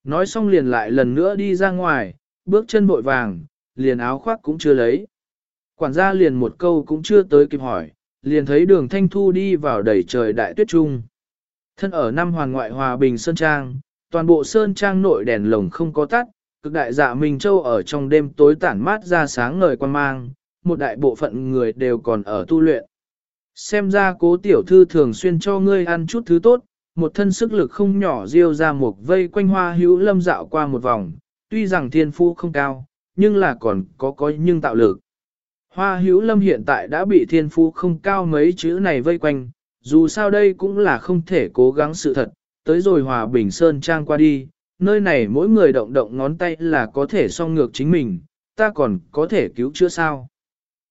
Nói xong liền lại lần nữa đi ra ngoài, bước chân bội vàng, liền áo khoác cũng chưa lấy. Quản gia liền một câu cũng chưa tới kịp hỏi, liền thấy đường thanh thu đi vào đầy trời đại tuyết trung. Thân ở năm hoàng ngoại hòa bình Sơn Trang, toàn bộ Sơn Trang nội đèn lồng không có tắt, cực đại dạ Minh Châu ở trong đêm tối tản mát ra sáng ngời quan mang, một đại bộ phận người đều còn ở tu luyện. Xem ra cố tiểu thư thường xuyên cho ngươi ăn chút thứ tốt, một thân sức lực không nhỏ diêu ra một vây quanh hoa hữu lâm dạo qua một vòng, tuy rằng thiên phu không cao, nhưng là còn có có nhưng tạo lực. Hoa hữu lâm hiện tại đã bị thiên phu không cao mấy chữ này vây quanh, dù sao đây cũng là không thể cố gắng sự thật, tới rồi hòa bình sơn trang qua đi, nơi này mỗi người động động ngón tay là có thể song ngược chính mình, ta còn có thể cứu chữa sao.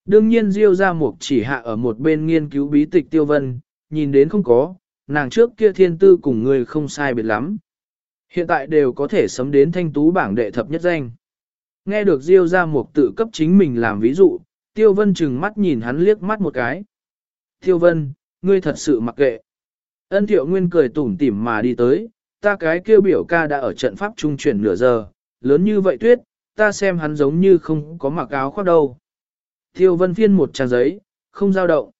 Đương nhiên Diêu ra mục chỉ hạ ở một bên nghiên cứu bí tịch tiêu vân, nhìn đến không có, nàng trước kia thiên tư cùng người không sai biệt lắm. Hiện tại đều có thể sấm đến thanh tú bảng đệ thập nhất danh. Nghe được Diêu ra một tự cấp chính mình làm ví dụ, Tiêu Vân chừng mắt nhìn hắn liếc mắt một cái. Tiêu Vân, ngươi thật sự mặc kệ. Ân Thiệu Nguyên cười tủm tỉm mà đi tới, ta cái kêu biểu ca đã ở trận pháp trung chuyển nửa giờ, lớn như vậy tuyết, ta xem hắn giống như không có mặc áo khoác đâu. Tiêu Vân phiên một trang giấy, không dao động.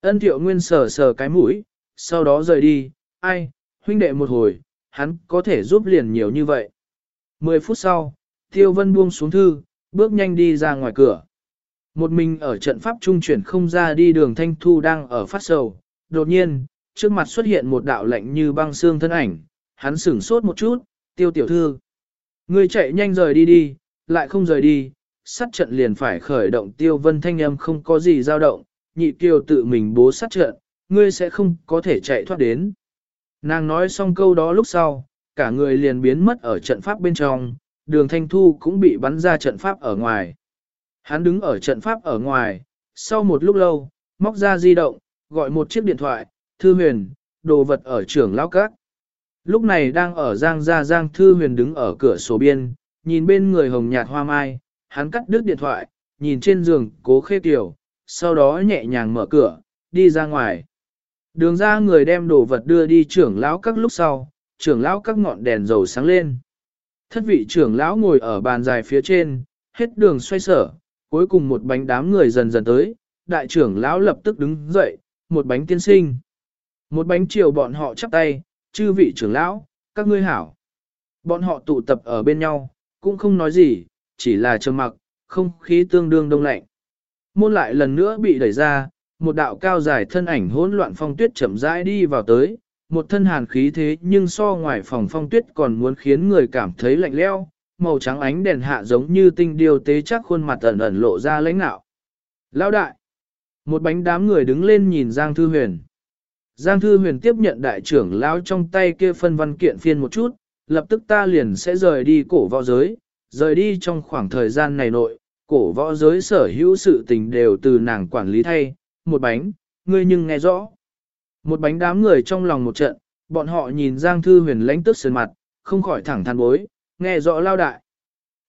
Ân Thiệu Nguyên sờ sờ cái mũi, sau đó rời đi, ai, huynh đệ một hồi, hắn có thể giúp liền nhiều như vậy. Mười phút sau, Tiêu Vân buông xuống thư, bước nhanh đi ra ngoài cửa. Một mình ở trận pháp trung chuyển không ra đi đường thanh thu đang ở phát sầu, đột nhiên, trước mặt xuất hiện một đạo lạnh như băng xương thân ảnh, hắn sửng sốt một chút, tiêu tiểu thư. Người chạy nhanh rời đi đi, lại không rời đi, sát trận liền phải khởi động tiêu vân thanh âm không có gì dao động, nhị kiều tự mình bố sát trận, ngươi sẽ không có thể chạy thoát đến. Nàng nói xong câu đó lúc sau, cả người liền biến mất ở trận pháp bên trong, đường thanh thu cũng bị bắn ra trận pháp ở ngoài. Hắn đứng ở trận pháp ở ngoài, sau một lúc lâu, móc ra di động, gọi một chiếc điện thoại, thư huyền, đồ vật ở trưởng lão các. Lúc này đang ở giang gia giang thư huyền đứng ở cửa sổ biên, nhìn bên người hồng nhạt hoa mai, hắn cắt đứt điện thoại, nhìn trên giường cố khê tiểu, sau đó nhẹ nhàng mở cửa, đi ra ngoài. Đường ra người đem đồ vật đưa đi trưởng lão các lúc sau, trưởng lão các ngọn đèn dầu sáng lên. Thất vị trưởng lão ngồi ở bàn dài phía trên, hết đường xoay sở, cuối cùng một bánh đám người dần dần tới, đại trưởng lão lập tức đứng dậy, một bánh tiên sinh. Một bánh chiều bọn họ chắp tay, chư vị trưởng lão, các ngươi hảo. Bọn họ tụ tập ở bên nhau, cũng không nói gì, chỉ là trầm mặc, không khí tương đương đông lạnh. Môn lại lần nữa bị đẩy ra, một đạo cao dài thân ảnh hỗn loạn phong tuyết chậm rãi đi vào tới, một thân hàn khí thế nhưng so ngoài phòng phong tuyết còn muốn khiến người cảm thấy lạnh leo, màu trắng ánh đèn hạ giống như tinh điều tế chắc khuôn mặt ẩn ẩn lộ ra lãnh nạo. lao đại! Một bánh đám người đứng lên nhìn Giang Thư Huyền. Giang Thư Huyền tiếp nhận đại trưởng lão trong tay kia phân văn kiện phiên một chút, lập tức ta liền sẽ rời đi cổ võ giới, rời đi trong khoảng thời gian này nội, cổ võ giới sở hữu sự tình đều từ nàng quản lý thay, một bánh, ngươi nhưng nghe rõ. Một bánh đám người trong lòng một trận, bọn họ nhìn Giang Thư Huyền lãnh tức sơn mặt, không khỏi thẳng than bối, nghe rõ lao đại.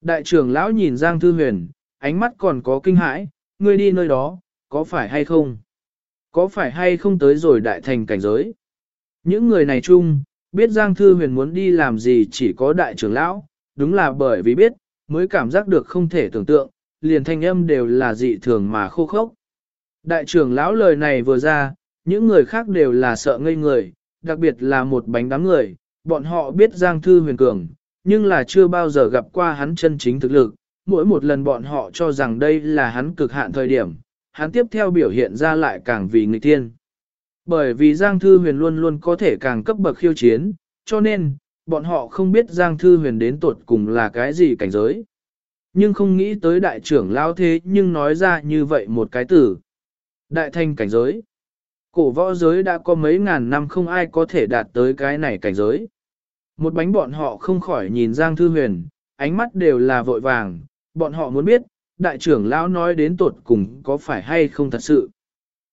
Đại trưởng lão nhìn Giang Thư Huyền, ánh mắt còn có kinh hãi, ngươi đi nơi đó, có phải hay không? Có phải hay không tới rồi đại thành cảnh giới? Những người này chung, biết Giang Thư Huyền muốn đi làm gì chỉ có đại trưởng lão, đúng là bởi vì biết, mới cảm giác được không thể tưởng tượng, liền thanh âm đều là dị thường mà khô khốc. Đại trưởng lão lời này vừa ra, những người khác đều là sợ ngây người, đặc biệt là một bánh đám người, bọn họ biết Giang Thư Huyền cường, nhưng là chưa bao giờ gặp qua hắn chân chính thực lực, mỗi một lần bọn họ cho rằng đây là hắn cực hạn thời điểm, hắn tiếp theo biểu hiện ra lại càng vì người tiên. Bởi vì Giang Thư Huyền luôn luôn có thể càng cấp bậc khiêu chiến, cho nên, bọn họ không biết Giang Thư Huyền đến tuột cùng là cái gì cảnh giới. Nhưng không nghĩ tới đại trưởng lão thế nhưng nói ra như vậy một cái từ. Đại thanh cảnh giới. Cổ võ giới đã có mấy ngàn năm không ai có thể đạt tới cái này cảnh giới. Một bánh bọn họ không khỏi nhìn Giang Thư Huyền, ánh mắt đều là vội vàng, bọn họ muốn biết, đại trưởng lão nói đến tột cùng có phải hay không thật sự.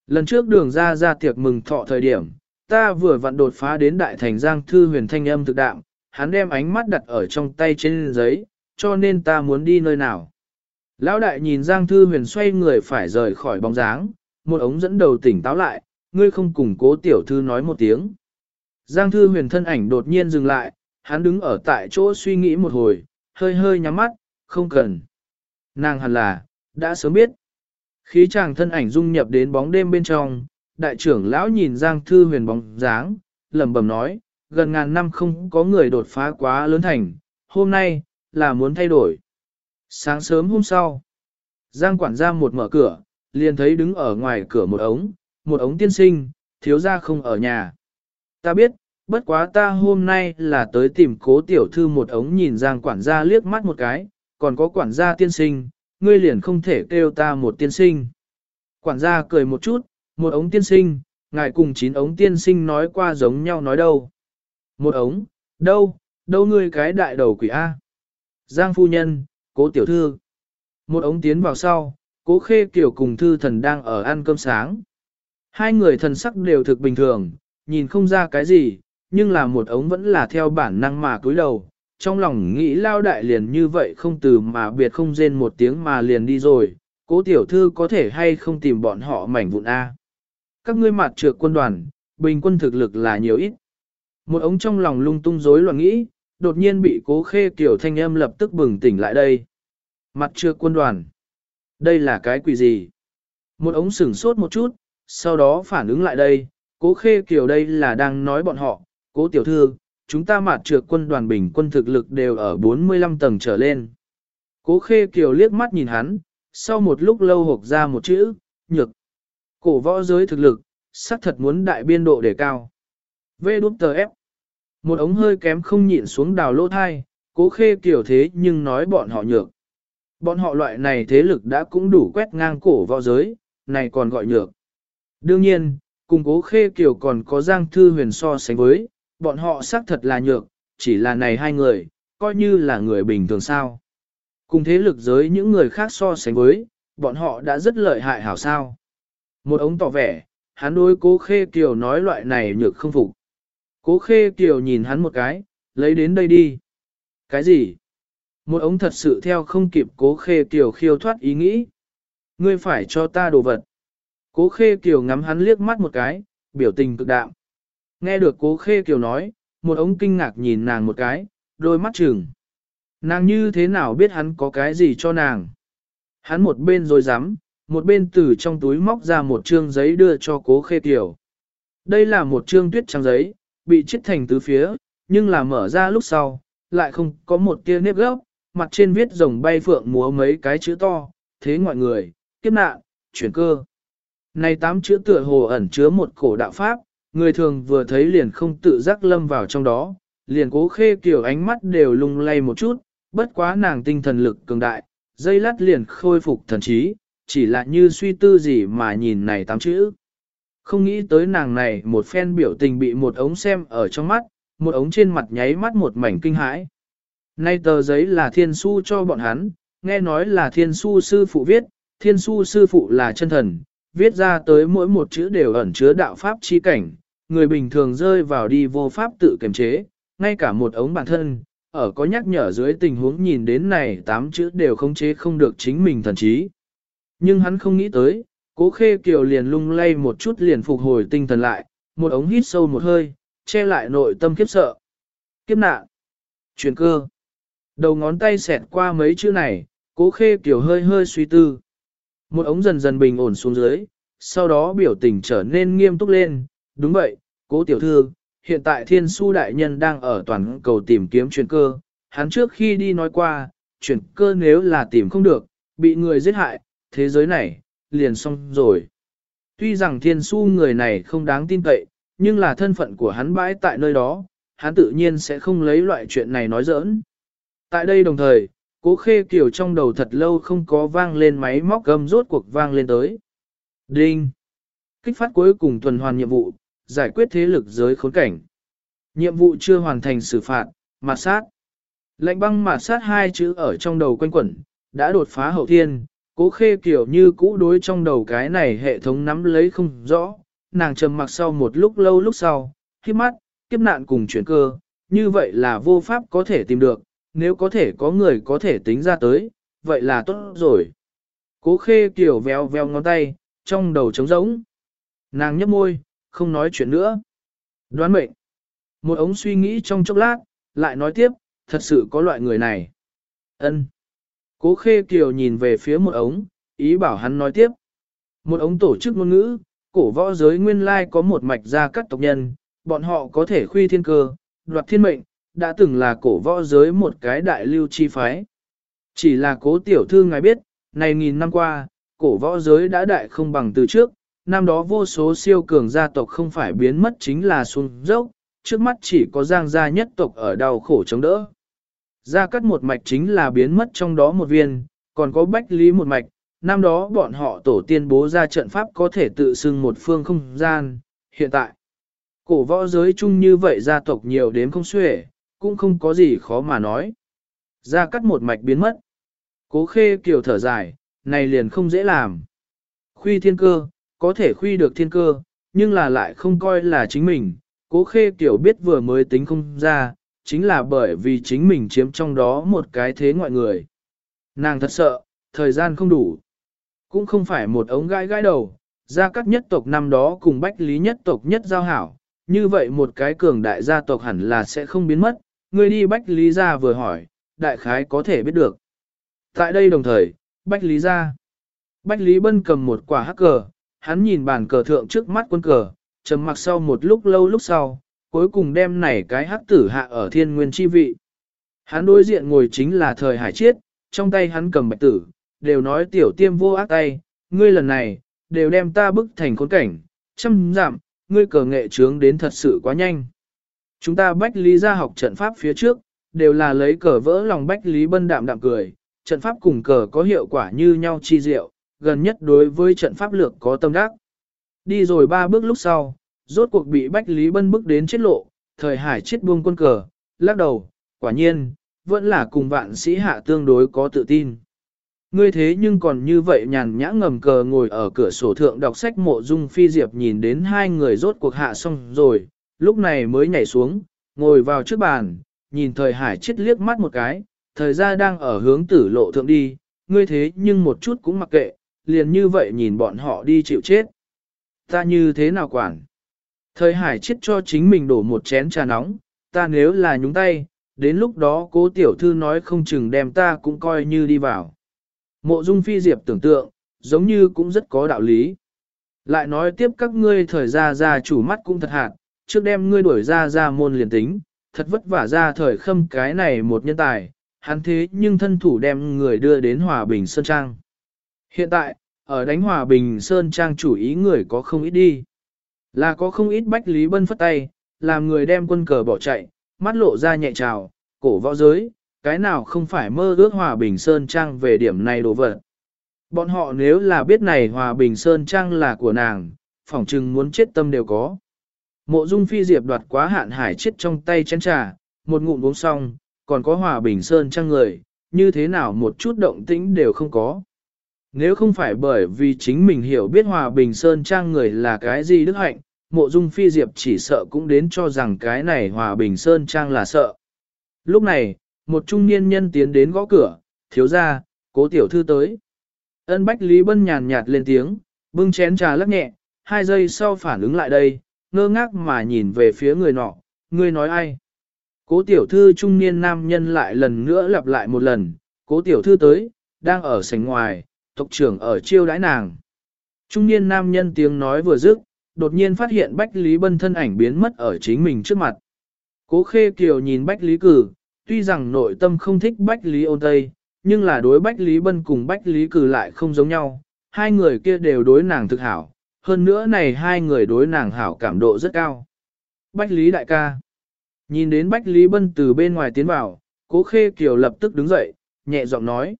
Lần trước đường ra ra tiệc mừng thọ thời điểm, ta vừa vặn đột phá đến đại thành Giang Thư Huyền thanh âm thực đạm, hắn đem ánh mắt đặt ở trong tay trên giấy, cho nên ta muốn đi nơi nào. Lão đại nhìn Giang Thư Huyền xoay người phải rời khỏi bóng dáng, một ống dẫn đầu tỉnh táo lại, ngươi không cùng cố tiểu thư nói một tiếng. Giang Thư Huyền thân ảnh đột nhiên dừng lại, hắn đứng ở tại chỗ suy nghĩ một hồi, hơi hơi nhắm mắt, không cần. Nàng hẳn là, đã sớm biết. Khí chàng thân ảnh dung nhập đến bóng đêm bên trong, đại trưởng lão nhìn Giang Thư Huyền bóng dáng, lẩm bẩm nói, gần ngàn năm không có người đột phá quá lớn thành, hôm nay, là muốn thay đổi. Sáng sớm hôm sau, Giang quản gia một mở cửa, liền thấy đứng ở ngoài cửa một ống, một ống tiên sinh, thiếu gia không ở nhà. Ta biết, bất quá ta hôm nay là tới tìm cố tiểu thư một ống nhìn Giang quản gia liếc mắt một cái, còn có quản gia tiên sinh, ngươi liền không thể kêu ta một tiên sinh. Quản gia cười một chút, một ống tiên sinh, ngài cùng chín ống tiên sinh nói qua giống nhau nói đâu. Một ống, đâu, đâu ngươi cái đại đầu quỷ A. Giang phu nhân, cố tiểu thư. Một ống tiến vào sau, cố khê kiều cùng thư thần đang ở ăn cơm sáng. Hai người thần sắc đều thực bình thường, nhìn không ra cái gì, nhưng là một ống vẫn là theo bản năng mà cúi đầu. Trong lòng nghĩ lao đại liền như vậy không từ mà biệt không rên một tiếng mà liền đi rồi, cố tiểu thư có thể hay không tìm bọn họ mảnh vụn A. Các ngươi mặt trược quân đoàn, bình quân thực lực là nhiều ít. Một ống trong lòng lung tung rối loạn nghĩ, đột nhiên bị cố khê kiểu thanh âm lập tức bừng tỉnh lại đây. Mặt trược quân đoàn. Đây là cái quỷ gì? Một ống sửng sốt một chút, sau đó phản ứng lại đây, cố khê kiều đây là đang nói bọn họ, cố tiểu thư, chúng ta mạt trược quân đoàn bình quân thực lực đều ở 45 tầng trở lên. Cố khê kiều liếc mắt nhìn hắn, sau một lúc lâu hộp ra một chữ, nhược. Cổ võ giới thực lực, xác thật muốn đại biên độ để cao. Vê đút tờ ép, Một ống hơi kém không nhịn xuống đào lỗ thai, cố khê kiểu thế nhưng nói bọn họ nhược. Bọn họ loại này thế lực đã cũng đủ quét ngang cổ võ giới, này còn gọi nhược. Đương nhiên, cùng cố khê kiều còn có giang thư huyền so sánh với, bọn họ xác thật là nhược, chỉ là này hai người, coi như là người bình thường sao. Cùng thế lực giới những người khác so sánh với, bọn họ đã rất lợi hại hảo sao. Một ống tỏ vẻ, hắn đối cố khê kiều nói loại này nhược không phục. Cố khê kiều nhìn hắn một cái, lấy đến đây đi. Cái gì? Một ống thật sự theo không kịp cố khê kiều khiêu thoát ý nghĩ. Ngươi phải cho ta đồ vật. Cố khê kiều ngắm hắn liếc mắt một cái, biểu tình cực đạm. Nghe được cố khê kiều nói, một ống kinh ngạc nhìn nàng một cái, đôi mắt trừng. Nàng như thế nào biết hắn có cái gì cho nàng? Hắn một bên rồi dám, một bên từ trong túi móc ra một trương giấy đưa cho cố khê kiều. Đây là một trương tuyết trắng giấy, bị chết thành tứ phía, nhưng là mở ra lúc sau, lại không có một tia nếp gốc, mặt trên viết rồng bay phượng múa mấy cái chữ to, thế ngoại người, kiếp nạn, chuyển cơ. Này tám chữ tựa hồ ẩn chứa một cổ đạo pháp, người thường vừa thấy liền không tự giác lâm vào trong đó, liền cố khê kiểu ánh mắt đều lung lay một chút, bất quá nàng tinh thần lực cường đại, dây lát liền khôi phục thần trí, chỉ là như suy tư gì mà nhìn này tám chữ. Không nghĩ tới nàng này một phen biểu tình bị một ống xem ở trong mắt, một ống trên mặt nháy mắt một mảnh kinh hãi. Nay tờ giấy là thiên su cho bọn hắn, nghe nói là thiên su sư phụ viết, thiên su sư phụ là chân thần, viết ra tới mỗi một chữ đều ẩn chứa đạo pháp chi cảnh, người bình thường rơi vào đi vô pháp tự kiềm chế, ngay cả một ống bản thân, ở có nhắc nhở dưới tình huống nhìn đến này tám chữ đều không chế không được chính mình thần trí. Nhưng hắn không nghĩ tới, cố khê kiều liền lung lay một chút liền phục hồi tinh thần lại, một ống hít sâu một hơi, che lại nội tâm kiếp sợ. Kiếp nạn. Chuyển cơ. Đầu ngón tay xẹt qua mấy chữ này, cố khê kiểu hơi hơi suy tư. Một ống dần dần bình ổn xuống dưới, sau đó biểu tình trở nên nghiêm túc lên. Đúng vậy, cố tiểu thư, hiện tại thiên su đại nhân đang ở toàn cầu tìm kiếm chuyển cơ. Hắn trước khi đi nói qua, chuyển cơ nếu là tìm không được, bị người giết hại, thế giới này, liền xong rồi. Tuy rằng thiên su người này không đáng tin cậy, nhưng là thân phận của hắn bãi tại nơi đó, hắn tự nhiên sẽ không lấy loại chuyện này nói giỡn. Tại đây đồng thời, cố khê kiểu trong đầu thật lâu không có vang lên máy móc gầm rốt cuộc vang lên tới. Đinh! Kích phát cuối cùng tuần hoàn nhiệm vụ, giải quyết thế lực giới khốn cảnh. Nhiệm vụ chưa hoàn thành xử phạt, mạt sát. Lệnh băng mạt sát hai chữ ở trong đầu quanh quẩn, đã đột phá hậu thiên, cố khê kiểu như cũ đối trong đầu cái này hệ thống nắm lấy không rõ, nàng trầm mặc sau một lúc lâu lúc sau, khi mắt, kiếp nạn cùng chuyển cơ, như vậy là vô pháp có thể tìm được, nếu có thể có người có thể tính ra tới, vậy là tốt rồi. Cố khê kiểu véo véo ngón tay, trong đầu trống rỗng. Nàng nhấp môi, không nói chuyện nữa. Đoán mệnh. Một ống suy nghĩ trong chốc lát, lại nói tiếp, thật sự có loại người này. ân Cố khê kiều nhìn về phía một ống, ý bảo hắn nói tiếp. Một ống tổ chức ngôn ngữ, cổ võ giới nguyên lai có một mạch gia các tộc nhân, bọn họ có thể khuy thiên cơ, đoạt thiên mệnh, đã từng là cổ võ giới một cái đại lưu chi phái. Chỉ là cố tiểu thư ngài biết, này nghìn năm qua, cổ võ giới đã đại không bằng từ trước, năm đó vô số siêu cường gia tộc không phải biến mất chính là xuống dốc, trước mắt chỉ có giang gia nhất tộc ở đau khổ chống đỡ. Gia cắt một mạch chính là biến mất trong đó một viên, còn có bách lý một mạch, năm đó bọn họ tổ tiên bố ra trận pháp có thể tự xưng một phương không gian, hiện tại. Cổ võ giới chung như vậy gia tộc nhiều đến không xuể, cũng không có gì khó mà nói. Gia cắt một mạch biến mất. Cố khê kiều thở dài, này liền không dễ làm. Khuy thiên cơ, có thể khuy được thiên cơ, nhưng là lại không coi là chính mình. Cố khê kiều biết vừa mới tính không ra, chính là bởi vì chính mình chiếm trong đó một cái thế ngoại người. Nàng thật sợ, thời gian không đủ. Cũng không phải một ống gãi gãi đầu, gia các nhất tộc năm đó cùng bách lý nhất tộc nhất giao hảo, như vậy một cái cường đại gia tộc hẳn là sẽ không biến mất, Ngươi đi bách lý gia vừa hỏi, đại khái có thể biết được. Tại đây đồng thời, bách lý gia. Bách lý bân cầm một quả hắc cờ, hắn nhìn bàn cờ thượng trước mắt quân cờ, trầm mặc sau một lúc lâu lúc sau, cuối cùng đem này cái hắc tử hạ ở thiên nguyên chi vị. Hắn đối diện ngồi chính là thời hải chiết, trong tay hắn cầm bạch tử, đều nói tiểu tiêm vô ác tay, ngươi lần này, đều đem ta bức thành khốn cảnh, chăm giảm, ngươi cờ nghệ trướng đến thật sự quá nhanh. Chúng ta bách lý ra học trận pháp phía trước, đều là lấy cờ vỡ lòng bách lý bân đạm đạm cười, trận pháp cùng cờ có hiệu quả như nhau chi diệu, gần nhất đối với trận pháp lược có tâm đắc. Đi rồi ba bước lúc sau, rốt cuộc bị Bách Lý Bân bước đến chết lộ, thời hải chết buông quân cờ, lắc đầu, quả nhiên, vẫn là cùng vạn sĩ hạ tương đối có tự tin. Ngươi thế nhưng còn như vậy nhàn nhã ngầm cờ ngồi ở cửa sổ thượng đọc sách mộ dung phi diệp nhìn đến hai người rốt cuộc hạ xong rồi, lúc này mới nhảy xuống, ngồi vào trước bàn, nhìn thời hải chết liếc mắt một cái, thời gian đang ở hướng tử lộ thượng đi, ngươi thế nhưng một chút cũng mặc kệ, liền như vậy nhìn bọn họ đi chịu chết. Ta như thế nào quản? Thời hải chết cho chính mình đổ một chén trà nóng, ta nếu là nhúng tay, đến lúc đó cố tiểu thư nói không chừng đem ta cũng coi như đi vào. Mộ dung phi diệp tưởng tượng, giống như cũng rất có đạo lý. Lại nói tiếp các ngươi thời ra ra chủ mắt cũng thật hạt, trước đem ngươi đuổi ra ra môn liền tính, thật vất vả ra thời khâm cái này một nhân tài, hắn thế nhưng thân thủ đem người đưa đến Hòa Bình Sơn Trang. Hiện tại, ở đánh Hòa Bình Sơn Trang chủ ý người có không ít đi. Là có không ít bách lý bân phất tay, làm người đem quân cờ bỏ chạy, mắt lộ ra nhẹ trào, cổ võ giới, cái nào không phải mơ ước Hòa Bình Sơn Trang về điểm này đồ vật. Bọn họ nếu là biết này Hòa Bình Sơn Trang là của nàng, phỏng chừng muốn chết tâm đều có. Mộ Dung Phi Diệp đoạt quá hạn hải chết trong tay chén trà, một ngụm uống xong, còn có Hòa Bình Sơn Trang người, như thế nào một chút động tĩnh đều không có. Nếu không phải bởi vì chính mình hiểu biết Hòa Bình Sơn Trang người là cái gì đức hạnh, mộ dung phi diệp chỉ sợ cũng đến cho rằng cái này Hòa Bình Sơn Trang là sợ. Lúc này, một trung niên nhân tiến đến gõ cửa, thiếu ra, cố tiểu thư tới. Ân Bách Lý Bân nhàn nhạt lên tiếng, bưng chén trà lắc nhẹ, hai giây sau phản ứng lại đây, ngơ ngác mà nhìn về phía người nọ, người nói ai. Cố tiểu thư trung niên nam nhân lại lần nữa lặp lại một lần, cố tiểu thư tới, đang ở sảnh ngoài, tộc trưởng ở chiêu đãi nàng. Trung niên nam nhân tiếng nói vừa dứt, đột nhiên phát hiện Bách Lý Bân thân ảnh biến mất ở chính mình trước mặt. Cố Khê Kiều nhìn Bách Lý Cử, tuy rằng nội tâm không thích Bách Lý ôn Tây, nhưng là đối Bách Lý Bân cùng Bách Lý Cử lại không giống nhau, hai người kia đều đối nàng thực hảo, hơn nữa này hai người đối nàng hảo cảm độ rất cao. Bách Lý đại ca Nhìn đến Bách Lý Bân từ bên ngoài tiến vào, Cố Khê Kiều lập tức đứng dậy, nhẹ giọng nói.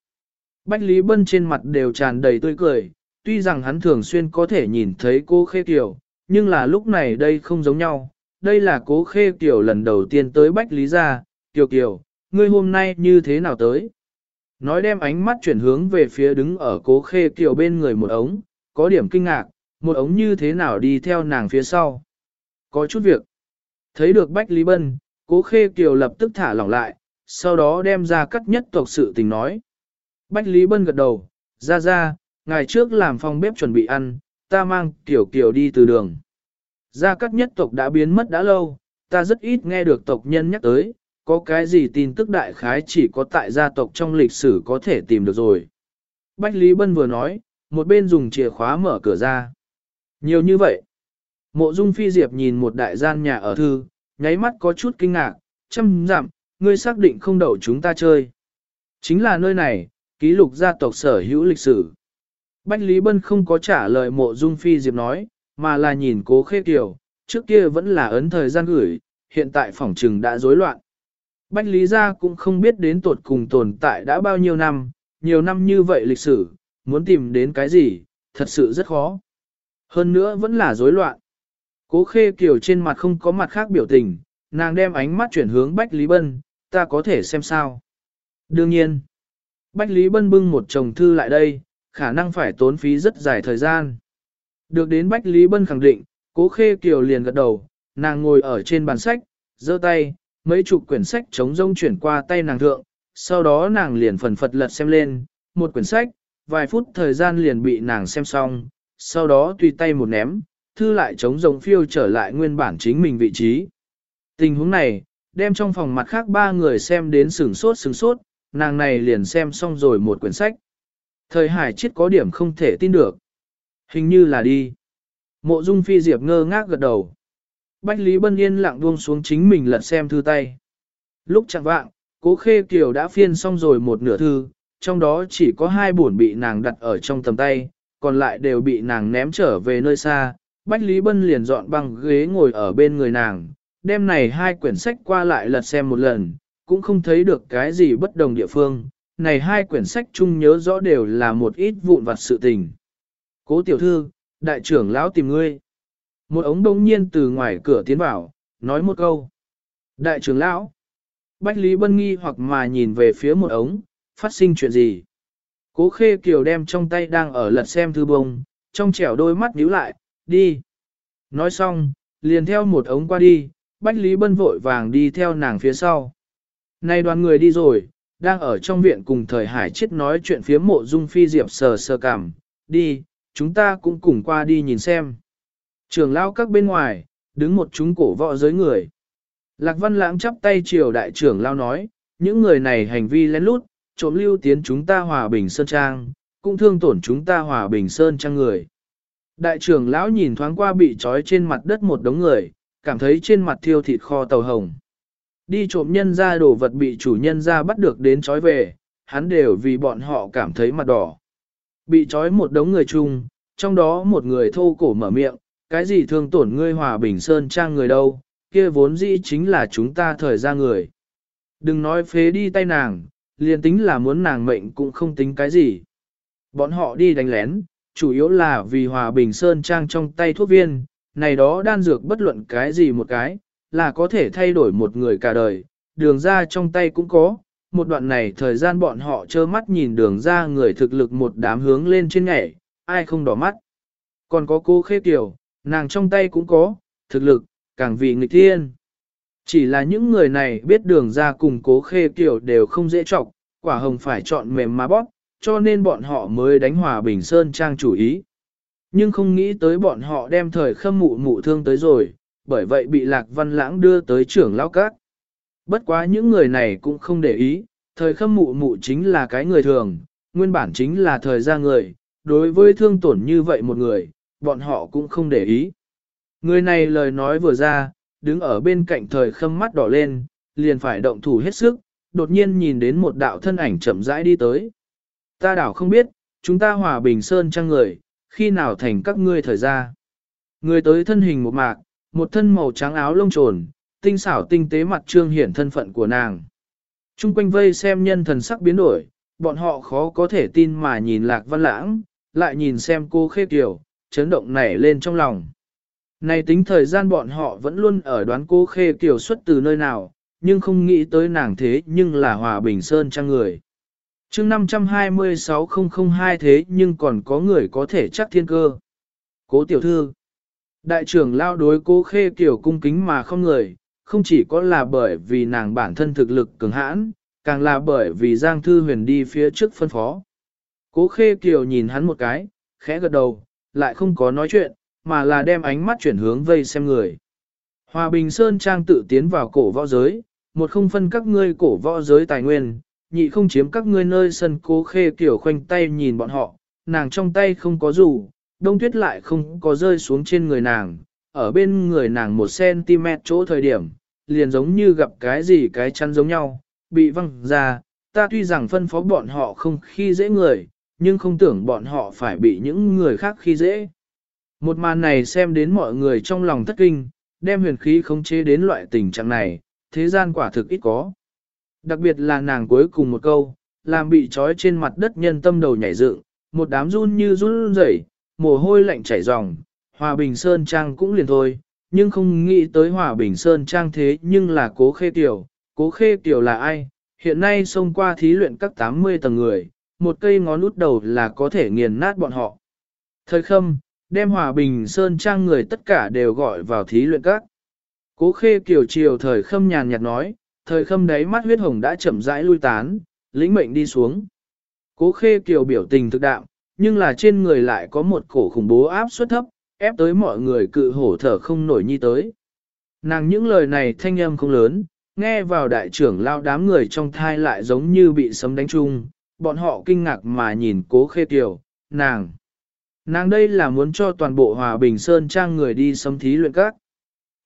Bách Lý Bân trên mặt đều tràn đầy tươi cười, tuy rằng hắn thường xuyên có thể nhìn thấy cố Khê Kiều, nhưng là lúc này đây không giống nhau, đây là cố Khê Kiều lần đầu tiên tới Bách Lý Gia, Kiều Kiều, ngươi hôm nay như thế nào tới? Nói đem ánh mắt chuyển hướng về phía đứng ở cố Khê Kiều bên người một ống, có điểm kinh ngạc, một ống như thế nào đi theo nàng phía sau. Có chút việc. Thấy được Bách Lý Bân, cố Khê Kiều lập tức thả lỏng lại, sau đó đem ra cắt nhất tộc sự tình nói. Bách Lý Bân gật đầu, ra ra, ngày trước làm phòng bếp chuẩn bị ăn, ta mang Kiều Kiều đi từ đường. Gia cắt nhất tộc đã biến mất đã lâu, ta rất ít nghe được tộc nhân nhắc tới, có cái gì tin tức đại khái chỉ có tại gia tộc trong lịch sử có thể tìm được rồi. Bách Lý Bân vừa nói, một bên dùng chìa khóa mở cửa ra. Nhiều như vậy. Mộ Dung Phi Diệp nhìn một đại gian nhà ở thư, nháy mắt có chút kinh ngạc, chăm dặm, ngươi xác định không đậu chúng ta chơi. Chính là nơi này, ký lục gia tộc sở hữu lịch sử. Bách Lý Bân không có trả lời mộ Dung Phi Diệp nói, mà là nhìn cố khê kiều, trước kia vẫn là ấn thời gian gửi, hiện tại phỏng trừng đã rối loạn. Bách Lý Gia cũng không biết đến tột cùng tồn tại đã bao nhiêu năm, nhiều năm như vậy lịch sử, muốn tìm đến cái gì, thật sự rất khó. Hơn nữa vẫn là rối loạn. Cố khê kiều trên mặt không có mặt khác biểu tình, nàng đem ánh mắt chuyển hướng Bách Lý Bân, ta có thể xem sao. Đương nhiên, Bách Lý Bân bưng một chồng thư lại đây, khả năng phải tốn phí rất dài thời gian. Được đến Bách Lý Bân khẳng định, cố khê kiều liền gật đầu, nàng ngồi ở trên bàn sách, giơ tay, mấy chục quyển sách chống rông chuyển qua tay nàng thượng, sau đó nàng liền phần phật lật xem lên, một quyển sách, vài phút thời gian liền bị nàng xem xong, sau đó tùy tay một ném, thư lại chống rồng phiêu trở lại nguyên bản chính mình vị trí. Tình huống này, đem trong phòng mặt khác ba người xem đến sửng sốt sửng sốt, nàng này liền xem xong rồi một quyển sách. Thời hải chết có điểm không thể tin được. Hình như là đi. Mộ dung phi diệp ngơ ngác gật đầu. Bách Lý Bân Yên lặng buông xuống chính mình lật xem thư tay. Lúc chẳng vạng, cố khê kiều đã phiên xong rồi một nửa thư, trong đó chỉ có hai buồn bị nàng đặt ở trong tầm tay, còn lại đều bị nàng ném trở về nơi xa. Bách Lý Bân liền dọn băng ghế ngồi ở bên người nàng, đêm này hai quyển sách qua lại lật xem một lần, cũng không thấy được cái gì bất đồng địa phương. Này hai quyển sách chung nhớ rõ đều là một ít vụn vặt sự tình. Cố tiểu thư, đại trưởng lão tìm ngươi. Một ống đông nhiên từ ngoài cửa tiến vào, nói một câu. Đại trưởng lão. Bách Lý Bân nghi hoặc mà nhìn về phía một ống, phát sinh chuyện gì. Cố khê kiều đem trong tay đang ở lật xem thư bông, trong trẻo đôi mắt nhíu lại, đi. Nói xong, liền theo một ống qua đi, Bách Lý Bân vội vàng đi theo nàng phía sau. Nay đoàn người đi rồi, đang ở trong viện cùng thời hải chết nói chuyện phía mộ dung phi diệp sờ sờ cảm, đi, chúng ta cũng cùng qua đi nhìn xem. Trường lao các bên ngoài, đứng một chúng cổ võ giới người. Lạc Văn Lãng chắp tay chiều đại trưởng lao nói, những người này hành vi lén lút, trộm lưu tiến chúng ta hòa bình sơn trang, cũng thương tổn chúng ta hòa bình sơn trang người. Đại trưởng lão nhìn thoáng qua bị trói trên mặt đất một đống người, cảm thấy trên mặt thiêu thịt kho tàu hồng. Đi trộm nhân ra đồ vật bị chủ nhân ra bắt được đến trói về, hắn đều vì bọn họ cảm thấy mặt đỏ. Bị trói một đống người chung, trong đó một người thô cổ mở miệng, cái gì thương tổn ngươi hòa bình sơn trang người đâu, kia vốn dĩ chính là chúng ta thời ra người. Đừng nói phế đi tay nàng, liền tính là muốn nàng mệnh cũng không tính cái gì. Bọn họ đi đánh lén, chủ yếu là vì hòa bình sơn trang trong tay thuốc viên, này đó đan dược bất luận cái gì một cái, là có thể thay đổi một người cả đời, đường ra trong tay cũng có. Một đoạn này thời gian bọn họ trơ mắt nhìn đường ra người thực lực một đám hướng lên trên nhảy, ai không đỏ mắt. Còn có cô khê tiểu, nàng trong tay cũng có, thực lực, càng vì nghịch thiên. Chỉ là những người này biết đường ra cùng cố khê kiểu đều không dễ chọc, quả hồng phải chọn mềm má bóp, cho nên bọn họ mới đánh hòa bình sơn trang chủ ý. Nhưng không nghĩ tới bọn họ đem thời khâm mụ mụ thương tới rồi, bởi vậy bị lạc văn lãng đưa tới trưởng lão cát. Bất quá những người này cũng không để ý, thời khâm mụ mụ chính là cái người thường, nguyên bản chính là thời gian người, đối với thương tổn như vậy một người, bọn họ cũng không để ý. Người này lời nói vừa ra, đứng ở bên cạnh thời khâm mắt đỏ lên, liền phải động thủ hết sức, đột nhiên nhìn đến một đạo thân ảnh chậm rãi đi tới. Ta đảo không biết, chúng ta hòa bình sơn trăng người, khi nào thành các ngươi thời ra. Người tới thân hình một mạc, một thân màu trắng áo lông trồn, tinh xảo tinh tế mặt trương hiển thân phận của nàng. Trung quanh vây xem nhân thần sắc biến đổi, bọn họ khó có thể tin mà nhìn lạc văn lãng, lại nhìn xem cô khê kiểu, chấn động nảy lên trong lòng. Này tính thời gian bọn họ vẫn luôn ở đoán cô khê kiểu xuất từ nơi nào, nhưng không nghĩ tới nàng thế nhưng là hòa bình sơn trang người. chương 526002 thế nhưng còn có người có thể chắc thiên cơ. Cố tiểu thư. Đại trưởng lao đối cố khê kiểu cung kính mà không người, không chỉ có là bởi vì nàng bản thân thực lực cường hãn, càng là bởi vì Giang Thư Huyền đi phía trước phân phó. Cố khê kiểu nhìn hắn một cái, khẽ gật đầu, lại không có nói chuyện, mà là đem ánh mắt chuyển hướng vây xem người. Hòa Bình Sơn Trang tự tiến vào cổ võ giới, một không phân các ngươi cổ võ giới tài nguyên, nhị không chiếm các ngươi nơi sân cố khê kiểu khoanh tay nhìn bọn họ, nàng trong tay không có dù, đông tuyết lại không có rơi xuống trên người nàng, ở bên người nàng một cm chỗ thời điểm, liền giống như gặp cái gì cái chăn giống nhau, bị văng ra, ta tuy rằng phân phó bọn họ không khi dễ người, nhưng không tưởng bọn họ phải bị những người khác khi dễ. Một màn này xem đến mọi người trong lòng thất kinh, đem huyền khí khống chế đến loại tình trạng này, thế gian quả thực ít có. Đặc biệt là nàng cuối cùng một câu, làm bị trói trên mặt đất nhân tâm đầu nhảy dựng, một đám run như run rẩy, mồ hôi lạnh chảy ròng, Hòa Bình Sơn Trang cũng liền thôi, nhưng không nghĩ tới Hòa Bình Sơn Trang thế nhưng là cố khê tiểu, cố khê tiểu là ai, hiện nay xông qua thí luyện các 80 tầng người, một cây ngón út đầu là có thể nghiền nát bọn họ. Thời khâm, đem Hòa Bình Sơn Trang người tất cả đều gọi vào thí luyện các. Cố khê kiều chiều thời khâm nhàn nhạt nói, thời khâm đấy mắt huyết hồng đã chậm rãi lui tán, lĩnh mệnh đi xuống. Cố khê kiều biểu tình thực đạm, nhưng là trên người lại có một cổ khủng bố áp suất thấp, ép tới mọi người cự hổ thở không nổi nhi tới. Nàng những lời này thanh âm không lớn, nghe vào đại trưởng lao đám người trong thai lại giống như bị sấm đánh chung, bọn họ kinh ngạc mà nhìn cố khê kiều, nàng. Nàng đây là muốn cho toàn bộ hòa bình sơn trang người đi xâm thí luyện các.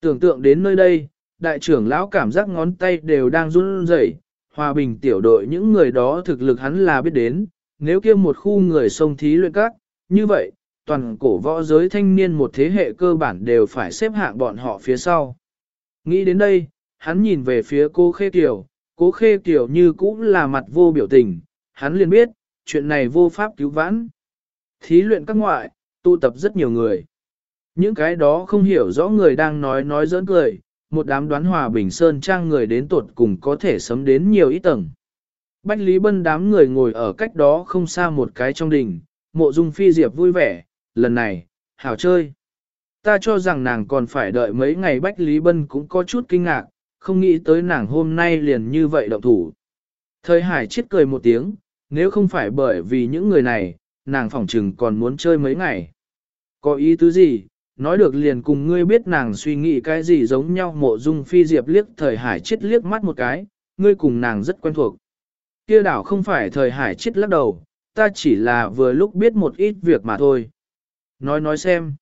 Tưởng tượng đến nơi đây, đại trưởng lão cảm giác ngón tay đều đang run rẩy. hòa bình tiểu đội những người đó thực lực hắn là biết đến, nếu kia một khu người sông thí luyện các, như vậy, toàn cổ võ giới thanh niên một thế hệ cơ bản đều phải xếp hạng bọn họ phía sau. Nghĩ đến đây, hắn nhìn về phía cô Khê Kiều, cố Khê Kiều như cũng là mặt vô biểu tình, hắn liền biết, chuyện này vô pháp cứu vãn. Thí luyện các ngoại, tụ tập rất nhiều người. Những cái đó không hiểu rõ người đang nói nói giỡn cười, một đám đoán hòa bình sơn trang người đến tuột cùng có thể sấm đến nhiều ít tầng. Bách Lý Bân đám người ngồi ở cách đó không xa một cái trong đình, mộ dung phi diệp vui vẻ, lần này, hảo chơi. Ta cho rằng nàng còn phải đợi mấy ngày Bách Lý Bân cũng có chút kinh ngạc, không nghĩ tới nàng hôm nay liền như vậy động thủ. Thời hải chết cười một tiếng, nếu không phải bởi vì những người này, nàng phỏng trừng còn muốn chơi mấy ngày. Có ý tứ gì, nói được liền cùng ngươi biết nàng suy nghĩ cái gì giống nhau mộ dung phi diệp liếc thời hải chết liếc mắt một cái, ngươi cùng nàng rất quen thuộc. Kia đảo không phải thời hải chết lắc đầu, ta chỉ là vừa lúc biết một ít việc mà thôi. Nói nói xem.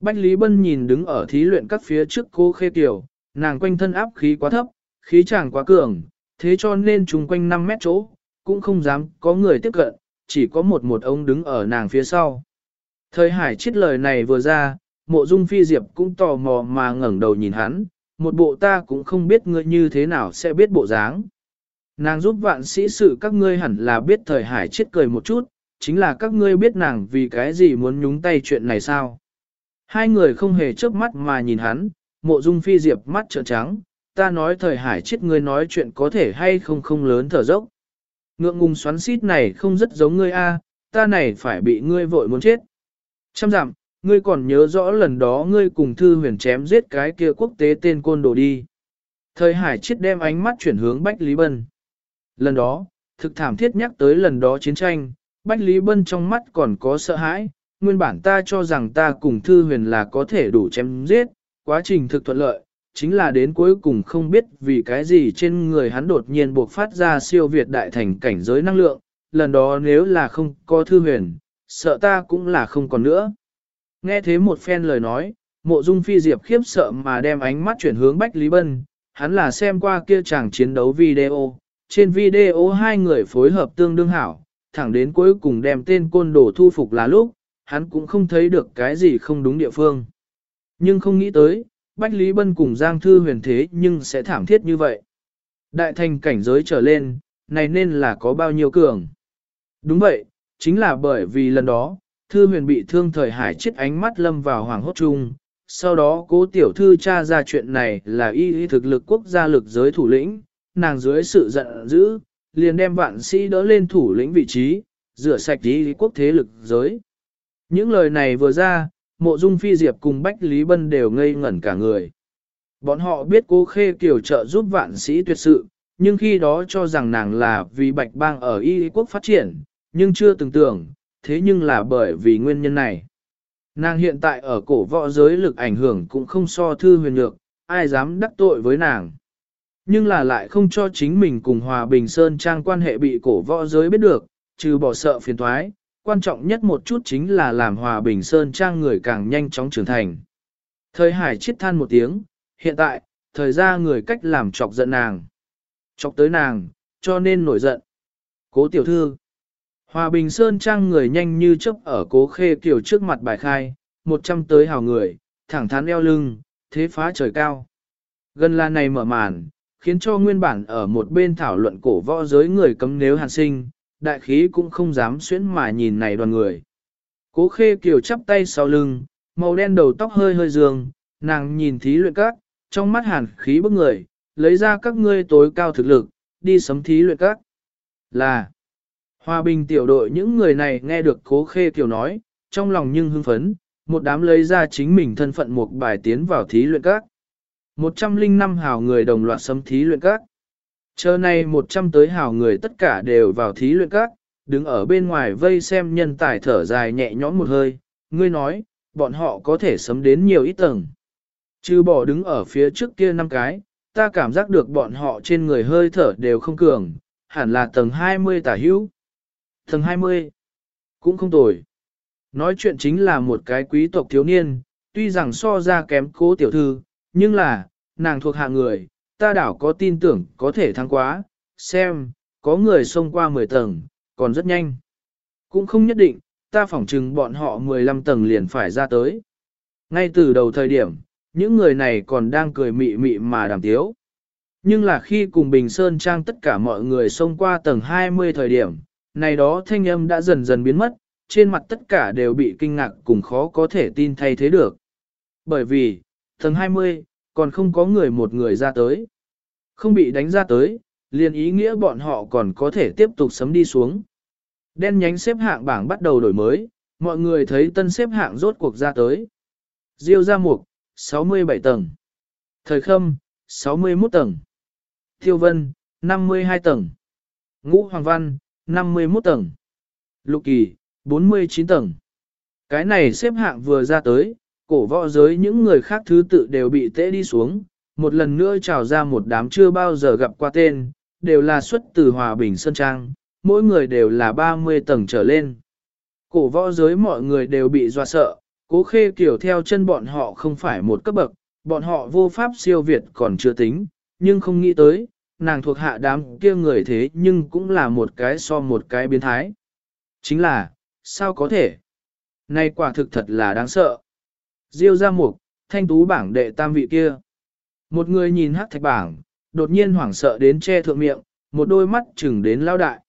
Bách Lý Bân nhìn đứng ở thí luyện các phía trước cô khê tiểu, nàng quanh thân áp khí quá thấp, khí chàng quá cường, thế cho nên chung quanh 5 mét chỗ, cũng không dám có người tiếp cận, chỉ có một một ông đứng ở nàng phía sau. Thời hải chết lời này vừa ra, mộ dung phi diệp cũng tò mò mà ngẩng đầu nhìn hắn, một bộ ta cũng không biết ngươi như thế nào sẽ biết bộ dáng. Nàng giúp vạn sĩ sự các ngươi hẳn là biết thời hải chết cười một chút, chính là các ngươi biết nàng vì cái gì muốn nhúng tay chuyện này sao. Hai người không hề chớp mắt mà nhìn hắn, mộ dung phi diệp mắt trợn trắng, ta nói thời hải chết ngươi nói chuyện có thể hay không không lớn thở dốc. Ngượng ngùng xoắn xít này không rất giống ngươi a, ta này phải bị ngươi vội muốn chết. Trăm dặm, ngươi còn nhớ rõ lần đó ngươi cùng thư huyền chém giết cái kia quốc tế tên côn đồ đi. Thời hải chết đem ánh mắt chuyển hướng Bách Lý Bân. Lần đó, thực thảm thiết nhắc tới lần đó chiến tranh, Bách Lý Bân trong mắt còn có sợ hãi, nguyên bản ta cho rằng ta cùng Thư Huyền là có thể đủ chém giết, quá trình thực thuận lợi, chính là đến cuối cùng không biết vì cái gì trên người hắn đột nhiên buộc phát ra siêu việt đại thành cảnh giới năng lượng, lần đó nếu là không có Thư Huyền, sợ ta cũng là không còn nữa. Nghe thế một phen lời nói, mộ dung phi diệp khiếp sợ mà đem ánh mắt chuyển hướng Bách Lý Bân, hắn là xem qua kia chàng chiến đấu video, trên video hai người phối hợp tương đương hảo, thẳng đến cuối cùng đem tên côn đồ thu phục là lúc, hắn cũng không thấy được cái gì không đúng địa phương. Nhưng không nghĩ tới, Bách Lý Bân cùng Giang Thư huyền thế nhưng sẽ thảm thiết như vậy. Đại thành cảnh giới trở lên, này nên là có bao nhiêu cường. Đúng vậy, chính là bởi vì lần đó, thư huyền bị thương thời hải chết ánh mắt lâm vào hoàng hốt chung. Sau đó cố tiểu thư tra ra chuyện này là y y thực lực quốc gia lực giới thủ lĩnh, nàng dưới sự giận dữ, liền đem vạn sĩ đỡ lên thủ lĩnh vị trí, rửa sạch y quốc thế lực giới. Những lời này vừa ra, mộ dung phi diệp cùng Bách Lý Bân đều ngây ngẩn cả người. Bọn họ biết cố khê kiểu trợ giúp vạn sĩ tuyệt sự, nhưng khi đó cho rằng nàng là vì bạch bang ở y quốc phát triển, nhưng chưa từng tưởng, thế nhưng là bởi vì nguyên nhân này. Nàng hiện tại ở cổ võ giới lực ảnh hưởng cũng không so thư huyền nhược, ai dám đắc tội với nàng. Nhưng là lại không cho chính mình cùng Hòa Bình Sơn Trang quan hệ bị cổ võ giới biết được, trừ bỏ sợ phiền thoái, quan trọng nhất một chút chính là làm Hòa Bình Sơn Trang người càng nhanh chóng trưởng thành. Thời hải chiết than một tiếng, hiện tại, thời gian người cách làm chọc giận nàng. Chọc tới nàng, cho nên nổi giận. Cố tiểu thư. Hòa Bình Sơn Trang người nhanh như chớp ở cố khê kiểu trước mặt bài khai, một trăm tới hào người, thẳng thắn eo lưng, thế phá trời cao. Gần là này mở màn, khiến cho nguyên bản ở một bên thảo luận cổ võ giới người cấm nếu hàn sinh, đại khí cũng không dám xuyến mà nhìn này đoàn người. Cố khê kiều chắp tay sau lưng, màu đen đầu tóc hơi hơi dương, nàng nhìn thí luyện các, trong mắt hàn khí bức người, lấy ra các ngươi tối cao thực lực, đi sấm thí luyện các. Là, hòa bình tiểu đội những người này nghe được cố khê kiều nói, trong lòng nhưng hưng phấn, một đám lấy ra chính mình thân phận một bài tiến vào thí luyện các. 105 hào người đồng loạt sấm thí luyện các. Chờ này 100 tới hào người tất cả đều vào thí luyện các, đứng ở bên ngoài vây xem nhân tài thở dài nhẹ nhõm một hơi, ngươi nói, bọn họ có thể sấm đến nhiều ít tầng. Chứ bỏ đứng ở phía trước kia năm cái, ta cảm giác được bọn họ trên người hơi thở đều không cường, hẳn là tầng 20 tả hữu. Tầng 20, cũng không tồi. Nói chuyện chính là một cái quý tộc thiếu niên, tuy rằng so ra kém cố tiểu thư, nhưng là, nàng thuộc hạ người, ta đảo có tin tưởng có thể thắng quá, xem, có người xông qua 10 tầng, còn rất nhanh. Cũng không nhất định, ta phỏng chừng bọn họ 15 tầng liền phải ra tới. Ngay từ đầu thời điểm, những người này còn đang cười mị mị mà đàm tiếu. Nhưng là khi cùng Bình Sơn Trang tất cả mọi người xông qua tầng 20 thời điểm, này đó thanh âm đã dần dần biến mất, trên mặt tất cả đều bị kinh ngạc cùng khó có thể tin thay thế được. Bởi vì, tầng 20, còn không có người một người ra tới. Không bị đánh ra tới, liền ý nghĩa bọn họ còn có thể tiếp tục sấm đi xuống. Đen nhánh xếp hạng bảng bắt đầu đổi mới, mọi người thấy tân xếp hạng rốt cuộc ra tới. Diêu ra mục, 67 tầng. Thời khâm, 61 tầng. thiêu vân, 52 tầng. Ngũ Hoàng Văn, 51 tầng. Lục Kỳ, 49 tầng. Cái này xếp hạng vừa ra tới, cổ võ giới những người khác thứ tự đều bị tễ đi xuống, một lần nữa trào ra một đám chưa bao giờ gặp qua tên, đều là xuất từ Hòa Bình Sơn Trang, mỗi người đều là 30 tầng trở lên. Cổ võ giới mọi người đều bị doa sợ, cố khê kiểu theo chân bọn họ không phải một cấp bậc, bọn họ vô pháp siêu việt còn chưa tính, nhưng không nghĩ tới, nàng thuộc hạ đám kia người thế nhưng cũng là một cái so một cái biến thái. Chính là, sao có thể? Này quả thực thật là đáng sợ. Diêu ra mục, thanh tú bảng đệ tam vị kia. Một người nhìn hắc thạch bảng, đột nhiên hoảng sợ đến che thượng miệng, một đôi mắt chừng đến lao đại.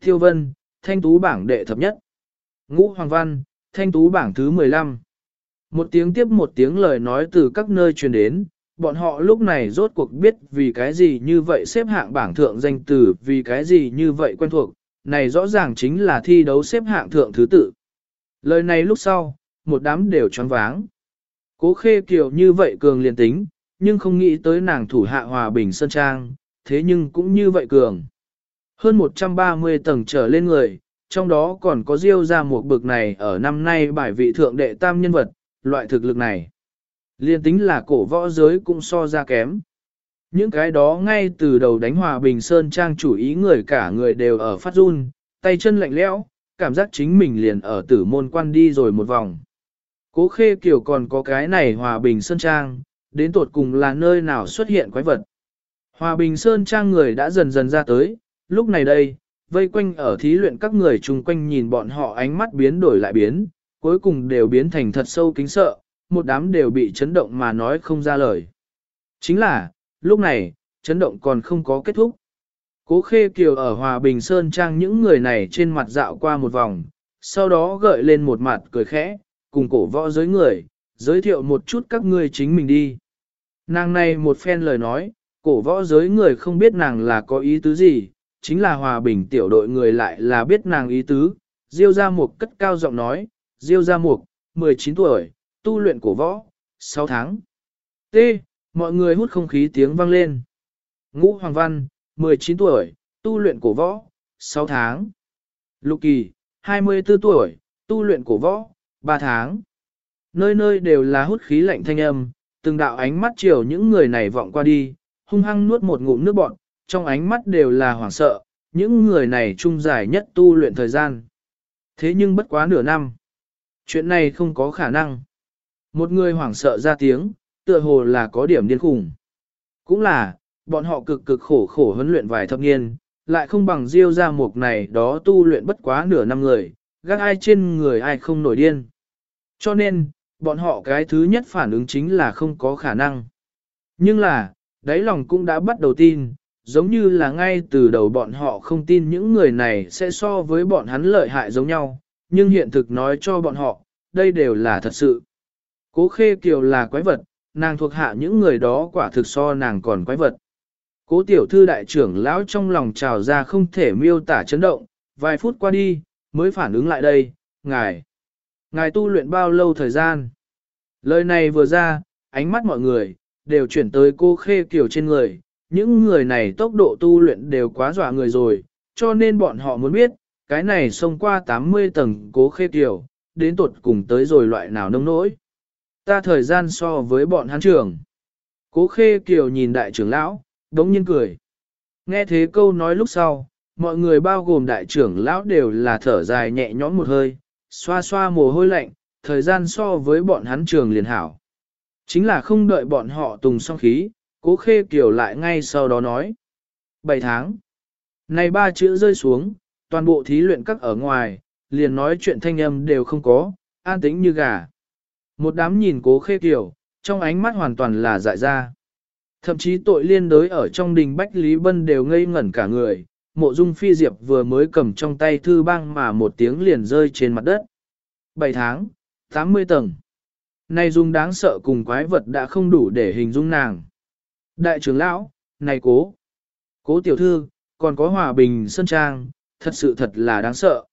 Thiêu vân, thanh tú bảng đệ thập nhất. Ngũ Hoàng Văn, thanh tú bảng thứ 15. Một tiếng tiếp một tiếng lời nói từ các nơi truyền đến, bọn họ lúc này rốt cuộc biết vì cái gì như vậy xếp hạng bảng thượng danh từ vì cái gì như vậy quen thuộc, này rõ ràng chính là thi đấu xếp hạng thượng thứ tự. Lời này lúc sau, một đám đều choáng váng. Cố khê kiều như vậy cường liền tính, nhưng không nghĩ tới nàng thủ hạ hòa bình sơn trang, thế nhưng cũng như vậy cường. Hơn 130 tầng trở lên người, trong đó còn có diêu ra một bực này ở năm nay bài vị thượng đệ tam nhân vật, loại thực lực này. Liên tính là cổ võ giới cũng so ra kém. Những cái đó ngay từ đầu đánh hòa bình sơn trang chủ ý người cả người đều ở phát run, tay chân lạnh lẽo, cảm giác chính mình liền ở tử môn quan đi rồi một vòng. Cố khê kiểu còn có cái này hòa bình sơn trang, đến tột cùng là nơi nào xuất hiện quái vật. Hòa bình sơn trang người đã dần dần ra tới, lúc này đây, vây quanh ở thí luyện các người chung quanh nhìn bọn họ ánh mắt biến đổi lại biến, cuối cùng đều biến thành thật sâu kính sợ, một đám đều bị chấn động mà nói không ra lời. Chính là, lúc này, chấn động còn không có kết thúc. Cố Khê Kiều ở Hòa Bình Sơn Trang những người này trên mặt dạo qua một vòng, sau đó gợi lên một mặt cười khẽ, cùng cổ võ giới người, giới thiệu một chút các ngươi chính mình đi. Nàng này một phen lời nói, cổ võ giới người không biết nàng là có ý tứ gì, chính là hòa bình tiểu đội người lại là biết nàng ý tứ. Diêu Gia Mục cất cao giọng nói, Diêu Gia Mục, 19 tuổi, tu luyện cổ võ, 6 tháng. T. Mọi người hút không khí tiếng vang lên. Ngũ Hoàng Văn, 19 tuổi, tu luyện cổ võ, 6 tháng. Lục Kỳ, 24 tuổi, tu luyện cổ võ, Ba tháng. Nơi nơi đều là hút khí lạnh thanh âm, từng đạo ánh mắt chiều những người này vọng qua đi, hung hăng nuốt một ngụm nước bọn, trong ánh mắt đều là hoảng sợ, những người này trung dài nhất tu luyện thời gian. Thế nhưng bất quá nửa năm. Chuyện này không có khả năng. Một người hoảng sợ ra tiếng, tựa hồ là có điểm điên khủng. Cũng là, bọn họ cực cực khổ khổ huấn luyện vài thập niên, lại không bằng diêu ra một này đó tu luyện bất quá nửa năm người, gác ai trên người ai không nổi điên. Cho nên, bọn họ cái thứ nhất phản ứng chính là không có khả năng. Nhưng là, đáy lòng cũng đã bắt đầu tin, giống như là ngay từ đầu bọn họ không tin những người này sẽ so với bọn hắn lợi hại giống nhau, nhưng hiện thực nói cho bọn họ, đây đều là thật sự. Cố khê kiều là quái vật, nàng thuộc hạ những người đó quả thực so nàng còn quái vật. Cố tiểu thư đại trưởng lão trong lòng trào ra không thể miêu tả chấn động, vài phút qua đi, mới phản ứng lại đây, ngài. Ngài tu luyện bao lâu thời gian? Lời này vừa ra, ánh mắt mọi người, đều chuyển tới cô khê kiểu trên người. Những người này tốc độ tu luyện đều quá dọa người rồi, cho nên bọn họ muốn biết, cái này xông qua 80 tầng cố khê kiểu, đến tuột cùng tới rồi loại nào nông nỗi. Ta thời gian so với bọn hắn trưởng. Cố khê kiều nhìn đại trưởng lão, đống nhiên cười. Nghe thế câu nói lúc sau, mọi người bao gồm đại trưởng lão đều là thở dài nhẹ nhõm một hơi, xoa xoa mồ hôi lạnh, thời gian so với bọn hắn trường liền hảo. Chính là không đợi bọn họ tùng xong khí, cố khê kiểu lại ngay sau đó nói. 7 tháng. Này ba chữ rơi xuống, toàn bộ thí luyện các ở ngoài, liền nói chuyện thanh âm đều không có, an tĩnh như gà. Một đám nhìn cố khê kiểu, trong ánh mắt hoàn toàn là dại ra. Thậm chí tội liên đới ở trong đình Bách Lý Bân đều ngây ngẩn cả người, mộ dung phi diệp vừa mới cầm trong tay thư băng mà một tiếng liền rơi trên mặt đất. 7 tháng, 80 tầng. Này dung đáng sợ cùng quái vật đã không đủ để hình dung nàng. Đại trưởng lão, này cố, cố tiểu thư, còn có hòa bình sân trang, thật sự thật là đáng sợ.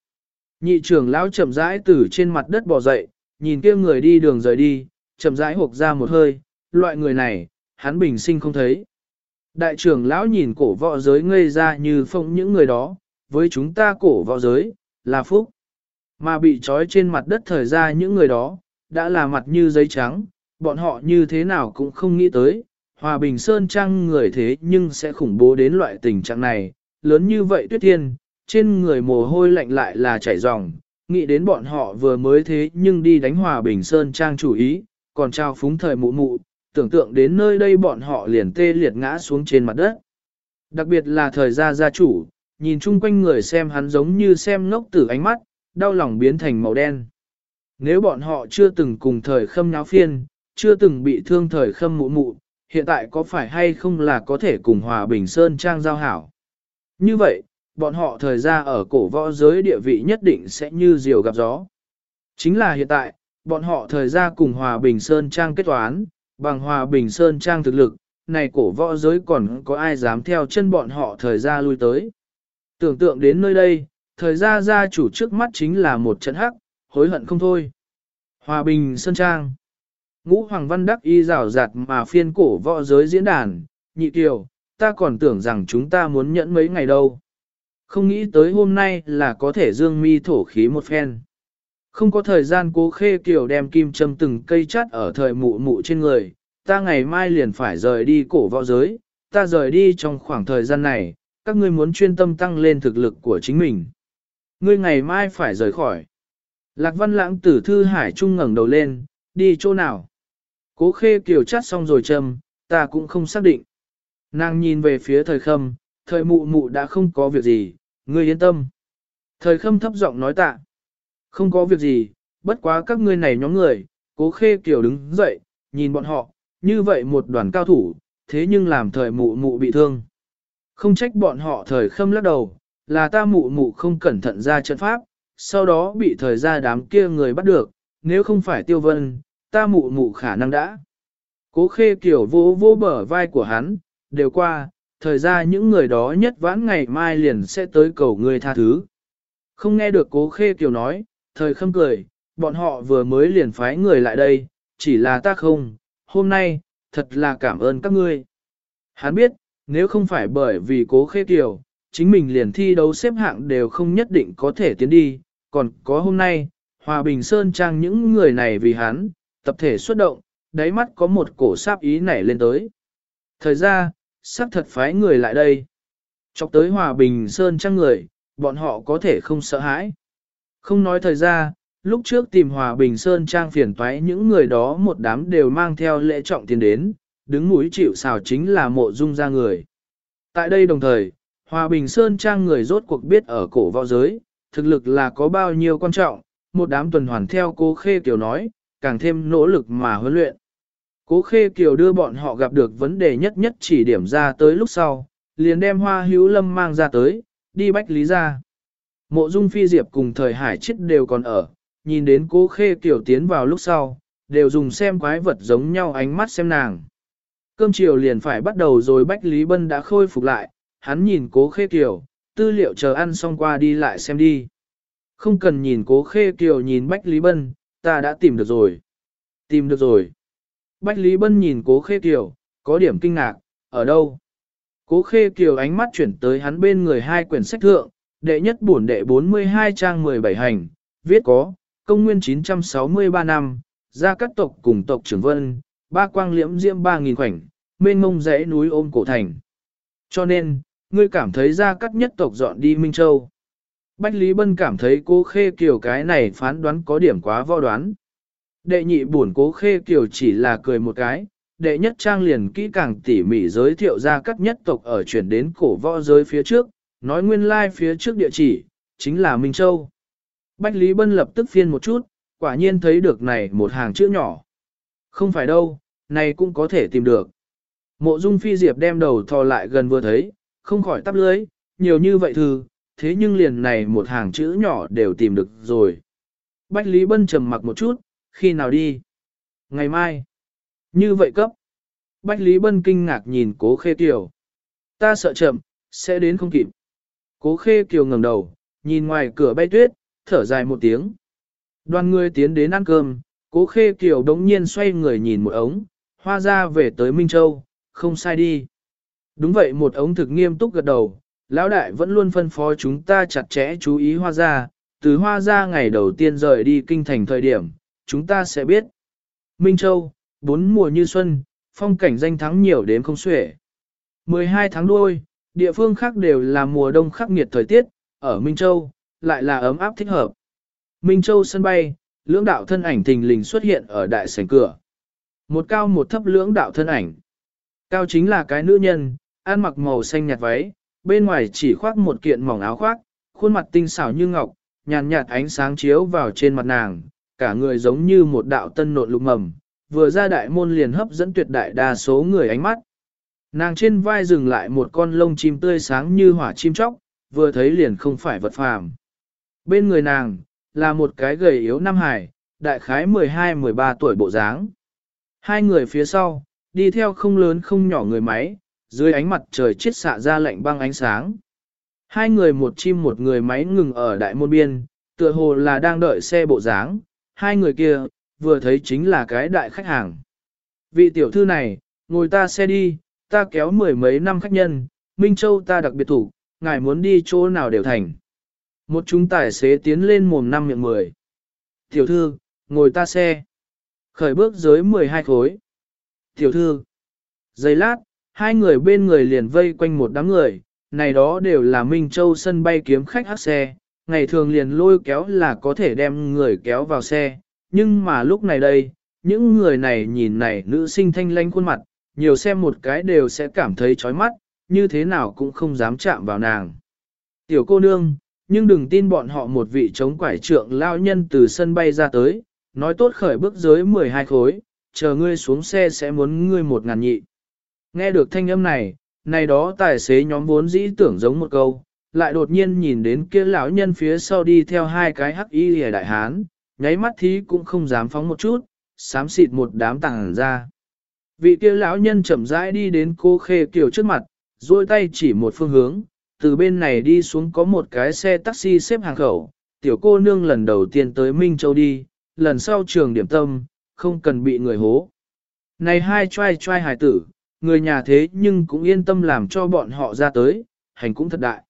Nhị trưởng lão chậm rãi từ trên mặt đất bò dậy, nhìn kia người đi đường rời đi, chậm rãi hộp ra một hơi, loại người này, hắn bình sinh không thấy. Đại trưởng lão nhìn cổ võ giới ngây ra như phong những người đó, với chúng ta cổ võ giới, là phúc. Mà bị trói trên mặt đất thời ra những người đó, đã là mặt như giấy trắng, bọn họ như thế nào cũng không nghĩ tới. Hòa Bình Sơn Trăng người thế nhưng sẽ khủng bố đến loại tình trạng này, lớn như vậy tuyết thiên, trên người mồ hôi lạnh lại là chảy ròng, nghĩ đến bọn họ vừa mới thế nhưng đi đánh Hòa Bình Sơn Trang chủ ý, còn trao phúng thời mụ mụ, tưởng tượng đến nơi đây bọn họ liền tê liệt ngã xuống trên mặt đất. Đặc biệt là thời gia gia chủ, nhìn chung quanh người xem hắn giống như xem ngốc tử ánh mắt, đau lòng biến thành màu đen. Nếu bọn họ chưa từng cùng thời khâm nháo phiên, chưa từng bị thương thời khâm mụ mụ, hiện tại có phải hay không là có thể cùng Hòa Bình Sơn Trang giao hảo. Như vậy, bọn họ thời gian ở cổ võ giới địa vị nhất định sẽ như diều gặp gió. Chính là hiện tại, bọn họ thời gian cùng Hòa Bình Sơn Trang kết toán, bằng Hòa Bình Sơn Trang thực lực, này cổ võ giới còn có ai dám theo chân bọn họ thời gian lui tới. Tưởng tượng đến nơi đây, thời gian gia chủ trước mắt chính là một trận hắc, hối hận không thôi. Hòa Bình Sơn Trang Ngũ Hoàng Văn Đắc y rào rạt mà phiên cổ võ giới diễn đàn, nhị kiều, ta còn tưởng rằng chúng ta muốn nhẫn mấy ngày đâu. Không nghĩ tới hôm nay là có thể dương mi thổ khí một phen. Không có thời gian cố khê kiều đem kim châm từng cây chát ở thời mụ mụ trên người, ta ngày mai liền phải rời đi cổ võ giới, ta rời đi trong khoảng thời gian này, các ngươi muốn chuyên tâm tăng lên thực lực của chính mình. Ngươi ngày mai phải rời khỏi. Lạc văn lãng tử thư hải trung ngẩng đầu lên, đi chỗ nào? Cố khê kiều chát xong rồi châm, ta cũng không xác định. Nàng nhìn về phía thời khâm, thời mụ mụ đã không có việc gì, ngươi yên tâm. Thời khâm thấp giọng nói tạ. Không có việc gì, bất quá các ngươi này nhóm người, cố khê kiểu đứng dậy, nhìn bọn họ, như vậy một đoàn cao thủ, thế nhưng làm thời mụ mụ bị thương. Không trách bọn họ thời khâm lắc đầu, là ta mụ mụ không cẩn thận ra trận pháp, sau đó bị thời gia đám kia người bắt được, nếu không phải tiêu vân, ta mụ mụ khả năng đã. Cố khê kiểu vô vô bờ vai của hắn, đều qua, thời ra những người đó nhất vãn ngày mai liền sẽ tới cầu người tha thứ. Không nghe được cố khê kiểu nói, thời khâm cười, bọn họ vừa mới liền phái người lại đây, chỉ là ta không, hôm nay, thật là cảm ơn các ngươi. Hắn biết, nếu không phải bởi vì cố khê kiểu, chính mình liền thi đấu xếp hạng đều không nhất định có thể tiến đi, còn có hôm nay, Hòa Bình Sơn Trang những người này vì hắn, tập thể xuất động, đáy mắt có một cổ sáp ý nảy lên tới. Thời ra, sắp thật phái người lại đây. Chọc tới Hòa Bình Sơn Trang người, bọn họ có thể không sợ hãi. Không nói thời ra, lúc trước tìm Hòa Bình Sơn Trang phiền toái những người đó một đám đều mang theo lễ trọng tiền đến, đứng mũi chịu xào chính là mộ dung ra người. Tại đây đồng thời, Hòa Bình Sơn Trang người rốt cuộc biết ở cổ võ giới, thực lực là có bao nhiêu quan trọng, một đám tuần hoàn theo cố khê kiểu nói, càng thêm nỗ lực mà huấn luyện. Cố khê kiều đưa bọn họ gặp được vấn đề nhất nhất chỉ điểm ra tới lúc sau, liền đem hoa hữu lâm mang ra tới, đi bách lý ra. Mộ dung phi diệp cùng thời hải chết đều còn ở, nhìn đến cố khê kiều tiến vào lúc sau, đều dùng xem quái vật giống nhau ánh mắt xem nàng. Cơm chiều liền phải bắt đầu rồi Bách Lý Bân đã khôi phục lại, hắn nhìn cố khê kiều, tư liệu chờ ăn xong qua đi lại xem đi. Không cần nhìn cố khê kiều nhìn Bách Lý Bân, ta đã tìm được rồi. Tìm được rồi. Bách Lý Bân nhìn cố khê kiều, có điểm kinh ngạc, ở đâu? Cố khê kiều ánh mắt chuyển tới hắn bên người hai quyển sách thượng, đệ nhất bổn đệ 42 trang 17 hành, viết có, công nguyên 963 năm, gia các tộc cùng tộc trưởng vân, ba quang liễm diễm 3.000 khoảnh, mênh mông dãy núi ôm cổ thành. Cho nên, ngươi cảm thấy gia các nhất tộc dọn đi Minh Châu. Bách Lý Bân cảm thấy cô khê kiều cái này phán đoán có điểm quá vo đoán. Đệ nhị buồn cố khê kiều chỉ là cười một cái, đệ nhất trang liền kỹ càng tỉ mỉ giới thiệu ra các nhất tộc ở chuyển đến cổ võ giới phía trước, nói nguyên lai like phía trước địa chỉ, chính là Minh Châu. Bách Lý Bân lập tức phiên một chút, quả nhiên thấy được này một hàng chữ nhỏ. Không phải đâu, này cũng có thể tìm được. Mộ Dung Phi Diệp đem đầu thò lại gần vừa thấy, không khỏi tắp lưới, nhiều như vậy thư, thế nhưng liền này một hàng chữ nhỏ đều tìm được rồi. Bách Lý Bân trầm mặc một chút, khi nào đi? Ngày mai. Như vậy cấp. Bách Lý Bân kinh ngạc nhìn cố khê tiểu, Ta sợ chậm, sẽ đến không kịp. Cố khê kiều ngẩng đầu, nhìn ngoài cửa bay tuyết, thở dài một tiếng. Đoàn người tiến đến ăn cơm, cố khê kiều đống nhiên xoay người nhìn một ống, hoa ra về tới Minh Châu, không sai đi. Đúng vậy một ống thực nghiêm túc gật đầu, lão đại vẫn luôn phân phó chúng ta chặt chẽ chú ý hoa ra, từ hoa ra ngày đầu tiên rời đi kinh thành thời điểm, chúng ta sẽ biết. Minh Châu, bốn mùa như xuân, phong cảnh danh thắng nhiều đến không xuể. 12 tháng đuôi, địa phương khác đều là mùa đông khắc nghiệt thời tiết, ở Minh Châu, lại là ấm áp thích hợp. Minh Châu sân bay, lưỡng đạo thân ảnh thình lình xuất hiện ở đại sảnh cửa. Một cao một thấp lưỡng đạo thân ảnh. Cao chính là cái nữ nhân, ăn mặc màu xanh nhạt váy, bên ngoài chỉ khoác một kiện mỏng áo khoác, khuôn mặt tinh xảo như ngọc, nhàn nhạt ánh sáng chiếu vào trên mặt nàng, cả người giống như một đạo tân nộn lục mầm, vừa ra đại môn liền hấp dẫn tuyệt đại đa số người ánh mắt. Nàng trên vai dừng lại một con lông chim tươi sáng như hỏa chim chóc, vừa thấy liền không phải vật phàm. Bên người nàng, là một cái gầy yếu nam hải, đại khái 12-13 tuổi bộ dáng. Hai người phía sau, đi theo không lớn không nhỏ người máy, dưới ánh mặt trời chiết xạ ra lạnh băng ánh sáng. Hai người một chim một người máy ngừng ở đại môn biên, tựa hồ là đang đợi xe bộ dáng, hai người kia, vừa thấy chính là cái đại khách hàng. Vị tiểu thư này, ngồi ta xe đi, ta kéo mười mấy năm khách nhân, Minh Châu ta đặc biệt thủ, ngài muốn đi chỗ nào đều thành. Một chúng tài xế tiến lên mồm năm miệng mười. Tiểu thư, ngồi ta xe. Khởi bước dưới 12 khối. Tiểu thư. Giây lát, hai người bên người liền vây quanh một đám người, này đó đều là Minh Châu sân bay kiếm khách hát xe, ngày thường liền lôi kéo là có thể đem người kéo vào xe, nhưng mà lúc này đây, những người này nhìn này nữ sinh thanh lanh khuôn mặt, nhiều xem một cái đều sẽ cảm thấy chói mắt, như thế nào cũng không dám chạm vào nàng. Tiểu cô nương, nhưng đừng tin bọn họ một vị chống quải trượng lao nhân từ sân bay ra tới, nói tốt khởi bước giới 12 khối, chờ ngươi xuống xe sẽ muốn ngươi một ngàn nhị. Nghe được thanh âm này, này đó tài xế nhóm vốn dĩ tưởng giống một câu, lại đột nhiên nhìn đến kia lão nhân phía sau đi theo hai cái hắc y lìa đại hán, nháy mắt thí cũng không dám phóng một chút, xám xịt một đám tàng ra. Vị kia lão nhân chậm rãi đi đến cô khê kiều trước mặt, duỗi tay chỉ một phương hướng, từ bên này đi xuống có một cái xe taxi xếp hàng khẩu, tiểu cô nương lần đầu tiên tới Minh Châu đi, lần sau trường điểm tâm, không cần bị người hố. Này hai trai trai hài tử, người nhà thế nhưng cũng yên tâm làm cho bọn họ ra tới, hành cũng thật đại.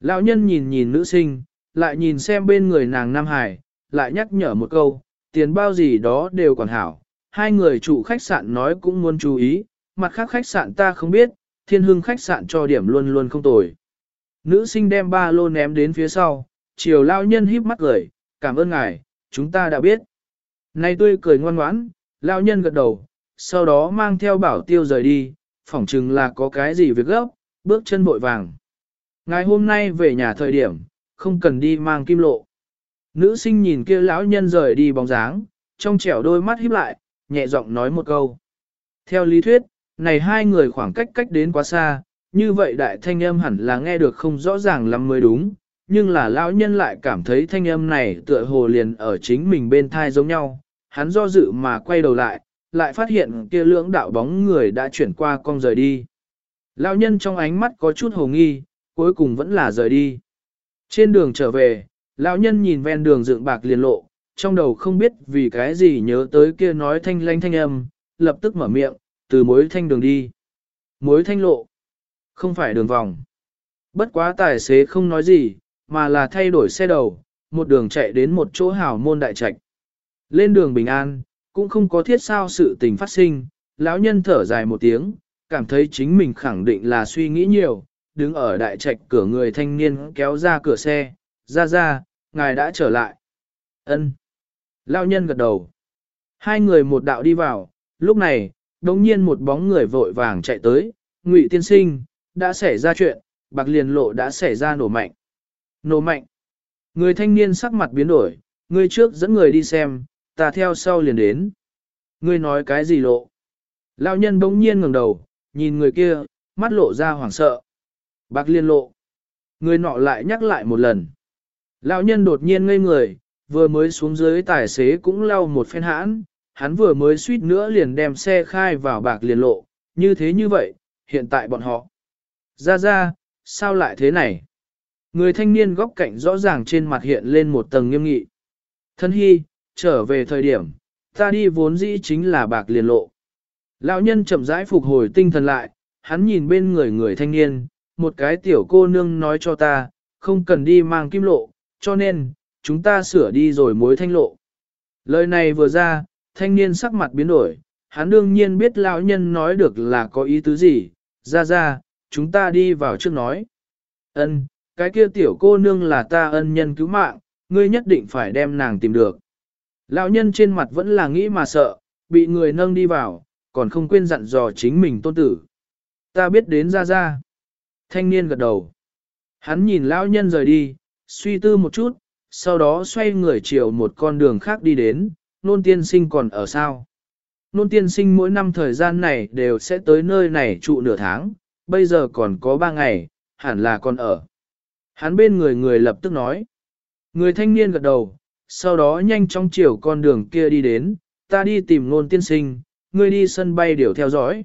Lão nhân nhìn nhìn nữ sinh, lại nhìn xem bên người nàng Nam Hải, lại nhắc nhở một câu, tiền bao gì đó đều còn hảo. Hai người chủ khách sạn nói cũng muốn chú ý, mặt khác khách sạn ta không biết, thiên hưng khách sạn cho điểm luôn luôn không tồi. Nữ sinh đem ba lô ném đến phía sau, chiều lao nhân híp mắt cười, cảm ơn ngài, chúng ta đã biết. nay tươi cười ngoan ngoãn, lao nhân gật đầu, sau đó mang theo bảo tiêu rời đi, phỏng chừng là có cái gì việc gấp, bước chân bội vàng. Ngày hôm nay về nhà thời điểm, không cần đi mang kim lộ. Nữ sinh nhìn kia lão nhân rời đi bóng dáng, trong trẻo đôi mắt híp lại, nhẹ giọng nói một câu. Theo lý thuyết, này hai người khoảng cách cách đến quá xa, như vậy đại thanh âm hẳn là nghe được không rõ ràng lắm mới đúng, nhưng là lão nhân lại cảm thấy thanh âm này tựa hồ liền ở chính mình bên thai giống nhau, hắn do dự mà quay đầu lại, lại phát hiện kia lưỡng đạo bóng người đã chuyển qua con rời đi. Lão nhân trong ánh mắt có chút hồ nghi, cuối cùng vẫn là rời đi. Trên đường trở về, lão nhân nhìn ven đường dựng bạc liền lộ, trong đầu không biết vì cái gì nhớ tới kia nói thanh lanh thanh âm, lập tức mở miệng, từ mối thanh đường đi. Mối thanh lộ, không phải đường vòng. Bất quá tài xế không nói gì, mà là thay đổi xe đầu, một đường chạy đến một chỗ hảo môn đại trạch. Lên đường bình an, cũng không có thiết sao sự tình phát sinh, lão nhân thở dài một tiếng, cảm thấy chính mình khẳng định là suy nghĩ nhiều, đứng ở đại trạch cửa người thanh niên kéo ra cửa xe, ra ra, ngài đã trở lại. ân Lão nhân gật đầu. Hai người một đạo đi vào, lúc này, đống nhiên một bóng người vội vàng chạy tới, ngụy tiên sinh, đã xảy ra chuyện, bạc liền lộ đã xảy ra nổ mạnh. Nổ mạnh. Người thanh niên sắc mặt biến đổi, người trước dẫn người đi xem, ta theo sau liền đến. Người nói cái gì lộ? Lão nhân bỗng nhiên ngẩng đầu, nhìn người kia, mắt lộ ra hoảng sợ. Bạc liên lộ. Người nọ lại nhắc lại một lần. Lão nhân đột nhiên ngây người, vừa mới xuống dưới tài xế cũng lau một phen hãn, hắn vừa mới suýt nữa liền đem xe khai vào bạc liền lộ, như thế như vậy, hiện tại bọn họ. Ra ra, sao lại thế này? Người thanh niên góc cạnh rõ ràng trên mặt hiện lên một tầng nghiêm nghị. Thân hy, trở về thời điểm, ta đi vốn dĩ chính là bạc liền lộ. Lão nhân chậm rãi phục hồi tinh thần lại, hắn nhìn bên người người thanh niên, một cái tiểu cô nương nói cho ta, không cần đi mang kim lộ, cho nên, chúng ta sửa đi rồi mối thanh lộ. Lời này vừa ra, thanh niên sắc mặt biến đổi, hắn đương nhiên biết lão nhân nói được là có ý tứ gì, ra ra, chúng ta đi vào trước nói. Ân, cái kia tiểu cô nương là ta ân nhân cứu mạng, ngươi nhất định phải đem nàng tìm được. Lão nhân trên mặt vẫn là nghĩ mà sợ, bị người nâng đi vào, còn không quên dặn dò chính mình tôn tử. Ta biết đến ra ra. Thanh niên gật đầu. Hắn nhìn lão nhân rời đi, suy tư một chút, sau đó xoay người chiều một con đường khác đi đến, nôn tiên sinh còn ở sao. Nôn tiên sinh mỗi năm thời gian này đều sẽ tới nơi này trụ nửa tháng, bây giờ còn có ba ngày, hẳn là còn ở. Hắn bên người người lập tức nói. Người thanh niên gật đầu, sau đó nhanh chóng chiều con đường kia đi đến, ta đi tìm nôn tiên sinh, ngươi đi sân bay điều theo dõi.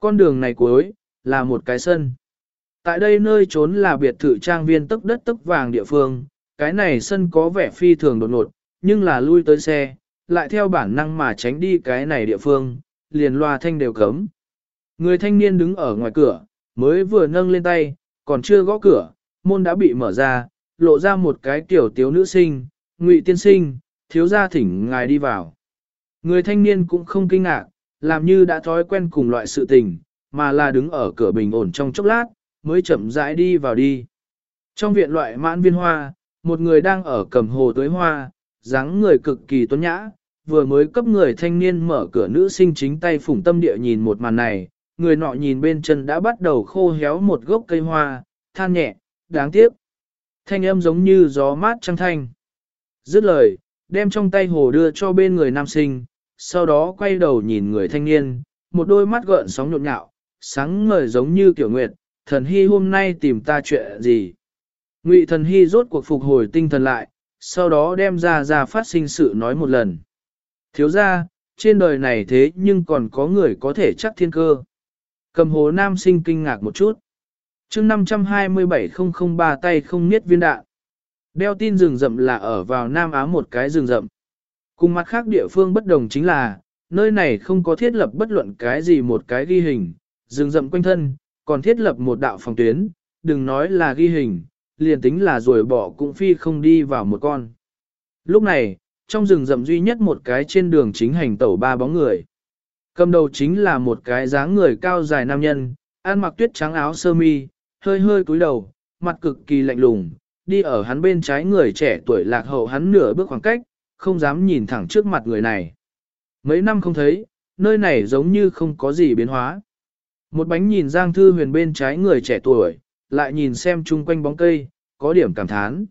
Con đường này cuối, là một cái sân. Tại đây nơi trốn là biệt thự trang viên tức đất tức vàng địa phương, cái này sân có vẻ phi thường đột ngột, nhưng là lui tới xe, lại theo bản năng mà tránh đi cái này địa phương, liền loa thanh đều cấm. Người thanh niên đứng ở ngoài cửa, mới vừa nâng lên tay, còn chưa gõ cửa, môn đã bị mở ra, lộ ra một cái tiểu tiếu nữ sinh, ngụy tiên sinh, thiếu gia thỉnh ngài đi vào. Người thanh niên cũng không kinh ngạc, làm như đã thói quen cùng loại sự tình, mà là đứng ở cửa bình ổn trong chốc lát, mới chậm rãi đi vào đi. Trong viện loại mãn viên hoa, một người đang ở cầm hồ tưới hoa, dáng người cực kỳ tuấn nhã, vừa mới cấp người thanh niên mở cửa nữ sinh chính tay phủng tâm địa nhìn một màn này, người nọ nhìn bên chân đã bắt đầu khô héo một gốc cây hoa, than nhẹ, đáng tiếc. Thanh âm giống như gió mát trăng thanh. Dứt lời, đem trong tay hồ đưa cho bên người nam sinh, sau đó quay đầu nhìn người thanh niên, một đôi mắt gợn sóng nhộn nhạo, sáng ngời giống như tiểu nguyệt, thần hy hôm nay tìm ta chuyện gì. Ngụy thần hy rốt cuộc phục hồi tinh thần lại, sau đó đem ra ra phát sinh sự nói một lần. Thiếu ra, trên đời này thế nhưng còn có người có thể chắc thiên cơ. Cầm hồ nam sinh kinh ngạc một chút. chương 527003 tay không niết viên đạn. Đeo tin rừng rậm là ở vào Nam Á một cái rừng rậm. Cùng mặt khác địa phương bất đồng chính là, nơi này không có thiết lập bất luận cái gì một cái ghi hình, rừng rậm quanh thân, còn thiết lập một đạo phòng tuyến, đừng nói là ghi hình, liền tính là rồi bỏ cũng phi không đi vào một con. Lúc này, trong rừng rậm duy nhất một cái trên đường chính hành tẩu ba bóng người. Cầm đầu chính là một cái dáng người cao dài nam nhân, ăn mặc tuyết trắng áo sơ mi, hơi hơi cúi đầu, mặt cực kỳ lạnh lùng, đi ở hắn bên trái người trẻ tuổi lạc hậu hắn nửa bước khoảng cách, không dám nhìn thẳng trước mặt người này. Mấy năm không thấy, nơi này giống như không có gì biến hóa. Một bánh nhìn Giang Thư Huyền bên trái người trẻ tuổi, lại nhìn xem chung quanh bóng cây, có điểm cảm thán.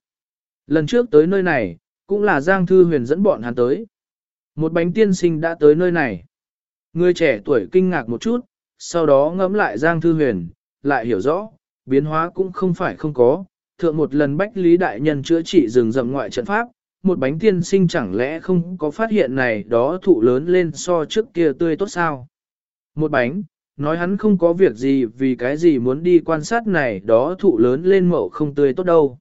Lần trước tới nơi này, cũng là Giang Thư Huyền dẫn bọn hắn tới. Một bánh tiên sinh đã tới nơi này. Người trẻ tuổi kinh ngạc một chút, sau đó ngẫm lại Giang Thư Huyền, lại hiểu rõ, biến hóa cũng không phải không có. Thượng một lần Bách Lý Đại Nhân chữa trị rừng rậm ngoại trận pháp, một bánh tiên sinh chẳng lẽ không có phát hiện này đó thụ lớn lên so trước kia tươi tốt sao? Một bánh, nói hắn không có việc gì vì cái gì muốn đi quan sát này đó thụ lớn lên mậu không tươi tốt đâu.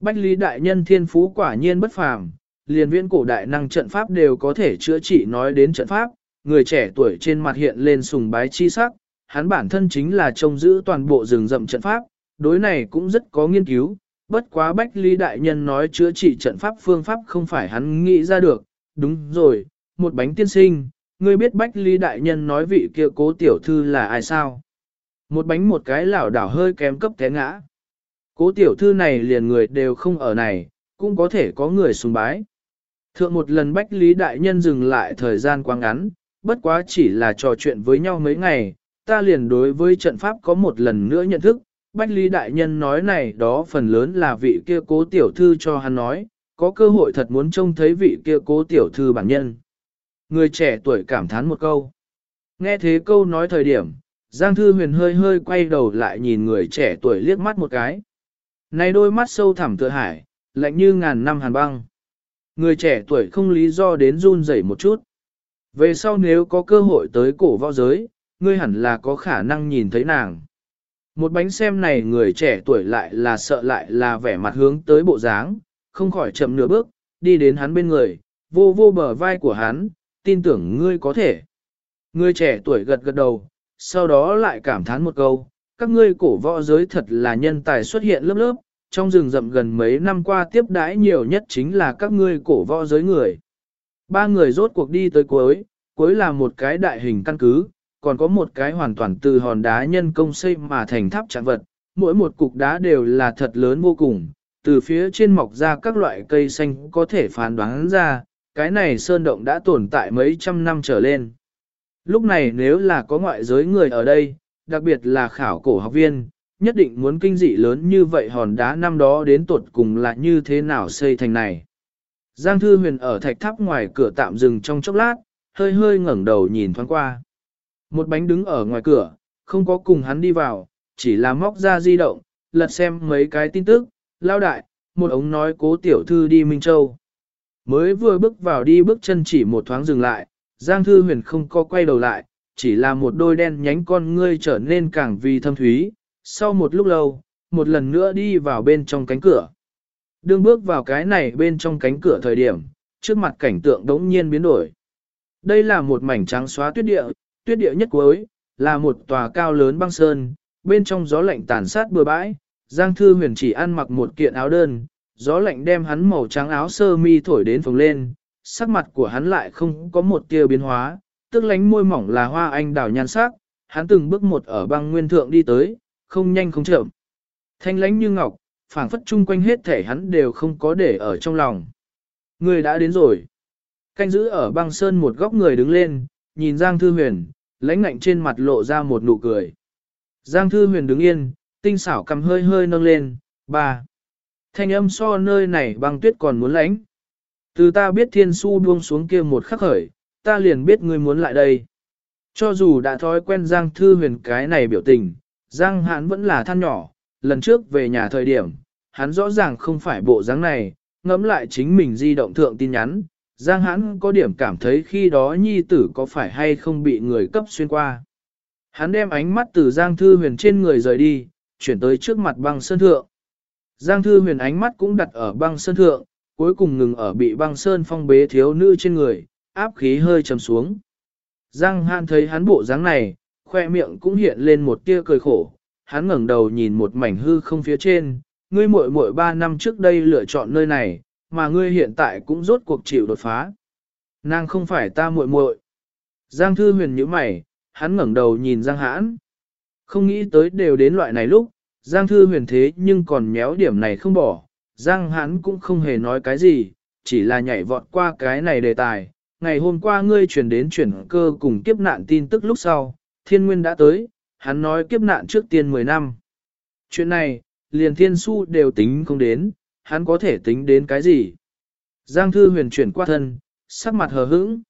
Bách Lý Đại Nhân thiên phú quả nhiên bất phàm, liền viễn cổ đại năng trận pháp đều có thể chữa trị nói đến trận pháp, người trẻ tuổi trên mặt hiện lên sùng bái chi sắc, hắn bản thân chính là trông giữ toàn bộ rừng rậm trận pháp, đối này cũng rất có nghiên cứu, bất quá Bách Lý Đại Nhân nói chữa trị trận pháp phương pháp không phải hắn nghĩ ra được, đúng rồi, một bánh tiên sinh, ngươi biết Bách Lý Đại Nhân nói vị kia cố tiểu thư là ai sao? Một bánh một cái lảo đảo hơi kém cấp té ngã. Cố tiểu thư này liền người đều không ở này, cũng có thể có người sùng bái. Thượng một lần Bách Lý Đại Nhân dừng lại thời gian quá ngắn, bất quá chỉ là trò chuyện với nhau mấy ngày, ta liền đối với trận pháp có một lần nữa nhận thức. Bách Lý Đại Nhân nói này đó phần lớn là vị kia cố tiểu thư cho hắn nói, có cơ hội thật muốn trông thấy vị kia cố tiểu thư bản nhân. Người trẻ tuổi cảm thán một câu. Nghe thế câu nói thời điểm, Giang Thư Huyền hơi hơi quay đầu lại nhìn người trẻ tuổi liếc mắt một cái. Này đôi mắt sâu thẳm tựa hải, lạnh như ngàn năm hàn băng. Người trẻ tuổi không lý do đến run rẩy một chút. Về sau nếu có cơ hội tới cổ võ giới, ngươi hẳn là có khả năng nhìn thấy nàng. Một bánh xem này người trẻ tuổi lại là sợ lại là vẻ mặt hướng tới bộ dáng, không khỏi chậm nửa bước, đi đến hắn bên người, vô vô bờ vai của hắn, tin tưởng ngươi có thể. ngươi trẻ tuổi gật gật đầu, sau đó lại cảm thán một câu, các ngươi cổ võ giới thật là nhân tài xuất hiện lớp lớp, trong rừng rậm gần mấy năm qua tiếp đãi nhiều nhất chính là các ngươi cổ võ giới người. Ba người rốt cuộc đi tới cuối, cuối là một cái đại hình căn cứ, còn có một cái hoàn toàn từ hòn đá nhân công xây mà thành tháp trạng vật, mỗi một cục đá đều là thật lớn vô cùng, từ phía trên mọc ra các loại cây xanh có thể phán đoán ra, cái này sơn động đã tồn tại mấy trăm năm trở lên. Lúc này nếu là có ngoại giới người ở đây, đặc biệt là khảo cổ học viên, nhất định muốn kinh dị lớn như vậy hòn đá năm đó đến tuột cùng là như thế nào xây thành này. Giang Thư Huyền ở thạch tháp ngoài cửa tạm dừng trong chốc lát, hơi hơi ngẩng đầu nhìn thoáng qua. Một bánh đứng ở ngoài cửa, không có cùng hắn đi vào, chỉ là móc ra di động, lật xem mấy cái tin tức, lao đại, một ống nói cố tiểu thư đi Minh Châu. Mới vừa bước vào đi bước chân chỉ một thoáng dừng lại, Giang Thư Huyền không có quay đầu lại, chỉ là một đôi đen nhánh con ngươi trở nên càng vì thâm thúy. Sau một lúc lâu, một lần nữa đi vào bên trong cánh cửa. Đương bước vào cái này bên trong cánh cửa thời điểm, trước mặt cảnh tượng đống nhiên biến đổi. Đây là một mảnh trắng xóa tuyết địa, tuyết địa nhất cuối, là một tòa cao lớn băng sơn, bên trong gió lạnh tàn sát bừa bãi, Giang Thư Huyền chỉ ăn mặc một kiện áo đơn, gió lạnh đem hắn màu trắng áo sơ mi thổi đến phồng lên, sắc mặt của hắn lại không có một tia biến hóa, tức lánh môi mỏng là hoa anh đào nhan sắc, hắn từng bước một ở băng nguyên thượng đi tới, không nhanh không chậm. Thanh lánh như ngọc, phảng phất chung quanh hết thể hắn đều không có để ở trong lòng. Người đã đến rồi. Canh giữ ở băng sơn một góc người đứng lên, nhìn Giang Thư Huyền, lãnh ngạnh trên mặt lộ ra một nụ cười. Giang Thư Huyền đứng yên, tinh xảo cầm hơi hơi nâng lên, ba. Thanh âm so nơi này băng tuyết còn muốn lánh. Từ ta biết thiên su buông xuống kia một khắc khởi, ta liền biết ngươi muốn lại đây. Cho dù đã thói quen Giang Thư Huyền cái này biểu tình, Giang Hãn vẫn là than nhỏ, lần trước về nhà thời điểm, hắn rõ ràng không phải bộ dáng này, ngẫm lại chính mình di động thượng tin nhắn, Giang Hãn có điểm cảm thấy khi đó nhi tử có phải hay không bị người cấp xuyên qua. Hắn đem ánh mắt từ Giang Thư Huyền trên người rời đi, chuyển tới trước mặt băng sơn thượng. Giang Thư Huyền ánh mắt cũng đặt ở băng sơn thượng, cuối cùng ngừng ở bị băng sơn phong bế thiếu nữ trên người, áp khí hơi trầm xuống. Giang Hãn thấy hắn bộ dáng này, khoe miệng cũng hiện lên một tia cười khổ, hắn ngẩng đầu nhìn một mảnh hư không phía trên, ngươi muội muội ba năm trước đây lựa chọn nơi này, mà ngươi hiện tại cũng rốt cuộc chịu đột phá. Nàng không phải ta muội muội. Giang Thư Huyền nhíu mày, hắn ngẩng đầu nhìn Giang Hãn. Không nghĩ tới đều đến loại này lúc, Giang Thư Huyền thế nhưng còn méo điểm này không bỏ. Giang Hãn cũng không hề nói cái gì, chỉ là nhảy vọt qua cái này đề tài. Ngày hôm qua ngươi chuyển đến chuyển cơ cùng kiếp nạn tin tức lúc sau, thiên nguyên đã tới, hắn nói kiếp nạn trước tiên 10 năm. Chuyện này, liền thiên su đều tính không đến, hắn có thể tính đến cái gì? Giang thư huyền chuyển qua thân, sắc mặt hờ hững.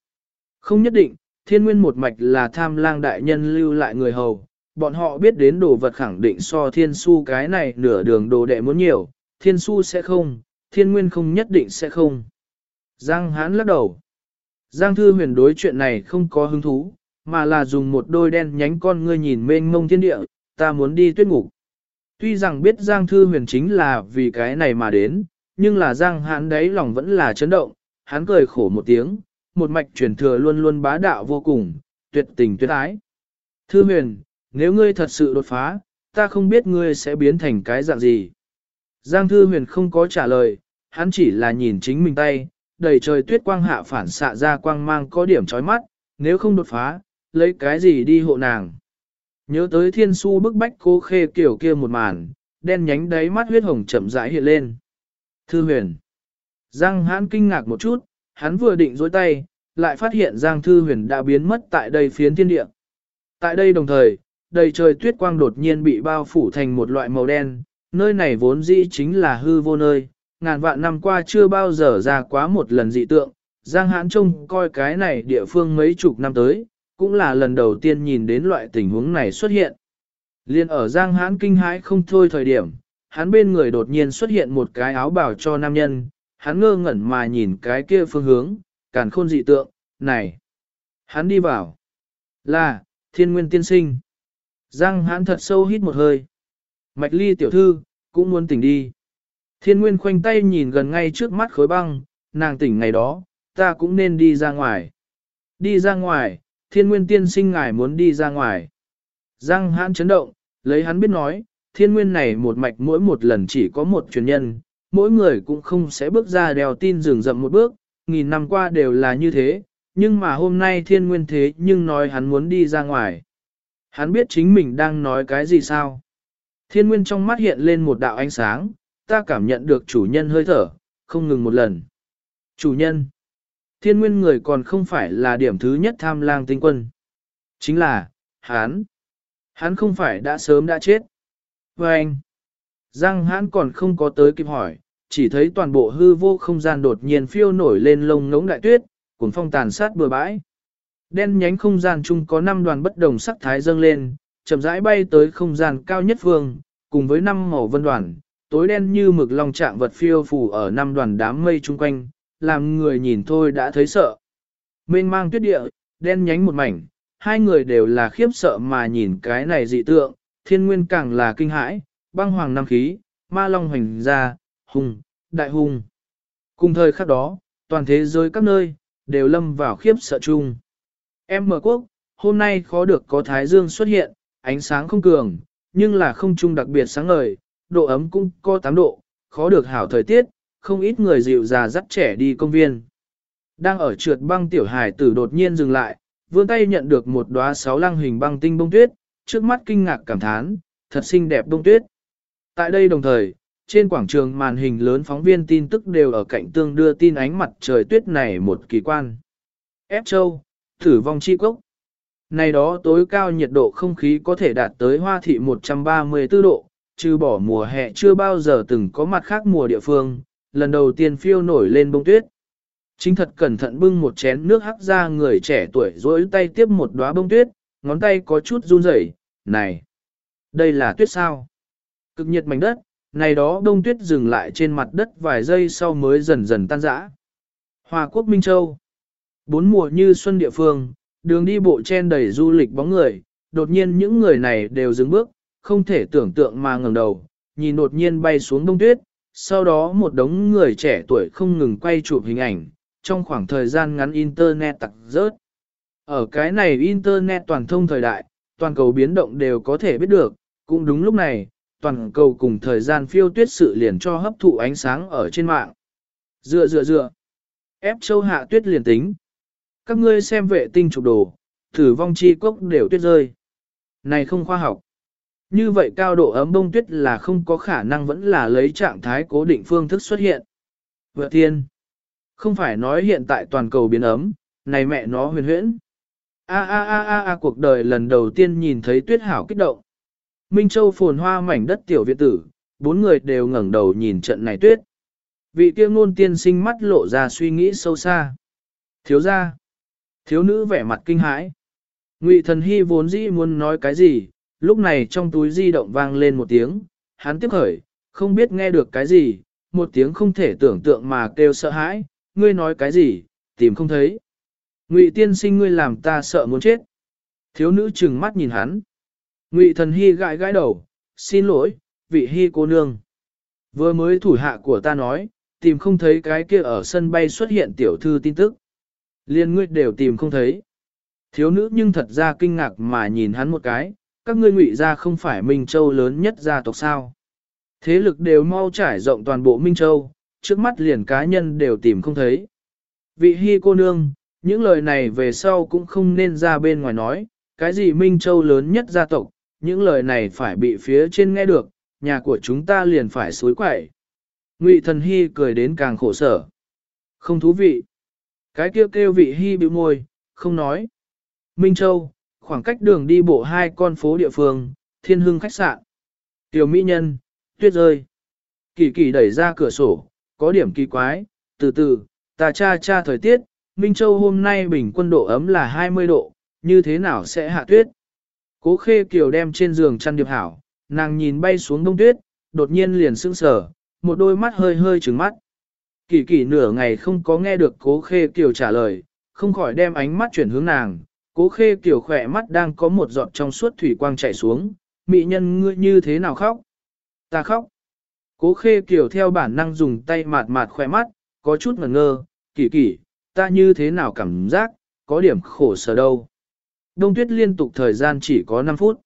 Không nhất định, thiên nguyên một mạch là tham lang đại nhân lưu lại người hầu, bọn họ biết đến đồ vật khẳng định so thiên su cái này nửa đường đồ đệ muốn nhiều, thiên su sẽ không, thiên nguyên không nhất định sẽ không. Giang hán lắc đầu. Giang thư huyền đối chuyện này không có hứng thú, mà là dùng một đôi đen nhánh con ngươi nhìn mênh mông thiên địa, ta muốn đi tuyết ngục. Tuy rằng biết Giang Thư Huyền chính là vì cái này mà đến, nhưng là Giang Hán đấy lòng vẫn là chấn động, hắn cười khổ một tiếng, một mạch truyền thừa luôn luôn bá đạo vô cùng, tuyệt tình tuyệt ái. Thư Huyền, nếu ngươi thật sự đột phá, ta không biết ngươi sẽ biến thành cái dạng gì. Giang Thư Huyền không có trả lời, hắn chỉ là nhìn chính mình tay, đầy trời tuyết quang hạ phản xạ ra quang mang có điểm chói mắt, nếu không đột phá, lấy cái gì đi hộ nàng. Nhớ tới thiên su bức bách cô khê kiểu kia một màn, đen nhánh đáy mắt huyết hồng chậm rãi hiện lên. Thư huyền. Giang hãn kinh ngạc một chút, hắn vừa định dối tay, lại phát hiện Giang Thư huyền đã biến mất tại đây phiến thiên địa. Tại đây đồng thời, đầy trời tuyết quang đột nhiên bị bao phủ thành một loại màu đen, nơi này vốn dĩ chính là hư vô nơi, ngàn vạn năm qua chưa bao giờ ra quá một lần dị tượng, Giang hãn trông coi cái này địa phương mấy chục năm tới, cũng là lần đầu tiên nhìn đến loại tình huống này xuất hiện. Liên ở Giang Hãn kinh hãi không thôi thời điểm, hắn bên người đột nhiên xuất hiện một cái áo bào cho nam nhân, hắn ngơ ngẩn mà nhìn cái kia phương hướng, càn khôn dị tượng, này. Hắn đi vào. Là, thiên nguyên tiên sinh. Giang Hãn thật sâu hít một hơi. Mạch ly tiểu thư, cũng muốn tỉnh đi. Thiên nguyên khoanh tay nhìn gần ngay trước mắt khối băng, nàng tỉnh ngày đó, ta cũng nên đi ra ngoài. Đi ra ngoài, thiên nguyên tiên sinh ngài muốn đi ra ngoài. Giang hãn chấn động, lấy hắn biết nói, thiên nguyên này một mạch mỗi một lần chỉ có một truyền nhân, mỗi người cũng không sẽ bước ra đèo tin rừng rậm một bước, nghìn năm qua đều là như thế, nhưng mà hôm nay thiên nguyên thế nhưng nói hắn muốn đi ra ngoài. Hắn biết chính mình đang nói cái gì sao? Thiên nguyên trong mắt hiện lên một đạo ánh sáng, ta cảm nhận được chủ nhân hơi thở, không ngừng một lần. Chủ nhân thiên nguyên người còn không phải là điểm thứ nhất tham lang tinh quân. Chính là, hắn, Hắn không phải đã sớm đã chết. Và anh, Giang hán còn không có tới kịp hỏi, chỉ thấy toàn bộ hư vô không gian đột nhiên phiêu nổi lên lông ngống đại tuyết, cuốn phong tàn sát bừa bãi. Đen nhánh không gian chung có năm đoàn bất đồng sắc thái dâng lên, chậm rãi bay tới không gian cao nhất phương, cùng với năm màu vân đoàn, tối đen như mực long trạng vật phiêu phù ở năm đoàn đám mây chung quanh, làm người nhìn thôi đã thấy sợ. Mênh mang tuyết địa, đen nhánh một mảnh, hai người đều là khiếp sợ mà nhìn cái này dị tượng, thiên nguyên càng là kinh hãi, băng hoàng năm khí, ma long hành ra, hùng, đại hùng. Cùng thời khắc đó, toàn thế giới các nơi, đều lâm vào khiếp sợ chung. Em mở quốc, hôm nay khó được có thái dương xuất hiện, ánh sáng không cường, nhưng là không trung đặc biệt sáng ngời, độ ấm cũng có 8 độ, khó được hảo thời tiết, không ít người dịu già dắt trẻ đi công viên. Đang ở trượt băng tiểu hải tử đột nhiên dừng lại, vươn tay nhận được một đóa sáu lăng hình băng tinh bông tuyết, trước mắt kinh ngạc cảm thán, thật xinh đẹp bông tuyết. Tại đây đồng thời, trên quảng trường màn hình lớn phóng viên tin tức đều ở cạnh tương đưa tin ánh mặt trời tuyết này một kỳ quan. Ép Châu, thử vong chi cốc. Này đó tối cao nhiệt độ không khí có thể đạt tới hoa thị 134 độ, trừ bỏ mùa hè chưa bao giờ từng có mặt khác mùa địa phương, lần đầu tiên phiêu nổi lên bông tuyết. Chính thật cẩn thận bưng một chén nước hắc ra người trẻ tuổi rối tay tiếp một đóa bông tuyết, ngón tay có chút run rẩy. này, đây là tuyết sao? Cực nhiệt mảnh đất, này đó đông tuyết dừng lại trên mặt đất vài giây sau mới dần dần tan rã. Hòa quốc Minh Châu Bốn mùa như xuân địa phương, đường đi bộ chen đầy du lịch bóng người, đột nhiên những người này đều dừng bước, không thể tưởng tượng mà ngẩng đầu, nhìn đột nhiên bay xuống đông tuyết, sau đó một đống người trẻ tuổi không ngừng quay chụp hình ảnh, trong khoảng thời gian ngắn Internet tặc rớt. Ở cái này Internet toàn thông thời đại, toàn cầu biến động đều có thể biết được, cũng đúng lúc này, toàn cầu cùng thời gian phiêu tuyết sự liền cho hấp thụ ánh sáng ở trên mạng. Dựa dựa dựa, ép châu hạ tuyết liền tính. Các ngươi xem vệ tinh chụp đồ, thử vong chi cốc đều tuyết rơi. Này không khoa học. Như vậy cao độ ấm bông tuyết là không có khả năng vẫn là lấy trạng thái cố định phương thức xuất hiện. Vợ thiên. Không phải nói hiện tại toàn cầu biến ấm, này mẹ nó huyền huyễn. A a a a a cuộc đời lần đầu tiên nhìn thấy tuyết hảo kích động. Minh Châu phồn hoa mảnh đất tiểu viện tử, bốn người đều ngẩng đầu nhìn trận này tuyết. Vị kia ngôn tiên sinh mắt lộ ra suy nghĩ sâu xa. Thiếu ra. Thiếu nữ vẻ mặt kinh hãi. Ngụy thần hy vốn dĩ muốn nói cái gì, lúc này trong túi di động vang lên một tiếng, hắn tiếp khởi, không biết nghe được cái gì, một tiếng không thể tưởng tượng mà kêu sợ hãi, ngươi nói cái gì, tìm không thấy. Ngụy tiên sinh ngươi làm ta sợ muốn chết. Thiếu nữ trừng mắt nhìn hắn. Ngụy thần hy gãi gãi đầu, xin lỗi, vị hy cô nương. Vừa mới thủ hạ của ta nói, tìm không thấy cái kia ở sân bay xuất hiện tiểu thư tin tức. Liên ngươi đều tìm không thấy. Thiếu nữ nhưng thật ra kinh ngạc mà nhìn hắn một cái, các ngươi ngụy gia không phải Minh Châu lớn nhất gia tộc sao. Thế lực đều mau trải rộng toàn bộ Minh Châu, trước mắt liền cá nhân đều tìm không thấy. Vị hy cô nương, những lời này về sau cũng không nên ra bên ngoài nói, cái gì Minh Châu lớn nhất gia tộc, những lời này phải bị phía trên nghe được, nhà của chúng ta liền phải suối quậy. Ngụy thần hy cười đến càng khổ sở. Không thú vị. Cái kêu kêu vị hy bĩu môi, không nói. Minh Châu, khoảng cách đường đi bộ hai con phố địa phương, thiên hưng khách sạn. Tiểu mỹ nhân, tuyết rơi. Kỳ kỳ đẩy ra cửa sổ, có điểm kỳ quái, từ từ, ta cha cha thời tiết, Minh Châu hôm nay bình quân độ ấm là 20 độ, như thế nào sẽ hạ tuyết? Cố khê kiều đem trên giường chăn điệp hảo, nàng nhìn bay xuống đông tuyết, đột nhiên liền sững sờ, một đôi mắt hơi hơi trừng mắt. Kỳ kỳ nửa ngày không có nghe được cố khê kiều trả lời, không khỏi đem ánh mắt chuyển hướng nàng, cố khê kiều khỏe mắt đang có một giọt trong suốt thủy quang chảy xuống, mỹ nhân ngươi như thế nào khóc? Ta khóc. Cố khê kiều theo bản năng dùng tay mạt mạt khỏe mắt, có chút ngẩn ngơ, kỳ kỳ, ta như thế nào cảm giác, có điểm khổ sở đâu. Đông tuyết liên tục thời gian chỉ có 5 phút.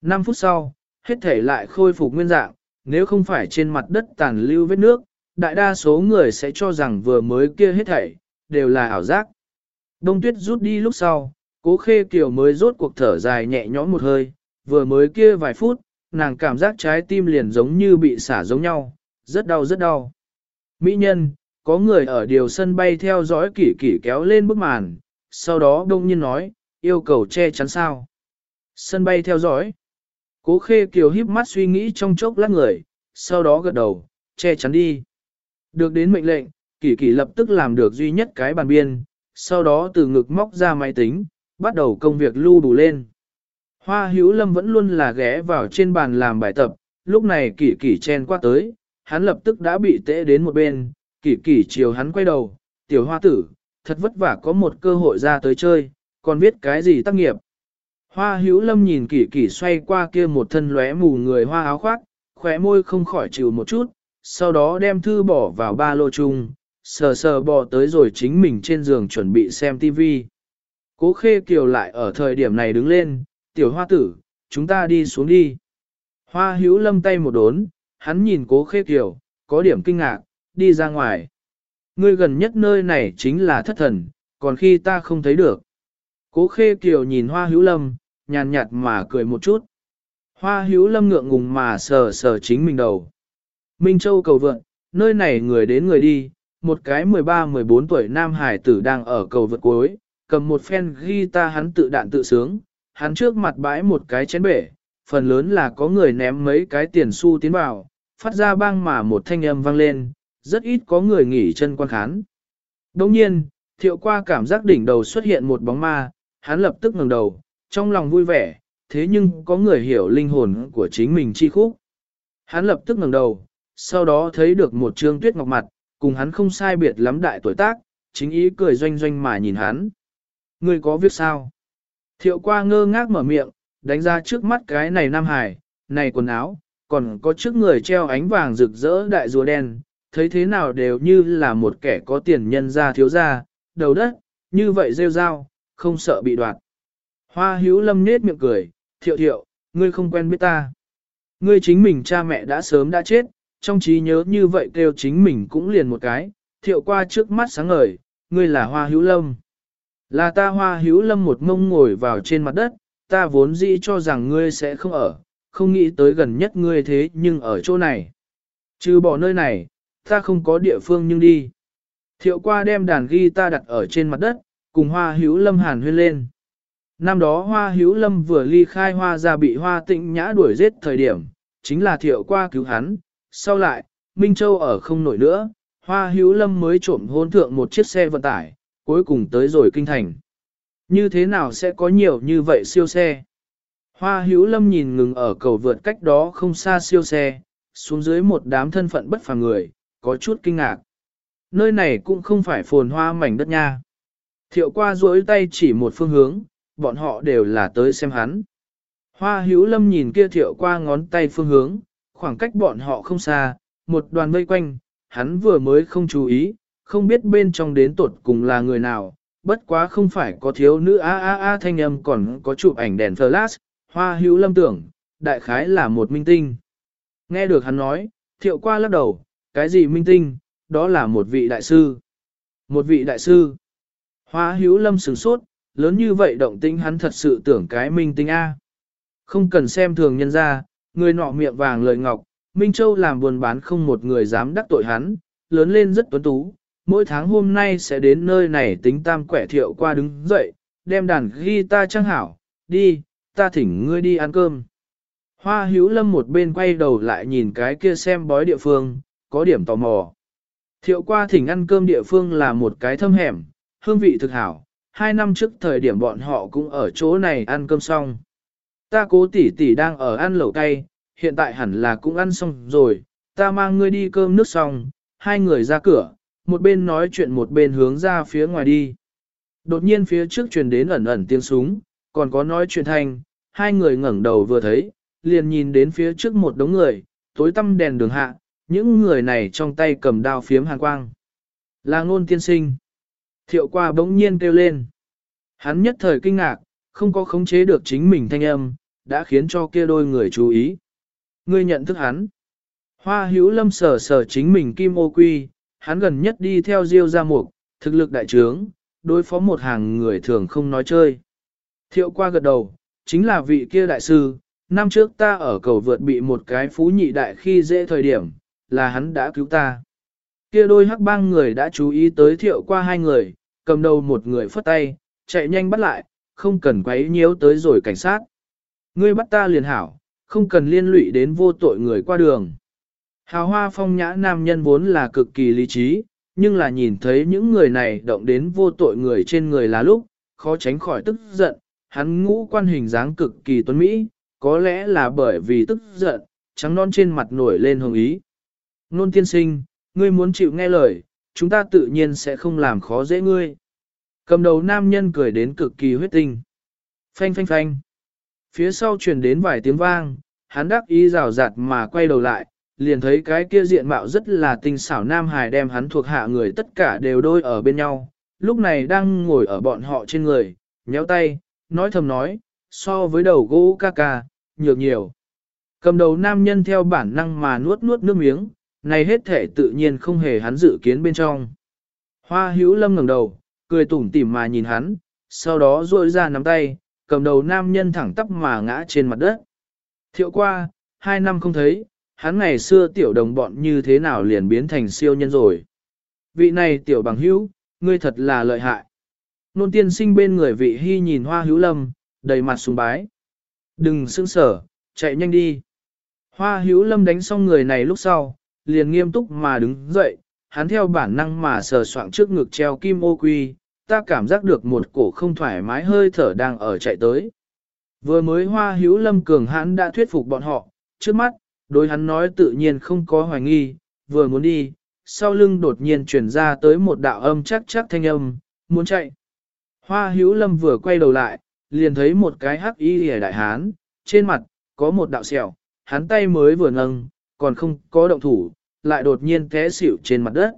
5 phút sau, hết thể lại khôi phục nguyên dạng, nếu không phải trên mặt đất tàn lưu vết nước, đại đa số người sẽ cho rằng vừa mới kia hết thảy, đều là ảo giác. Đông tuyết rút đi lúc sau, cố khê kiều mới rốt cuộc thở dài nhẹ nhõm một hơi, vừa mới kia vài phút, nàng cảm giác trái tim liền giống như bị xả giống nhau, rất đau rất đau. Mỹ nhân, có người ở điều sân bay theo dõi kỷ kỷ kéo lên bức màn, sau đó đông nhiên nói, yêu cầu che chắn sao. Sân bay theo dõi. Cố khê kiều híp mắt suy nghĩ trong chốc lát người, sau đó gật đầu, che chắn đi. Được đến mệnh lệnh, kỷ kỷ lập tức làm được duy nhất cái bàn biên, sau đó từ ngực móc ra máy tính, bắt đầu công việc lưu đủ lên. Hoa hữu lâm vẫn luôn là ghé vào trên bàn làm bài tập, lúc này kỷ kỷ chen qua tới, hắn lập tức đã bị tễ đến một bên, kỷ kỷ chiều hắn quay đầu, tiểu hoa tử, thật vất vả có một cơ hội ra tới chơi, còn viết cái gì tác nghiệp. Hoa hữu lâm nhìn kỷ kỷ xoay qua kia một thân lóe mù người hoa áo khoác, khóe môi không khỏi chịu một chút, sau đó đem thư bỏ vào ba lô chung, sờ sờ bò tới rồi chính mình trên giường chuẩn bị xem TV. Cố khê kiều lại ở thời điểm này đứng lên, tiểu hoa tử, chúng ta đi xuống đi. Hoa hữu lâm tay một đốn, hắn nhìn cố khê kiều, có điểm kinh ngạc, đi ra ngoài. Ngươi gần nhất nơi này chính là thất thần, còn khi ta không thấy được. Cố khê kiều nhìn hoa hữu lâm, nhàn nhạt mà cười một chút. Hoa hữu lâm ngượng ngùng mà sờ sờ chính mình đầu. Minh Châu cầu vượn, nơi này người đến người đi, một cái 13-14 tuổi nam hải tử đang ở cầu vượt cuối, cầm một phen guitar hắn tự đạn tự sướng, hắn trước mặt bãi một cái chén bể, phần lớn là có người ném mấy cái tiền xu tiến vào, phát ra bang mà một thanh âm vang lên, rất ít có người nghỉ chân quan khán. Đồng nhiên, thiệu qua cảm giác đỉnh đầu xuất hiện một bóng ma, hắn lập tức ngẩng đầu, trong lòng vui vẻ, thế nhưng có người hiểu linh hồn của chính mình chi khúc. Hắn lập tức ngẩng đầu, sau đó thấy được một trương tuyết ngọc mặt, cùng hắn không sai biệt lắm đại tuổi tác, chính ý cười doanh doanh mà nhìn hắn. Ngươi có việc sao? Thiệu qua ngơ ngác mở miệng, đánh ra trước mắt cái này nam hải, này quần áo, còn có trước người treo ánh vàng rực rỡ đại rùa đen, thấy thế nào đều như là một kẻ có tiền nhân ra thiếu ra, đầu đất, như vậy rêu rao, không sợ bị đoạt. Hoa hữu lâm nết miệng cười, thiệu thiệu, ngươi không quen biết ta. Ngươi chính mình cha mẹ đã sớm đã chết, trong trí nhớ như vậy kêu chính mình cũng liền một cái, thiệu qua trước mắt sáng ngời, ngươi là hoa hữu lâm. Là ta hoa hữu lâm một mông ngồi vào trên mặt đất, ta vốn dĩ cho rằng ngươi sẽ không ở, không nghĩ tới gần nhất ngươi thế nhưng ở chỗ này. Trừ bỏ nơi này, ta không có địa phương nhưng đi. Thiệu qua đem đàn ghi ta đặt ở trên mặt đất, cùng hoa hữu lâm hàn huyên lên. Năm đó hoa hữu lâm vừa ly khai hoa ra bị hoa tịnh nhã đuổi giết thời điểm, chính là thiệu qua cứu hắn. Sau lại, Minh Châu ở không nổi nữa, hoa hữu lâm mới trộm hôn thượng một chiếc xe vận tải, cuối cùng tới rồi kinh thành. Như thế nào sẽ có nhiều như vậy siêu xe? Hoa hữu lâm nhìn ngừng ở cầu vượt cách đó không xa siêu xe, xuống dưới một đám thân phận bất phàm người, có chút kinh ngạc. Nơi này cũng không phải phồn hoa mảnh đất nha. Thiệu qua duỗi tay chỉ một phương hướng, bọn họ đều là tới xem hắn. Hoa hữu lâm nhìn kia thiệu qua ngón tay phương hướng, khoảng cách bọn họ không xa, một đoàn vây quanh, hắn vừa mới không chú ý, không biết bên trong đến tột cùng là người nào, bất quá không phải có thiếu nữ a a a thanh âm còn có chụp ảnh đèn flash, hoa hữu lâm tưởng, đại khái là một minh tinh. Nghe được hắn nói, thiệu qua lắc đầu, cái gì minh tinh, đó là một vị đại sư. Một vị đại sư. Hoa hữu lâm sửng sốt, lớn như vậy động tinh hắn thật sự tưởng cái minh tinh A. Không cần xem thường nhân ra, người nọ miệng vàng lời ngọc, Minh Châu làm buồn bán không một người dám đắc tội hắn, lớn lên rất tuấn tú, mỗi tháng hôm nay sẽ đến nơi này tính tam quẻ thiệu qua đứng dậy, đem đàn ghi ta trang hảo, đi, ta thỉnh ngươi đi ăn cơm. Hoa hữu lâm một bên quay đầu lại nhìn cái kia xem bói địa phương, có điểm tò mò. Thiệu qua thỉnh ăn cơm địa phương là một cái thâm hẻm, hương vị thực hảo, hai năm trước thời điểm bọn họ cũng ở chỗ này ăn cơm xong. Ta cố tỷ tỷ đang ở ăn lẩu cay, hiện tại hẳn là cũng ăn xong rồi, ta mang ngươi đi cơm nước xong, hai người ra cửa, một bên nói chuyện một bên hướng ra phía ngoài đi. Đột nhiên phía trước truyền đến ẩn ẩn tiếng súng, còn có nói chuyện thanh, hai người ngẩng đầu vừa thấy, liền nhìn đến phía trước một đống người, tối tăm đèn đường hạ, những người này trong tay cầm đao phiếm hàn quang. Là ngôn tiên sinh. Thiệu qua bỗng nhiên kêu lên. Hắn nhất thời kinh ngạc, không có khống chế được chính mình thanh âm, đã khiến cho kia đôi người chú ý. Ngươi nhận thức hắn. Hoa hữu lâm sở sở chính mình kim ô quy, hắn gần nhất đi theo diêu gia mục, thực lực đại trướng, đối phó một hàng người thường không nói chơi. Thiệu qua gật đầu, chính là vị kia đại sư, năm trước ta ở cầu vượt bị một cái phú nhị đại khi dễ thời điểm, là hắn đã cứu ta. Kia đôi hắc bang người đã chú ý tới thiệu qua hai người, cầm đầu một người phất tay, chạy nhanh bắt lại, không cần quấy nhiễu tới rồi cảnh sát. Ngươi bắt ta liền hảo, không cần liên lụy đến vô tội người qua đường. Hào hoa phong nhã nam nhân vốn là cực kỳ lý trí, nhưng là nhìn thấy những người này động đến vô tội người trên người là lúc, khó tránh khỏi tức giận, hắn ngũ quan hình dáng cực kỳ tuấn mỹ, có lẽ là bởi vì tức giận, trắng non trên mặt nổi lên hồng ý. Nôn tiên sinh, ngươi muốn chịu nghe lời, chúng ta tự nhiên sẽ không làm khó dễ ngươi. Cầm đầu nam nhân cười đến cực kỳ huyết tinh. Phanh phanh phanh. Phía sau truyền đến vài tiếng vang, hắn đắc ý rào rạt mà quay đầu lại, liền thấy cái kia diện mạo rất là tinh xảo nam hài đem hắn thuộc hạ người tất cả đều đôi ở bên nhau, lúc này đang ngồi ở bọn họ trên người, nhéo tay, nói thầm nói, so với đầu gỗ ca ca, nhược nhiều. Cầm đầu nam nhân theo bản năng mà nuốt nuốt nước miếng, này hết thể tự nhiên không hề hắn dự kiến bên trong. Hoa hữu lâm ngẩng đầu, cười tủm tỉm mà nhìn hắn, sau đó duỗi ra nắm tay, cầm đầu nam nhân thẳng tắp mà ngã trên mặt đất. Thiệu qua, hai năm không thấy, hắn ngày xưa tiểu đồng bọn như thế nào liền biến thành siêu nhân rồi. Vị này tiểu bằng hữu, ngươi thật là lợi hại. Nôn tiên sinh bên người vị hy nhìn hoa hữu lâm, đầy mặt sùng bái. Đừng sững sở, chạy nhanh đi. Hoa hữu lâm đánh xong người này lúc sau, liền nghiêm túc mà đứng dậy, hắn theo bản năng mà sờ soạng trước ngực treo kim ô quy, ta cảm giác được một cổ không thoải mái hơi thở đang ở chạy tới. Vừa mới hoa hữu lâm cường hãn đã thuyết phục bọn họ, trước mắt, đối hắn nói tự nhiên không có hoài nghi, vừa muốn đi, sau lưng đột nhiên chuyển ra tới một đạo âm chắc chắc thanh âm, muốn chạy. Hoa hữu lâm vừa quay đầu lại, liền thấy một cái hắc y hề đại hán, trên mặt, có một đạo sẹo, hắn tay mới vừa nâng, còn không có động thủ, lại đột nhiên té xỉu trên mặt đất.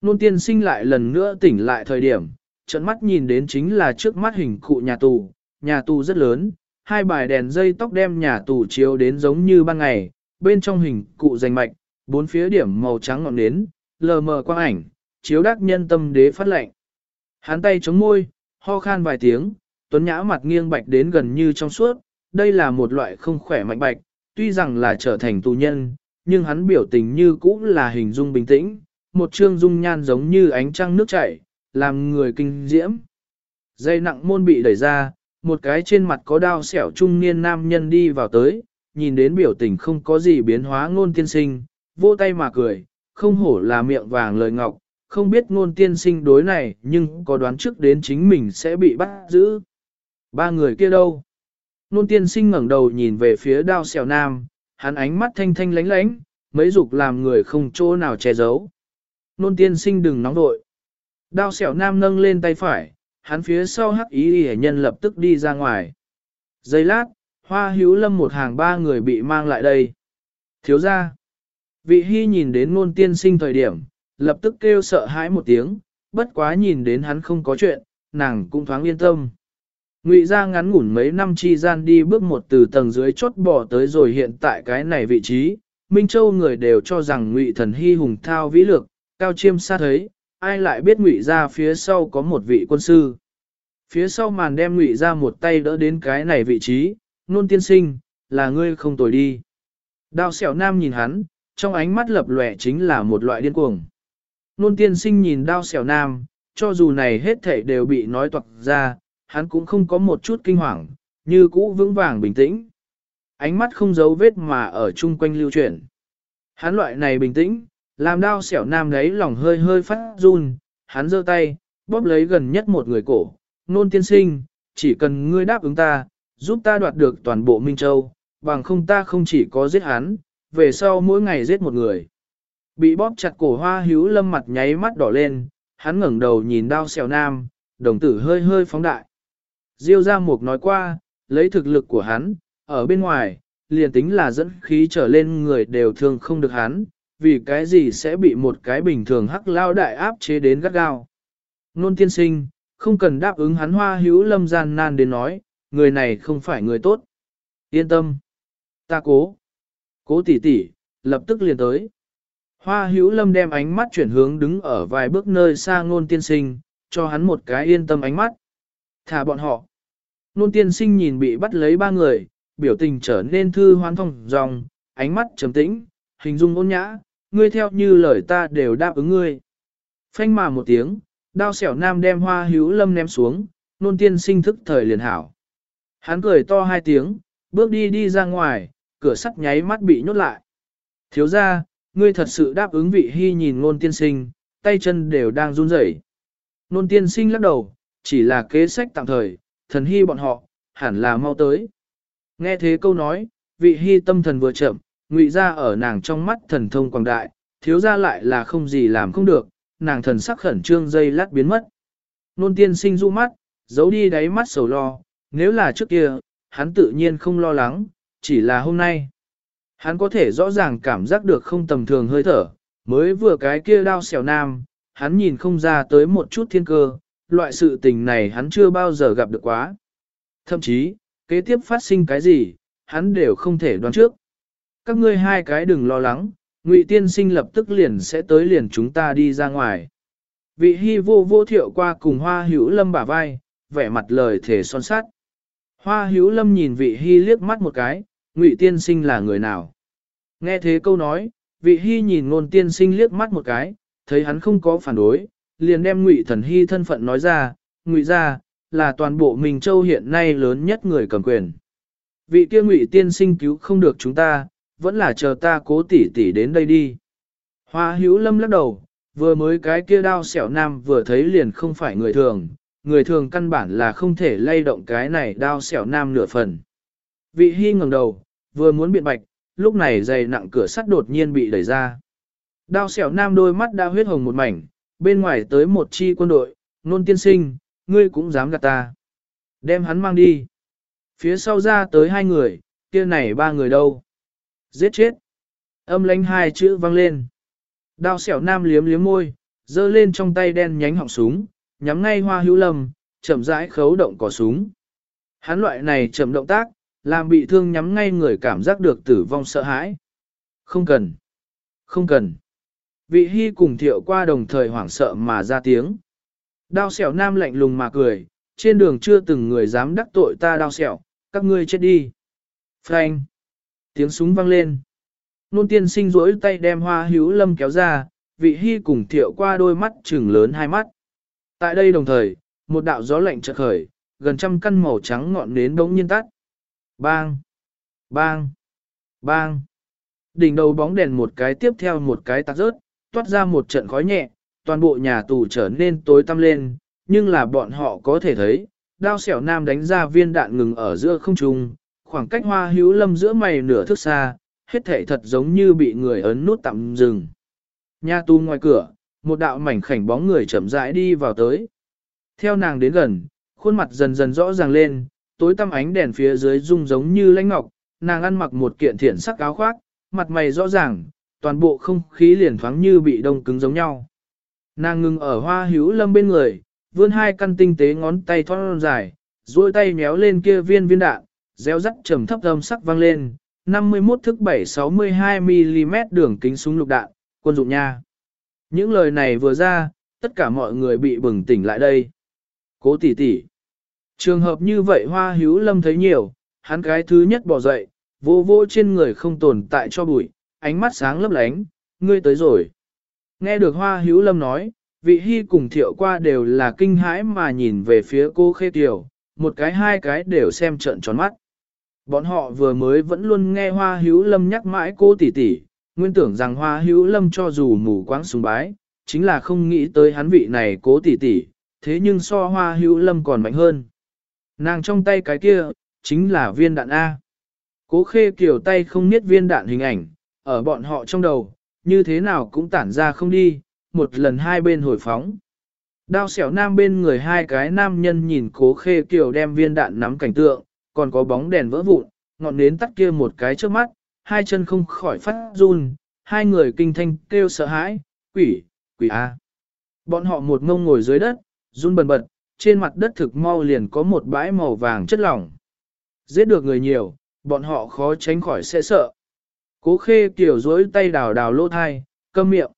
Nôn tiên sinh lại lần nữa tỉnh lại thời điểm, trận mắt nhìn đến chính là trước mắt hình cụ nhà tù, nhà tù rất lớn, hai bài đèn dây tóc đem nhà tù chiếu đến giống như ban ngày, bên trong hình cụ rành mạch, bốn phía điểm màu trắng ngọn nến, lờ mờ quang ảnh, chiếu đắc nhân tâm đế phát lệnh. Hắn tay chống môi, ho khan vài tiếng, tuấn nhã mặt nghiêng bạch đến gần như trong suốt, đây là một loại không khỏe mạnh bạch, tuy rằng là trở thành tù nhân, nhưng hắn biểu tình như cũ là hình dung bình tĩnh, một trương dung nhan giống như ánh trăng nước chảy, làm người kinh diễm. Dây nặng môn bị đẩy ra, một cái trên mặt có đao xẻo trung niên nam nhân đi vào tới, nhìn đến biểu tình không có gì biến hóa ngôn tiên sinh, vô tay mà cười, không hổ là miệng vàng lời ngọc, không biết ngôn tiên sinh đối này nhưng có đoán trước đến chính mình sẽ bị bắt giữ. Ba người kia đâu? Ngôn tiên sinh ngẩng đầu nhìn về phía đao xẻo nam, hắn ánh mắt thanh thanh lánh lánh, mấy dục làm người không chỗ nào che giấu. Nôn tiên sinh đừng nóng đội. Đao xẻo nam nâng lên tay phải, hắn phía sau hắc ý hề nhân lập tức đi ra ngoài. Giây lát, hoa hữu lâm một hàng ba người bị mang lại đây. Thiếu ra. Vị hy nhìn đến nôn tiên sinh thời điểm, lập tức kêu sợ hãi một tiếng, bất quá nhìn đến hắn không có chuyện, nàng cũng thoáng yên tâm. Ngụy ra ngắn ngủn mấy năm chi gian đi bước một từ tầng dưới chốt bỏ tới rồi hiện tại cái này vị trí, Minh Châu người đều cho rằng Ngụy thần hy hùng thao vĩ lược, cao chiêm xa thấy, ai lại biết Ngụy ra phía sau có một vị quân sư. Phía sau màn đem Ngụy ra một tay đỡ đến cái này vị trí, nôn tiên sinh, là ngươi không tồi đi. Đao xẻo nam nhìn hắn, trong ánh mắt lập lòe chính là một loại điên cuồng. Nôn tiên sinh nhìn đao xẻo nam, cho dù này hết thảy đều bị nói toạc ra, hắn cũng không có một chút kinh hoàng, như cũ vững vàng bình tĩnh. Ánh mắt không giấu vết mà ở chung quanh lưu chuyển. Hắn loại này bình tĩnh, làm đao xẻo nam đấy lòng hơi hơi phát run, hắn giơ tay, bóp lấy gần nhất một người cổ, nôn tiên sinh, chỉ cần ngươi đáp ứng ta, giúp ta đoạt được toàn bộ Minh Châu, bằng không ta không chỉ có giết hắn, về sau mỗi ngày giết một người. Bị bóp chặt cổ hoa hữu lâm mặt nháy mắt đỏ lên, hắn ngẩng đầu nhìn đao xẻo nam, đồng tử hơi hơi phóng đại. Diêu ra Mục nói qua, lấy thực lực của hắn, ở bên ngoài, liền tính là dẫn khí trở lên người đều thường không được hắn, vì cái gì sẽ bị một cái bình thường hắc lao đại áp chế đến gắt gao. Nôn tiên sinh, không cần đáp ứng hắn hoa hữu lâm gian nan đến nói, người này không phải người tốt. Yên tâm. Ta cố. Cố tỷ tỷ, lập tức liền tới. Hoa hữu lâm đem ánh mắt chuyển hướng đứng ở vài bước nơi xa ngôn tiên sinh, cho hắn một cái yên tâm ánh mắt. Thả bọn họ. Nôn tiên sinh nhìn bị bắt lấy ba người, biểu tình trở nên thư hoan thông dòng, ánh mắt trầm tĩnh, hình dung ôn nhã, ngươi theo như lời ta đều đáp ứng ngươi. Phanh mà một tiếng, đao xẻo nam đem hoa hữu lâm ném xuống, nôn tiên sinh thức thời liền hảo. Hắn cười to hai tiếng, bước đi đi ra ngoài, cửa sắt nháy mắt bị nhốt lại. Thiếu ra, ngươi thật sự đáp ứng vị hy nhìn nôn tiên sinh, tay chân đều đang run rẩy. Nôn tiên sinh lắc đầu, chỉ là kế sách tạm thời, thần hy bọn họ, hẳn là mau tới. Nghe thế câu nói, vị hy tâm thần vừa chậm, ngụy ra ở nàng trong mắt thần thông quảng đại, thiếu ra lại là không gì làm không được, nàng thần sắc khẩn trương dây lát biến mất. Nôn tiên sinh du mắt, giấu đi đáy mắt sầu lo, nếu là trước kia, hắn tự nhiên không lo lắng, chỉ là hôm nay. Hắn có thể rõ ràng cảm giác được không tầm thường hơi thở, mới vừa cái kia đao xèo nam, hắn nhìn không ra tới một chút thiên cơ, loại sự tình này hắn chưa bao giờ gặp được quá. Thậm chí, kế tiếp phát sinh cái gì, hắn đều không thể đoán trước. Các ngươi hai cái đừng lo lắng, Ngụy tiên sinh lập tức liền sẽ tới liền chúng ta đi ra ngoài. Vị hy vô vô thiệu qua cùng hoa hữu lâm bả vai, vẻ mặt lời thể son sát. Hoa hữu lâm nhìn vị hy liếc mắt một cái, Ngụy tiên sinh là người nào? Nghe thế câu nói, vị hy nhìn ngôn tiên sinh liếc mắt một cái, thấy hắn không có phản đối, liền đem Ngụy Thần Hy thân phận nói ra, Ngụy gia là toàn bộ Minh Châu hiện nay lớn nhất người cầm quyền. Vị kia Ngụy tiên sinh cứu không được chúng ta, vẫn là chờ ta cố tỉ tỉ đến đây đi. Hoa hữu lâm lắc đầu, vừa mới cái kia đao xẻo nam vừa thấy liền không phải người thường, người thường căn bản là không thể lay động cái này đao xẻo nam nửa phần. Vị hy ngẩng đầu, vừa muốn biện bạch, lúc này dày nặng cửa sắt đột nhiên bị đẩy ra. Đao xẻo nam đôi mắt đã huyết hồng một mảnh, bên ngoài tới một chi quân đội, nôn tiên sinh, ngươi cũng dám gạt ta. Đem hắn mang đi. Phía sau ra tới hai người, kia này ba người đâu. Giết chết. Âm lánh hai chữ vang lên. Đao xẻo nam liếm liếm môi, giơ lên trong tay đen nhánh họng súng, nhắm ngay hoa hữu lâm, chậm rãi khấu động cò súng. Hắn loại này chậm động tác, làm bị thương nhắm ngay người cảm giác được tử vong sợ hãi. Không cần. Không cần. Vị hy cùng thiệu qua đồng thời hoảng sợ mà ra tiếng. Đao xẻo nam lạnh lùng mà cười, trên đường chưa từng người dám đắc tội ta đao xẻo, các ngươi chết đi. Frank. Tiếng súng vang lên. Nôn tiên sinh rỗi tay đem hoa hữu lâm kéo ra, vị hy cùng thiệu qua đôi mắt trừng lớn hai mắt. Tại đây đồng thời, một đạo gió lạnh chợt khởi, gần trăm căn màu trắng ngọn nến đống nhiên tắt. Bang! Bang! Bang! Đỉnh đầu bóng đèn một cái tiếp theo một cái tắt rớt, toát ra một trận khói nhẹ, toàn bộ nhà tù trở nên tối tăm lên, nhưng là bọn họ có thể thấy, đao xẻo nam đánh ra viên đạn ngừng ở giữa không trung, khoảng cách hoa hữu lâm giữa mày nửa thước xa, hết thể thật giống như bị người ấn nút tạm dừng. Nhà tu ngoài cửa, một đạo mảnh khảnh bóng người chậm rãi đi vào tới. Theo nàng đến gần, khuôn mặt dần dần rõ ràng lên, tối tăm ánh đèn phía dưới rung giống như lãnh ngọc, nàng ăn mặc một kiện thiển sắc áo khoác, mặt mày rõ ràng, toàn bộ không khí liền thoáng như bị đông cứng giống nhau. Nàng ngừng ở hoa hữu lâm bên người, vươn hai căn tinh tế ngón tay thon dài, duỗi tay méo lên kia viên viên đạn, réo rắt trầm thấp âm sắc vang lên, 51 thức 762mm đường kính súng lục đạn, quân dụng nha. Những lời này vừa ra, tất cả mọi người bị bừng tỉnh lại đây. Cố tỷ tỷ. Trường hợp như vậy hoa hữu lâm thấy nhiều, hắn cái thứ nhất bỏ dậy, vô vô trên người không tồn tại cho bụi, ánh mắt sáng lấp lánh, ngươi tới rồi. Nghe được hoa hữu lâm nói, vị hy cùng thiệu qua đều là kinh hãi mà nhìn về phía cô khê tiểu, một cái hai cái đều xem trợn tròn mắt. Bọn họ vừa mới vẫn luôn nghe hoa hữu lâm nhắc mãi cô tỷ tỷ, nguyên tưởng rằng hoa hữu lâm cho dù mù quáng sùng bái, chính là không nghĩ tới hắn vị này cố tỷ tỷ, thế nhưng so hoa hữu lâm còn mạnh hơn. Nàng trong tay cái kia, chính là viên đạn A. Cố khê kiểu tay không niết viên đạn hình ảnh, ở bọn họ trong đầu, như thế nào cũng tản ra không đi, một lần hai bên hồi phóng. Đao xẻo nam bên người hai cái nam nhân nhìn cố khê kiểu đem viên đạn nắm cảnh tượng, còn có bóng đèn vỡ vụn, ngọn nến tắt kia một cái trước mắt, hai chân không khỏi phát run, hai người kinh thanh kêu sợ hãi, quỷ, quỷ A. Bọn họ một ngông ngồi dưới đất, run bần bật, trên mặt đất thực mau liền có một bãi màu vàng chất lỏng. Giết được người nhiều, bọn họ khó tránh khỏi sẽ sợ. Cố khê kiểu dối tay đào đào lỗ thai, câm miệng.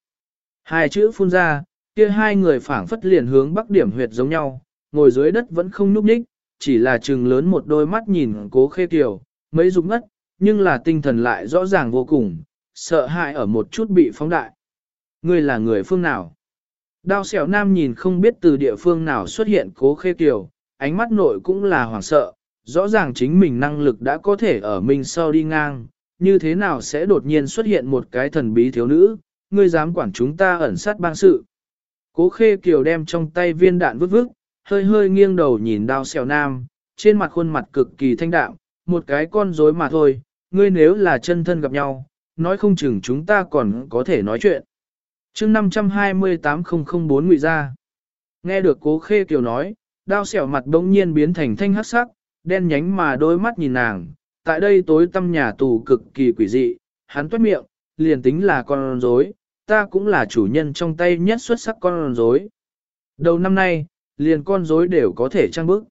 Hai chữ phun ra, kia hai người phảng phất liền hướng bắc điểm huyệt giống nhau, ngồi dưới đất vẫn không núp ních, chỉ là trừng lớn một đôi mắt nhìn cố khê kiều mấy rụng ngất, nhưng là tinh thần lại rõ ràng vô cùng, sợ hãi ở một chút bị phóng đại. Ngươi là người phương nào? Đao xẻo nam nhìn không biết từ địa phương nào xuất hiện cố khê kiều, ánh mắt nội cũng là hoảng sợ, rõ ràng chính mình năng lực đã có thể ở mình sau đi ngang, như thế nào sẽ đột nhiên xuất hiện một cái thần bí thiếu nữ, ngươi dám quản chúng ta ẩn sát bang sự. Cố khê kiều đem trong tay viên đạn vứt vứt, hơi hơi nghiêng đầu nhìn đao xèo nam, trên mặt khuôn mặt cực kỳ thanh đạm, một cái con rối mà thôi, ngươi nếu là chân thân gặp nhau, nói không chừng chúng ta còn có thể nói chuyện chương 528004 ngụy ra. Nghe được cố khê kiều nói, đao xẻo mặt bỗng nhiên biến thành thanh hắc sắc, đen nhánh mà đôi mắt nhìn nàng, tại đây tối tâm nhà tù cực kỳ quỷ dị, hắn toát miệng, liền tính là con rối, ta cũng là chủ nhân trong tay nhất xuất sắc con rối. Đầu năm nay, liền con rối đều có thể trang bức.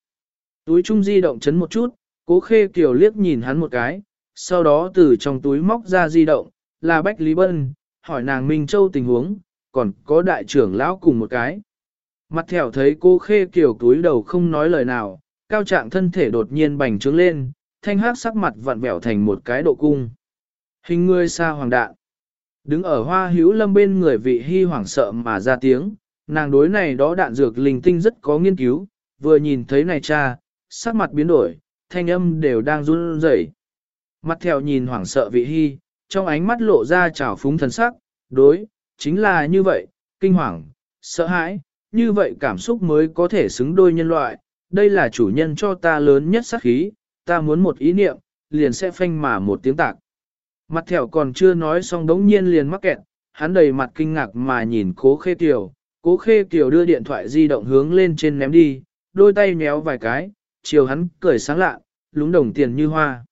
Túi trung di động chấn một chút, cố khê kiều liếc nhìn hắn một cái, sau đó từ trong túi móc ra di động, là Bách Lý Bân, hỏi nàng Minh Châu tình huống, còn có đại trưởng lão cùng một cái. Mặt thẻo thấy cô khê kiểu túi đầu không nói lời nào, cao trạng thân thể đột nhiên bành trướng lên, thanh hát sắc mặt vặn vẹo thành một cái độ cung. Hình người xa hoàng đạn. Đứng ở hoa hữu lâm bên người vị hy hoảng sợ mà ra tiếng, nàng đối này đó đạn dược linh tinh rất có nghiên cứu, vừa nhìn thấy này cha, sắc mặt biến đổi, thanh âm đều đang run rẩy. Mặt theo nhìn hoảng sợ vị hy, trong ánh mắt lộ ra trào phúng thần sắc, đối, chính là như vậy, kinh hoàng, sợ hãi, như vậy cảm xúc mới có thể xứng đôi nhân loại, đây là chủ nhân cho ta lớn nhất sắc khí, ta muốn một ý niệm, liền sẽ phanh mà một tiếng tạc. Mặt thẻo còn chưa nói xong đống nhiên liền mắc kẹt, hắn đầy mặt kinh ngạc mà nhìn cố khê tiểu cố khê kiều đưa điện thoại di động hướng lên trên ném đi, đôi tay méo vài cái, chiều hắn cười sáng lạ, lúng đồng tiền như hoa.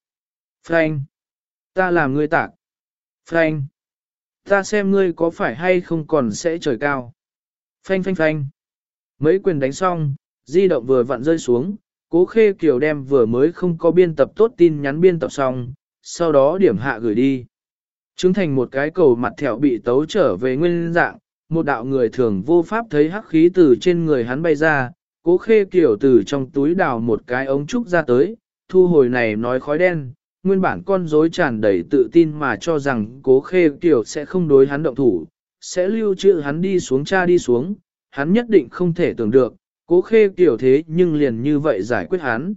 Frank! Ta làm ngươi tạc. Frank! Ta xem ngươi có phải hay không còn sẽ trời cao. Phanh phanh phanh. Mấy quyền đánh xong, di động vừa vặn rơi xuống, cố khê kiều đem vừa mới không có biên tập tốt tin nhắn biên tập xong, sau đó điểm hạ gửi đi. Chứng thành một cái cầu mặt thẹo bị tấu trở về nguyên dạng, một đạo người thường vô pháp thấy hắc khí từ trên người hắn bay ra, cố khê kiểu từ trong túi đào một cái ống trúc ra tới, thu hồi này nói khói đen, nguyên bản con rối tràn đầy tự tin mà cho rằng cố khê kiểu sẽ không đối hắn động thủ, sẽ lưu trữ hắn đi xuống cha đi xuống, hắn nhất định không thể tưởng được, cố khê kiểu thế nhưng liền như vậy giải quyết hắn.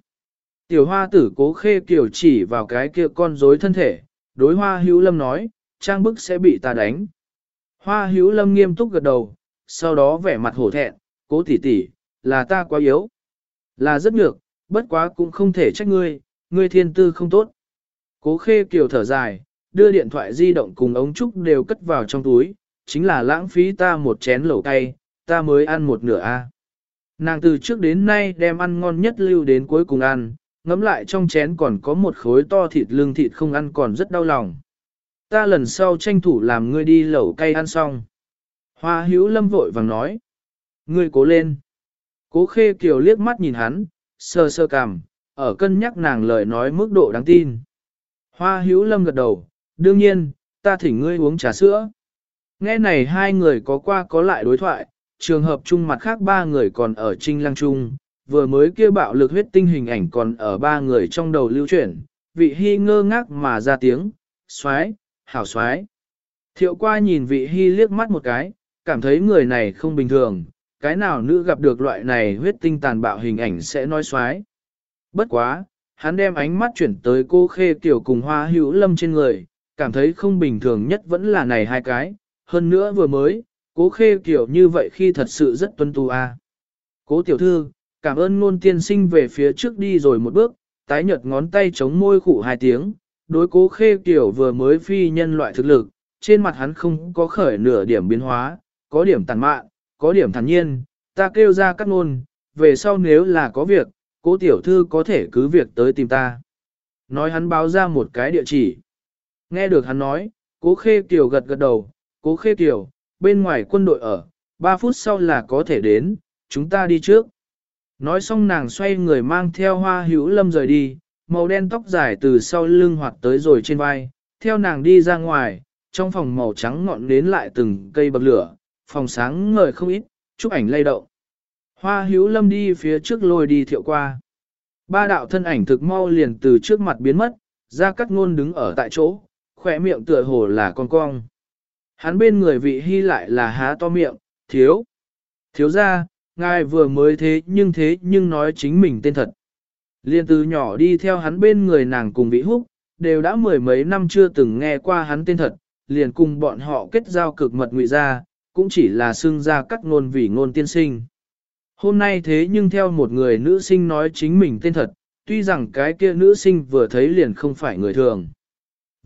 Tiểu hoa tử cố khê kiểu chỉ vào cái kia con rối thân thể, đối hoa hữu lâm nói, trang bức sẽ bị ta đánh. Hoa hữu lâm nghiêm túc gật đầu, sau đó vẻ mặt hổ thẹn, cố tỷ tỷ, là ta quá yếu. Là rất nhược, bất quá cũng không thể trách ngươi, ngươi thiên tư không tốt. Cố khê kiều thở dài, đưa điện thoại di động cùng ống trúc đều cất vào trong túi, chính là lãng phí ta một chén lẩu cay, ta mới ăn một nửa a. Nàng từ trước đến nay đem ăn ngon nhất lưu đến cuối cùng ăn, ngấm lại trong chén còn có một khối to thịt lương thịt không ăn còn rất đau lòng. Ta lần sau tranh thủ làm ngươi đi lẩu cay ăn xong. Hoa hữu lâm vội vàng nói. Ngươi cố lên. Cố khê kiều liếc mắt nhìn hắn, sơ sơ cằm, ở cân nhắc nàng lời nói mức độ đáng tin. Hoa hữu lâm gật đầu, đương nhiên, ta thỉnh ngươi uống trà sữa. Nghe này hai người có qua có lại đối thoại, trường hợp chung mặt khác ba người còn ở trinh lăng chung, vừa mới kia bạo lực huyết tinh hình ảnh còn ở ba người trong đầu lưu chuyển, vị hy ngơ ngác mà ra tiếng, xoái, hảo xoái. Thiệu qua nhìn vị hy liếc mắt một cái, cảm thấy người này không bình thường, cái nào nữ gặp được loại này huyết tinh tàn bạo hình ảnh sẽ nói xoái. Bất quá, hắn đem ánh mắt chuyển tới cô khê tiểu cùng hoa hữu lâm trên người, cảm thấy không bình thường nhất vẫn là này hai cái, hơn nữa vừa mới, cố khê tiểu như vậy khi thật sự rất tuân tu a. À. Cố tiểu thư, cảm ơn ngôn tiên sinh về phía trước đi rồi một bước, tái nhợt ngón tay chống môi khủ hai tiếng, đối cố khê kiểu vừa mới phi nhân loại thực lực, trên mặt hắn không có khởi nửa điểm biến hóa, có điểm tàn mạn, có điểm thản nhiên, ta kêu ra các ngôn, về sau nếu là có việc, cố tiểu thư có thể cứ việc tới tìm ta. Nói hắn báo ra một cái địa chỉ. Nghe được hắn nói, cố khê kiểu gật gật đầu, cố khê kiểu, bên ngoài quân đội ở, 3 phút sau là có thể đến, chúng ta đi trước. Nói xong nàng xoay người mang theo hoa hữu lâm rời đi, màu đen tóc dài từ sau lưng hoạt tới rồi trên vai, theo nàng đi ra ngoài, trong phòng màu trắng ngọn nến lại từng cây bậc lửa, phòng sáng ngời không ít, chúc ảnh lay động. Hoa hữu lâm đi phía trước lôi đi thiệu qua. Ba đạo thân ảnh thực mau liền từ trước mặt biến mất, ra cắt ngôn đứng ở tại chỗ, khỏe miệng tựa hồ là con cong. Hắn bên người vị hy lại là há to miệng, thiếu. Thiếu ra, ngài vừa mới thế nhưng thế nhưng nói chính mình tên thật. Liên từ nhỏ đi theo hắn bên người nàng cùng vĩ húc, đều đã mười mấy năm chưa từng nghe qua hắn tên thật, liền cùng bọn họ kết giao cực mật ngụy ra, cũng chỉ là xưng ra cắt ngôn vì ngôn tiên sinh. Hôm nay thế nhưng theo một người nữ sinh nói chính mình tên thật, tuy rằng cái kia nữ sinh vừa thấy liền không phải người thường.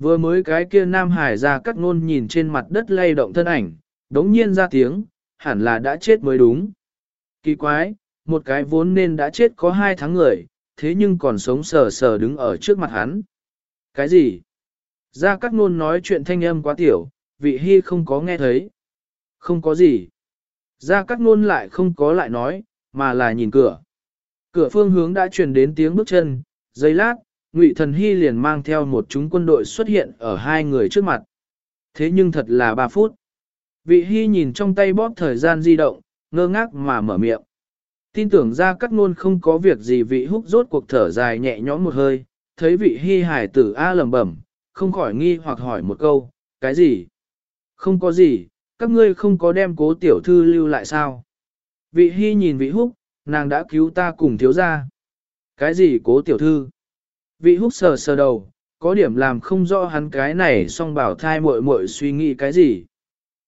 Vừa mới cái kia nam hải ra cắt ngôn nhìn trên mặt đất lay động thân ảnh, đống nhiên ra tiếng, hẳn là đã chết mới đúng. Kỳ quái, một cái vốn nên đã chết có hai tháng người, thế nhưng còn sống sờ sờ đứng ở trước mặt hắn. Cái gì? Gia Cát Nôn nói chuyện thanh âm quá tiểu, vị hy không có nghe thấy. Không có gì. Gia Cát Nôn lại không có lại nói, mà là nhìn cửa. Cửa phương hướng đã truyền đến tiếng bước chân, giây lát, Ngụy Thần Hy liền mang theo một chúng quân đội xuất hiện ở hai người trước mặt. Thế nhưng thật là ba phút. Vị Hy nhìn trong tay bóp thời gian di động, ngơ ngác mà mở miệng. Tin tưởng ra các ngôn không có việc gì vị húc rốt cuộc thở dài nhẹ nhõm một hơi, thấy vị hy hải tử A lầm bẩm, không khỏi nghi hoặc hỏi một câu, cái gì? Không có gì, các ngươi không có đem cố tiểu thư lưu lại sao? Vị hy nhìn vị húc, nàng đã cứu ta cùng thiếu ra. Cái gì cố tiểu thư? Vị húc sờ sờ đầu, có điểm làm không rõ hắn cái này song bảo thai muội muội suy nghĩ cái gì.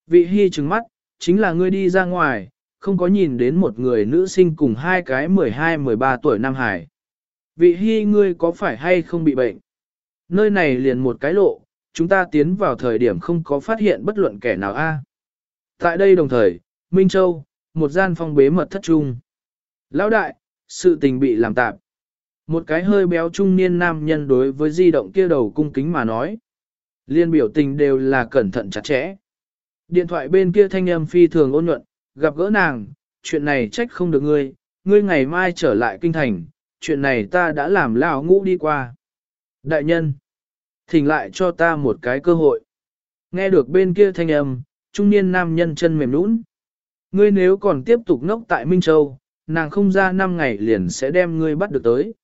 Vị hy trừng mắt, chính là ngươi đi ra ngoài, không có nhìn đến một người nữ sinh cùng hai cái 12-13 tuổi Nam Hải. Vị hy ngươi có phải hay không bị bệnh? Nơi này liền một cái lộ, chúng ta tiến vào thời điểm không có phát hiện bất luận kẻ nào a. Tại đây đồng thời, Minh Châu, một gian phong bế mật thất trung. Lão đại, sự tình bị làm tạp. Một cái hơi béo trung niên nam nhân đối với di động kia đầu cung kính mà nói. Liên biểu tình đều là cẩn thận chặt chẽ. Điện thoại bên kia thanh âm phi thường ôn nhuận, gặp gỡ nàng, chuyện này trách không được ngươi, ngươi ngày mai trở lại kinh thành, chuyện này ta đã làm lão ngũ đi qua. Đại nhân, thỉnh lại cho ta một cái cơ hội. Nghe được bên kia thanh âm, trung niên nam nhân chân mềm nũng. Ngươi nếu còn tiếp tục ngốc tại Minh Châu, nàng không ra 5 ngày liền sẽ đem ngươi bắt được tới.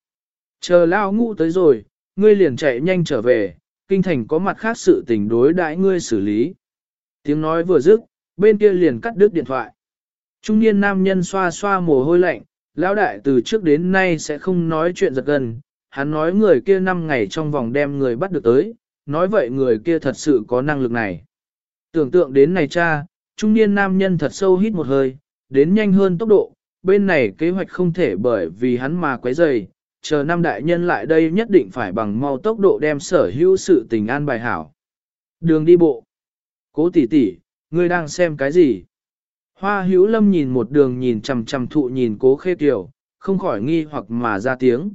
Chờ lao ngũ tới rồi, ngươi liền chạy nhanh trở về, kinh thành có mặt khác sự tình đối đãi ngươi xử lý. Tiếng nói vừa dứt, bên kia liền cắt đứt điện thoại. Trung niên nam nhân xoa xoa mồ hôi lạnh, lão đại từ trước đến nay sẽ không nói chuyện giật gần, hắn nói người kia 5 ngày trong vòng đem người bắt được tới, nói vậy người kia thật sự có năng lực này. Tưởng tượng đến này cha, trung niên nam nhân thật sâu hít một hơi, đến nhanh hơn tốc độ, bên này kế hoạch không thể bởi vì hắn mà quấy rầy, chờ năm đại nhân lại đây nhất định phải bằng mau tốc độ đem sở hữu sự tình an bài hảo. Đường đi bộ. Cố tỷ tỷ, ngươi đang xem cái gì? Hoa hữu lâm nhìn một đường nhìn chằm chằm thụ nhìn cố khê kiều, không khỏi nghi hoặc mà ra tiếng.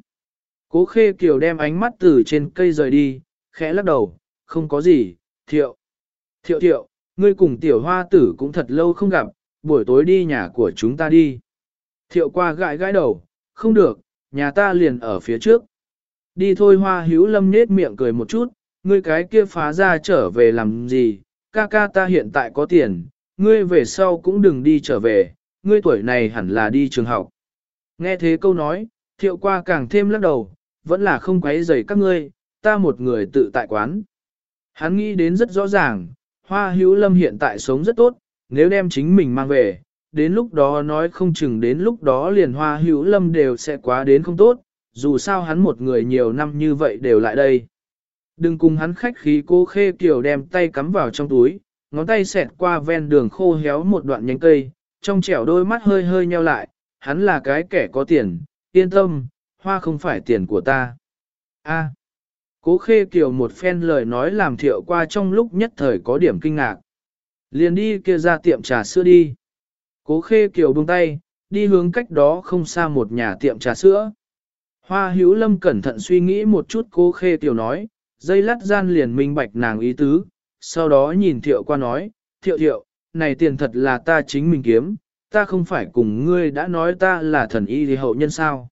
Cố khê kiều đem ánh mắt từ trên cây rời đi, khẽ lắc đầu, không có gì, thiệu. Thiệu thiệu, ngươi cùng tiểu hoa tử cũng thật lâu không gặp, buổi tối đi nhà của chúng ta đi. Thiệu qua gãi gãi đầu, không được, nhà ta liền ở phía trước. Đi thôi hoa hữu lâm nết miệng cười một chút, ngươi cái kia phá ra trở về làm gì, ca ca ta hiện tại có tiền, ngươi về sau cũng đừng đi trở về, ngươi tuổi này hẳn là đi trường học. Nghe thế câu nói, thiệu qua càng thêm lắc đầu, vẫn là không quấy rầy các ngươi, ta một người tự tại quán. Hắn nghĩ đến rất rõ ràng, hoa hữu lâm hiện tại sống rất tốt, nếu đem chính mình mang về, đến lúc đó nói không chừng đến lúc đó liền hoa hữu lâm đều sẽ quá đến không tốt, dù sao hắn một người nhiều năm như vậy đều lại đây. Đừng cùng hắn khách khí cô khê kiểu đem tay cắm vào trong túi, ngón tay xẹt qua ven đường khô héo một đoạn nhánh cây, trong trẻo đôi mắt hơi hơi nheo lại, hắn là cái kẻ có tiền, yên tâm, hoa không phải tiền của ta. A. cố khê kiều một phen lời nói làm thiệu qua trong lúc nhất thời có điểm kinh ngạc. Liền đi kia ra tiệm trà sữa đi. Cố khê kiều buông tay, đi hướng cách đó không xa một nhà tiệm trà sữa. Hoa hữu lâm cẩn thận suy nghĩ một chút cố khê kiều nói, dây lát gian liền minh bạch nàng ý tứ, sau đó nhìn thiệu qua nói, thiệu thiệu, này tiền thật là ta chính mình kiếm, ta không phải cùng ngươi đã nói ta là thần y thì hậu nhân sao.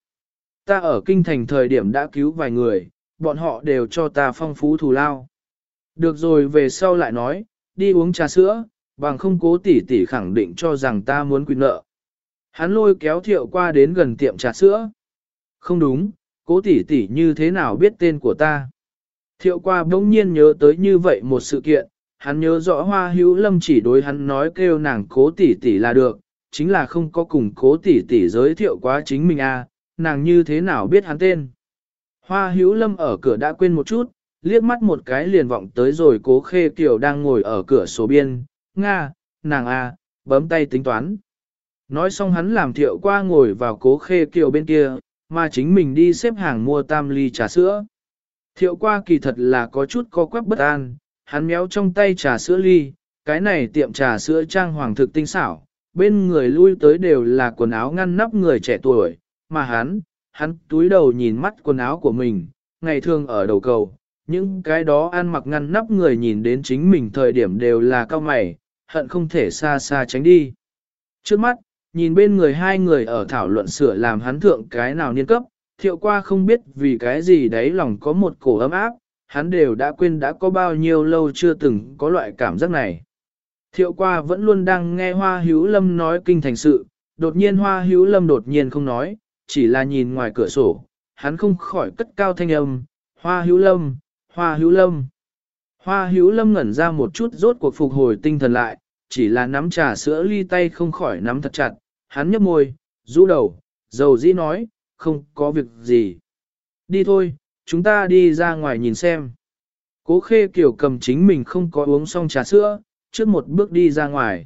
Ta ở kinh thành thời điểm đã cứu vài người, bọn họ đều cho ta phong phú thù lao. Được rồi về sau lại nói, đi uống trà sữa, bằng không cố tỷ tỷ khẳng định cho rằng ta muốn quy nợ. Hắn lôi kéo thiệu qua đến gần tiệm trà sữa. Không đúng, cố tỷ tỷ như thế nào biết tên của ta. Thiệu qua bỗng nhiên nhớ tới như vậy một sự kiện, hắn nhớ rõ hoa hữu lâm chỉ đối hắn nói kêu nàng cố tỷ tỷ là được, chính là không có cùng cố tỷ tỷ giới thiệu quá chính mình à, nàng như thế nào biết hắn tên. Hoa hữu lâm ở cửa đã quên một chút, liếc mắt một cái liền vọng tới rồi cố khê kiều đang ngồi ở cửa sổ biên, Nga, nàng a, à, bấm tay tính toán. Nói xong hắn làm thiệu qua ngồi vào cố khê kiều bên kia, mà chính mình đi xếp hàng mua tam ly trà sữa. Thiệu qua kỳ thật là có chút co quắp bất an, hắn méo trong tay trà sữa ly, cái này tiệm trà sữa trang hoàng thực tinh xảo, bên người lui tới đều là quần áo ngăn nắp người trẻ tuổi, mà hắn, hắn túi đầu nhìn mắt quần áo của mình, ngày thường ở đầu cầu, những cái đó ăn mặc ngăn nắp người nhìn đến chính mình thời điểm đều là cao mày, hận không thể xa xa tránh đi. Trước mắt, nhìn bên người hai người ở thảo luận sửa làm hắn thượng cái nào niên cấp, thiệu qua không biết vì cái gì đấy lòng có một cổ ấm áp, hắn đều đã quên đã có bao nhiêu lâu chưa từng có loại cảm giác này. Thiệu qua vẫn luôn đang nghe Hoa Hữu Lâm nói kinh thành sự, đột nhiên Hoa Hữu Lâm đột nhiên không nói, chỉ là nhìn ngoài cửa sổ, hắn không khỏi cất cao thanh âm, Hoa Hữu Lâm, Hoa Hữu Lâm. Hoa Hữu Lâm ngẩn ra một chút rốt cuộc phục hồi tinh thần lại, chỉ là nắm trà sữa ly tay không khỏi nắm thật chặt, hắn nhấp môi, rũ đầu, dầu dĩ nói, không có việc gì. Đi thôi, chúng ta đi ra ngoài nhìn xem. Cố khê kiểu cầm chính mình không có uống xong trà sữa, trước một bước đi ra ngoài.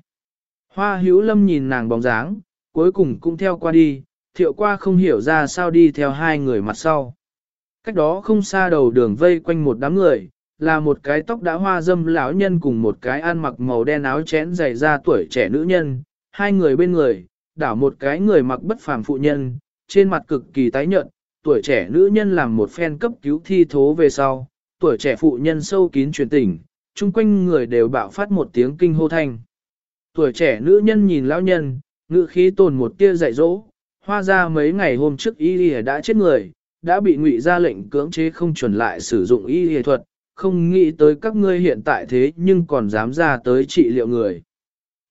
Hoa hữu lâm nhìn nàng bóng dáng, cuối cùng cũng theo qua đi, thiệu qua không hiểu ra sao đi theo hai người mặt sau. Cách đó không xa đầu đường vây quanh một đám người, là một cái tóc đã hoa dâm lão nhân cùng một cái ăn mặc màu đen áo chén dày ra tuổi trẻ nữ nhân, hai người bên người, đảo một cái người mặc bất phàm phụ nhân, trên mặt cực kỳ tái nhợt, tuổi trẻ nữ nhân làm một phen cấp cứu thi thố về sau, tuổi trẻ phụ nhân sâu kín truyền tỉnh, chung quanh người đều bạo phát một tiếng kinh hô thanh. Tuổi trẻ nữ nhân nhìn lão nhân, ngữ khí tồn một tia dạy dỗ, hoa ra mấy ngày hôm trước y y đã chết người, đã bị ngụy ra lệnh cưỡng chế không chuẩn lại sử dụng y y thuật, không nghĩ tới các ngươi hiện tại thế nhưng còn dám ra tới trị liệu người.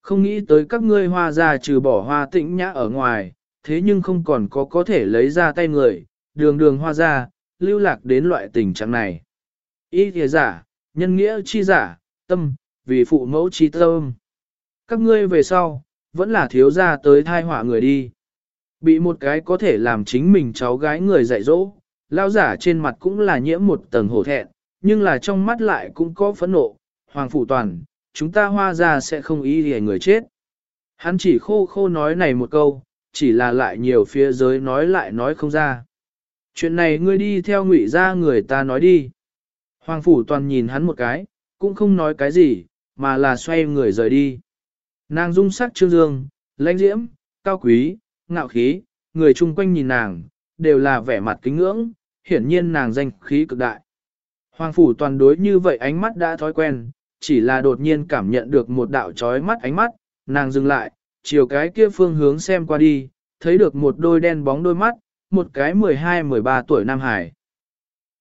Không nghĩ tới các ngươi hoa ra trừ bỏ hoa tĩnh nhã ở ngoài, thế nhưng không còn có có thể lấy ra tay người, đường đường hoa ra, lưu lạc đến loại tình trạng này. Y thìa giả, nhân nghĩa chi giả, tâm, vì phụ mẫu chi tâm. Các ngươi về sau, vẫn là thiếu ra tới thai họa người đi. Bị một cái có thể làm chính mình cháu gái người dạy dỗ, lao giả trên mặt cũng là nhiễm một tầng hổ thẹn, nhưng là trong mắt lại cũng có phẫn nộ. Hoàng Phủ Toàn, chúng ta hoa ra sẽ không ý hề người chết. Hắn chỉ khô khô nói này một câu, chỉ là lại nhiều phía giới nói lại nói không ra. Chuyện này ngươi đi theo ngụy ra người ta nói đi. Hoàng Phủ Toàn nhìn hắn một cái, cũng không nói cái gì, mà là xoay người rời đi. Nàng dung sắc trương dương, lãnh diễm, cao quý, ngạo khí, người chung quanh nhìn nàng, đều là vẻ mặt kính ngưỡng, hiển nhiên nàng danh khí cực đại. Hoàng Phủ Toàn đối như vậy ánh mắt đã thói quen, chỉ là đột nhiên cảm nhận được một đạo trói mắt ánh mắt, nàng dừng lại, chiều cái kia phương hướng xem qua đi, thấy được một đôi đen bóng đôi mắt, một cái 12-13 tuổi Nam Hải.